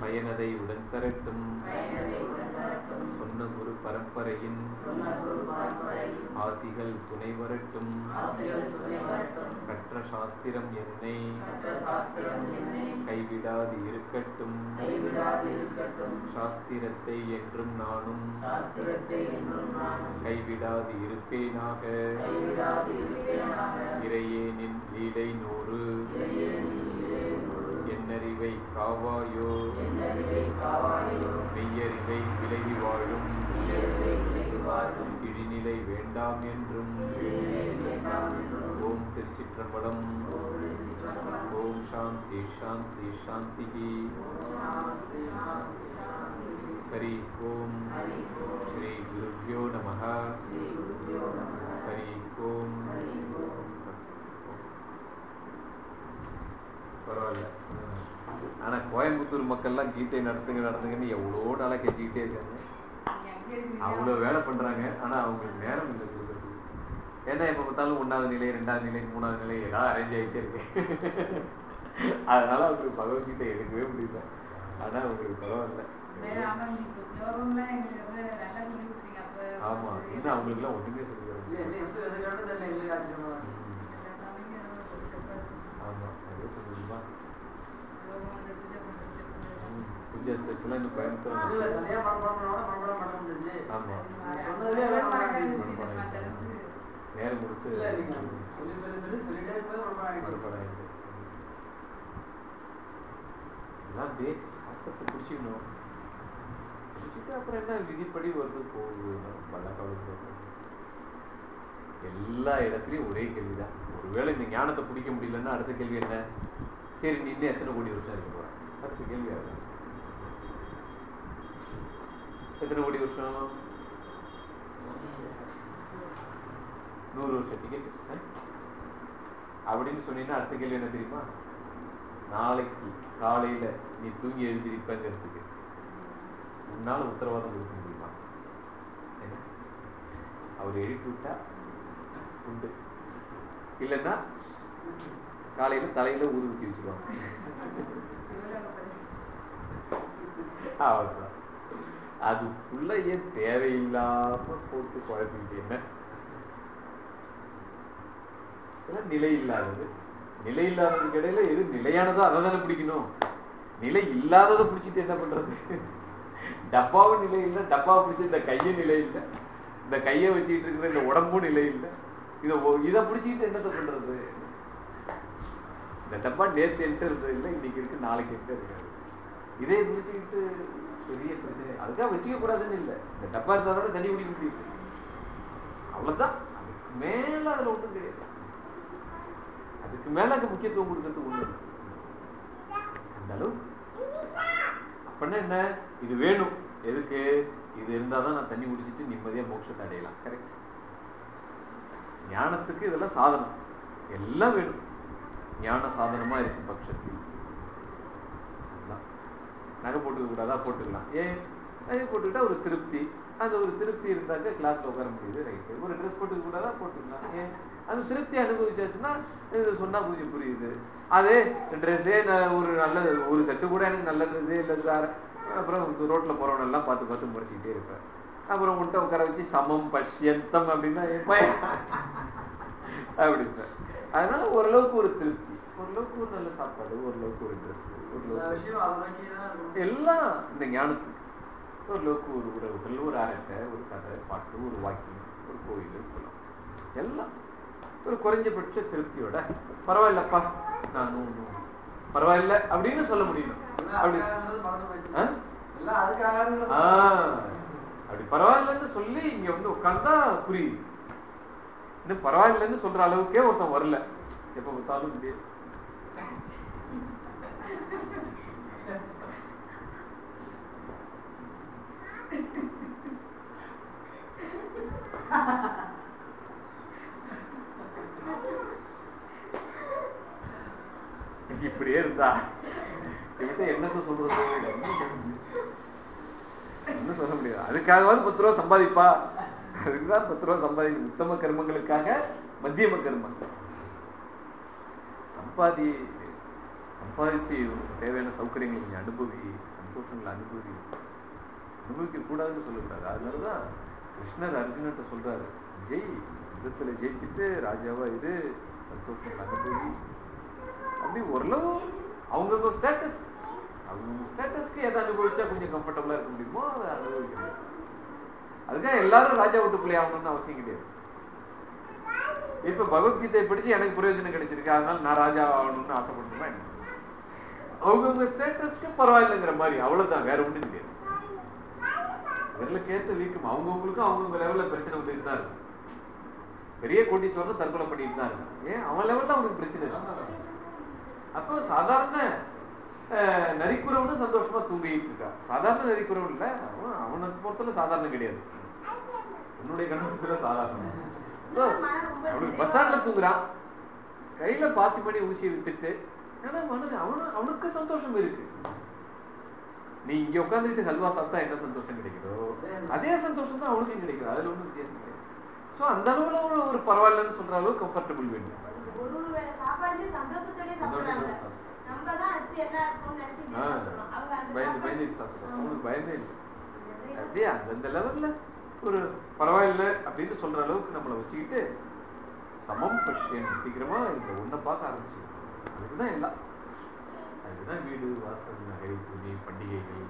பயனதை உடன் தரட்டும் சொன்ன குரு பரம்பரையின் ஆசிகள் துணை வரட்டும். கற்ற சாஸ்திரம் என்னை கைவிடாது இருக்கட்டும். சாஸ்திரத்தை என்றும் நானும் கைவிடாது இருப்பேனாக. இறையேனின் லீலை நூறு. என்னறிவை காவாயோ? மெய்யறிவை விலகி வாழும். இழிநிலை வேண்டாம் என்றும். ஓம் திருச்சிற்றம்பலம். ஓம் சாந்தி சாந்தி சாந்தி ஹரி ஓம். ஸ்ரீ குருभ्यो நமः ஆனா கோயம்புத்தூர் மக்கள்லாம் கீதை நடத்துங்க நடத்துங்கன்னு எவ்வளோ நாளாக கெஞ்சிக்கிட்டே இருக்காங்க. அவ்வளோ வேலை பண்றாங்க. ஆனா அவங்களுக்கு நேரம் இல்லை கொடுக்கறதுக்கு. ஏன்னா எப்போ பார்த்தாலும் ஒன்றாவது நிலை ரெண்டாவது நிலை மூணாவது நிலை ஏதாவது அரேஞ்ச் ஆகிட்டே இருக்கு. அதனால அவங்களுக்கு பகவத்கீதை எடுக்கவே முடியல. ஆனா அவங்களுக்கு பரவாயில்ல. ஆமா இன்னும் அவங்களுக்குலாம் ஒண்ணுமே சொல்லி தர இல்ல, முடியல. என்ன எப்படி எதுக்காக தெரியல எங்களுக்கு ஆச்சரியமா இருக்கு. ஆமா அதே சொல்லுமா பூஜா ஸ்டெப்ஸ் எல்லாம் இன்னும் கோயம்புத்தூர் இல்ல, தனியா மனப்பாடம் பண்ணோம்னா மனப்பாடம் பண்ண முடியாது. ஆமா சொன்னதுலயே எல்லாம் மனப்பாடம் மனப்பாடம் ஆயிடுச்சு. நேரம் கொடுத்து இல்ல, நீங்க சொல்லி சொல்லி சொல்லி சொல்லிட்டே இருக்கும்போது மனப்பாடம் ஆயிடுச்சு. மறுபடம் ஆயிடுச்சு. எல்லாம் அப்படியே பிடிச்சிக்கணும். பிடிச்சிட்டு அப்புறம் என்ன விதிப்படி வருது? போகுது. பல கவலைப்படுறது எல்லா இடத்துலயும் ஒரே கேள்விதான். ஒருவேளை இந்த ஞானத்தை பிடிக்க முடியலன்னா அடுத்த கேள்வி என்ன? சரி நீ இன்னும் எத்தனை கோடி வருஷம் இருக்க அடுத்த கேள்வி அது எத்தனை கோடி வருஷம்? நூறு வருஷம் டிக்கெட் அப்படின்னு சொன்னீங்கன்னா அடுத்த கேள்வி என்ன தெரியுமா? நாளைக்கு காலையில நீ தூங்கி எழுந்திருப்பங்கிறதுக்கு உன்னால உத்தரவாதம் கொடுக்க முடியுமா? அவர் எழுப்பி விட்டா உண்டு. இல்லைன்னா காலையில தலையில ஊது ஊத்தி வச்சுருவாங்க. அவ்வளவுதான். அதுக்குள்ள ஏன் தேவையில்லாம போட்டு குழப்பிக்கிட்டு என்ன? நிலை இல்லாதது. நிலை இல்லாததுக்கு இடையில எது நிலையானதோ அதை தானே பிடிக்கணும். நிலை இல்லாததை பிடிச்சிட்டு என்ன பண்றது? டப்பாவும் நிலை இல்லை டப்பாவை பிடிச்சி இந்த கையும் நிலை இல்லை. இந்த கையை வச்சுக்கிட்டு இருக்கிற இந்த உடம்பும் நிலை இல்லை. இதை இதை பிடிச்சிக்கிட்டு என்னத்தை பண்றது? இந்த டப்பா நேற்று என்கிட்ட இருந்தது இல்லை இன்னைக்கு இருக்கு நாளைக்கு என்கிட்ட இருக்காது. இதை பிடிச்சிக்கிட்டு பெரிய பிரச்சனை அதுக்காக வச்சுக்க கூடாதுன்னு இல்லை. இந்த டப்பா இருந்தால் தானே தண்ணி குடிக்க முடியும். அவ்வளோதான் அதுக்கு மேல அதுல ஒன்றும் கிடையாது. அதுக்கு மேல அது முக்கியத்துவம் கொடுக்கறது ஒண்ணு. இருந்தாலும் அந்த அளவு அப்படின்னா என்ன இது வேணும். எதுக்கு? இது இருந்தாதான் நான் தண்ணி குடிச்சிட்டு நிம்மதியா மோட்சத்தை அடையலாம். கரெக்ட் ஞானத்துக்கு இதெல்லாம் சாதனம். எல்லாம் வேணும். ஞான சாதனமா இருக்கும் பட்சத்தில். நகை போட்டுக்க கூடாதா? போட்டுக்கலாம். ஏன்? நகை போட்டுக்கிட்டா ஒரு திருப்தி. அந்த ஒரு திருப்தி இருந்தாக்க கிளாஸ்ல உட்கார முடியுது. ரைட்டு ஒரு ட்ரெஸ் போட்டுக்க கூடாதா? போட்டுக்கலாம். ஏன்? அந்த திருப்தி அனுபவிச்சாச்சுன்னா இது சொன்னா கொஞ்சம் புரியுது. அதே ட்ரெஸ்ஸே ஒரு நல்ல ஒரு செட்டு கூட எனக்கு நல்ல ட்ரெஸ்ஸே இல்லை சார் அப்புறம் ரோட்ல போறவன எல்லாம் பார்த்து பார்த்து முறைச்சிக்கிட்டே இருப்பேன். அப்புறம் உன்ட்ட உட்கார வச்சு சமம் பஷ்யந்தம் அப்படின்னா அப்படிப்பேன். அதனால ஓரளவுக்கு ஒரு திருப்தி. ஓரளவுக்கு ஒரு நல்ல சாப்பாடு ஓரளவுக்கு ஒரு ட்ரெஸ் ஓரளவுக்கு அதை. எல்லாம் இந்த ஞானத்துக்கு ஓரளவுக்கு ஒரு உறவுகள் ஒரு அரட்டை ஒரு கதை பாட்டு ஒரு வாக்கியம் ஒரு கோயில் குளம். எல்லாம் ஒரு குறைஞ்சபட்ச திருப்தியோட பரவாயில்லப்பா நான் பரவாயில்ல அப்படின்னு சொல்ல முடியும் அப்படி பரவாயில்லன்னு சொல்லி இங்க வந்து உட்கார்ந்தா புரியுது. இன்னும் பரவாயில்லைன்னு சொல்ற அளவுக்கே ஒருத்தன் வரல. எப்ப பார்த்தாலும் இப்படியே இப்படியே இருந்தா. இவன்ட்ட என்னத்த சொல்றது? என்ன சொல்ல முடியாது. அதுக்காகவாது பத்து ரூபா சம்பாதிப்பா. அதுக்குதான் பத்து ரூபா சம்பாதி உத்தம கர்மங்களுக்காக மத்தியம கர்மம் சம்பாதி சம்பாதிச்சு தேவையான சௌகரியங்களை கொஞ்சம் அனுபவி சந்தோஷங்களை அனுபவி. அனுபவிக்க கூடாதுன்னு சொல்லக்கூடாது அதனாலதான் கிருஷ்ணர் அர்ஜுனன்ட்ட சொல்றாரு. ஜெய் யுத்தத்துல ஜெயிச்சுட்டு ராஜாவா இரு சந்தோஷம் அப்படி ஓரளவு அவங்கவுங்க ஸ்டேட்டஸ் அவங்கவுங்க ஸ்டேட்டஸ்க்கு எதை அனுபவிச்சா கொஞ்சம் கம்ஃபர்டபுளா இருக்க முடியுமோ அதை அனுபவிக்கணும் அதுக்காக எல்லாரும் ராஜா வீட்டுக்குள்ளே பிள்ளை ஆகணும்னு அவசியம் கிடையாது. இப்ப பகவத்கீதையை படிச்சு எனக்கு பிரயோஜனம் கிடைச்சிருக்கு. அதனால நான் ராஜா ஆகணும்னு ஆசைப்படணுமா என்ன? அவங்கவுங்க ஸ்டேட்டஸ்க்கு பரவாயில்லைங்கிற மாதிரி அவ்வளவுதான். வேற ஒன்றும் கிடையாது. விரலுக்கு ஏத்த வீக்கம். அவங்கவுங்களுக்கும் அவங்கவுங்க லெவல்ல பிரச்சனை வந்துட்டு தான் இருக்கும் பெரிய கோட்டீஸ்வரன் தற்கொலை பண்ணிட்டு தான் இருக்கான் ஏன்? அவன் லெவல்ல அவனுக்கு பிரச்சனை இருக்கு. அப்போ சாதாரண நரிக்குறவனும் சந்தோஷமா தூங்கிட்டு இருக்கான் சாதாரண நரிக்குறவன் இல்ல. அவன் அவனை பொறுத்தல சாதாரணம் கிடையாது. உன்னுடைய கண்ணத்துல சாதாரணம். அவனுக்கு பஸ் ஸ்டாண்ட்ல தூங்குறான். கையில பாசி பண்ணி ஊசியை வித்துட்டு ஏன்னா அவனுக்கு அவனுக்கு சந்தோஷம் இருக்கு. நீ இங்க உட்காந்துக்கிட்டு ஹல்வா சாப்பிட்டா என்ன சந்தோஷம் கிடைக்குதோ? அதே சந்தோஷம் தான் அவனுக்கும் கிடைக்குது. அதுல ஒண்ணும் வித்தியாசம் கிடையாது. சோ அந்த அளவுல ஒரு ஒரு பரவாயில்லன்னு சொல்ற அளவுக்கு கம்ஃபர்டபுள் சாப்பிடுறோம். அந்த பயந்து பயந்துட்டு சாப்பிடுறான் அவனுக்கு பயமே இல்லை. அப்படியே அந்தந்த லெவல்ல ஒரு பரவாயில்ல அப்படின்னு சொல்ற அளவுக்கு நம்மளை வச்சுக்கிட்டு சமம் பஷ்யன். சீக்கிரமா இந்த ஒன்றை பார்க்க ஆரம்பிச்சிருக்கோம் அதுக்குதான் எல்லாம் அதுதான் வீடு வாசல் நகை துணி பண்டிகைகள்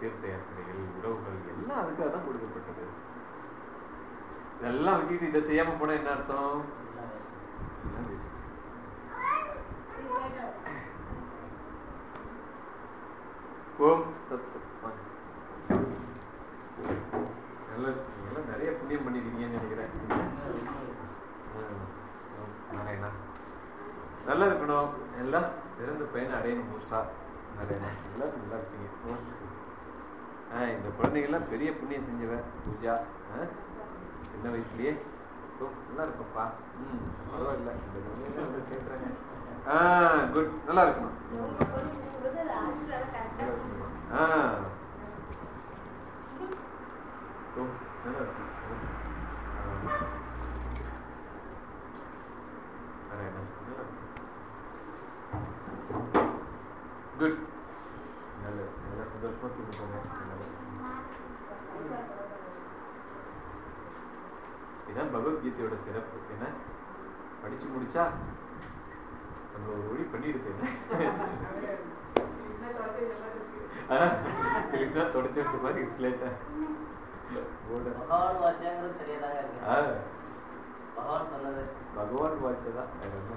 தீர்த்த யாத்திரைகள் உறவுகள் எல்லாம் அதுக்காக தான் கொடுக்கப்பட்டது. இதெல்லாம் வச்சுக்கிட்டு இதை செய்யாம போனா என்ன அர்த்தம்? ஓம் தத் சத். வாங்க. நிறைய புண்ணியம் பண்ணிருக்கீங்கன்னு நினைக்கிறேன். நாராயணா. நல்லா இருக்கணும். எல்லாம் பிறந்த பையனை அடையணும் முழுசா? எல்லாரும் நல்லா இருக்கீங்க. ஓம். ஆ இந்த குழந்தைங்கெல்லாம் பெரிய புண்ணியம் செஞ்சவ பூஜா ஆ சின்ன வயசுலயே. நல்லா இருக்கப்பா. ம் பரவாயில்ல. இந்த கேட்குறாங்க ஆ குட் நல்லா இருக்கணும் உங்க பொறுப்பு கொடுத்து அது ஆசீர்வாதம் கரெக்டா நல்லா இருக்கணும். ஆ ஓ நல்லா இருக்கு ஆ. நாராயணா, நல்லா இருக்கு. குட் நல்ல நல்ல சந்தோஷமா தூங்க நல்லது. இதான் பகவத்கீதையோட சிறப்பு என்ன படிச்சு முடிச்சா நம்ம ஒரு வழி பண்ணிடுது என்ன தொடச்சு வச்ச மாதிரி ஸ்லேட்ட பகவான் வாட்சியாங்கிறது சரியா தாங்க இருக்கு ஆ, பகவான் சொன்னது பகவான் வாட்சை தான் வேற என்ன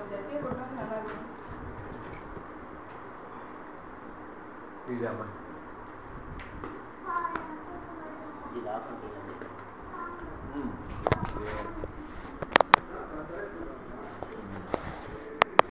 தான் எல்லாம் தெரியும் எல்லாம் எனக்கு தெரியும் ஐயா வராங்க எல்லாம் மேல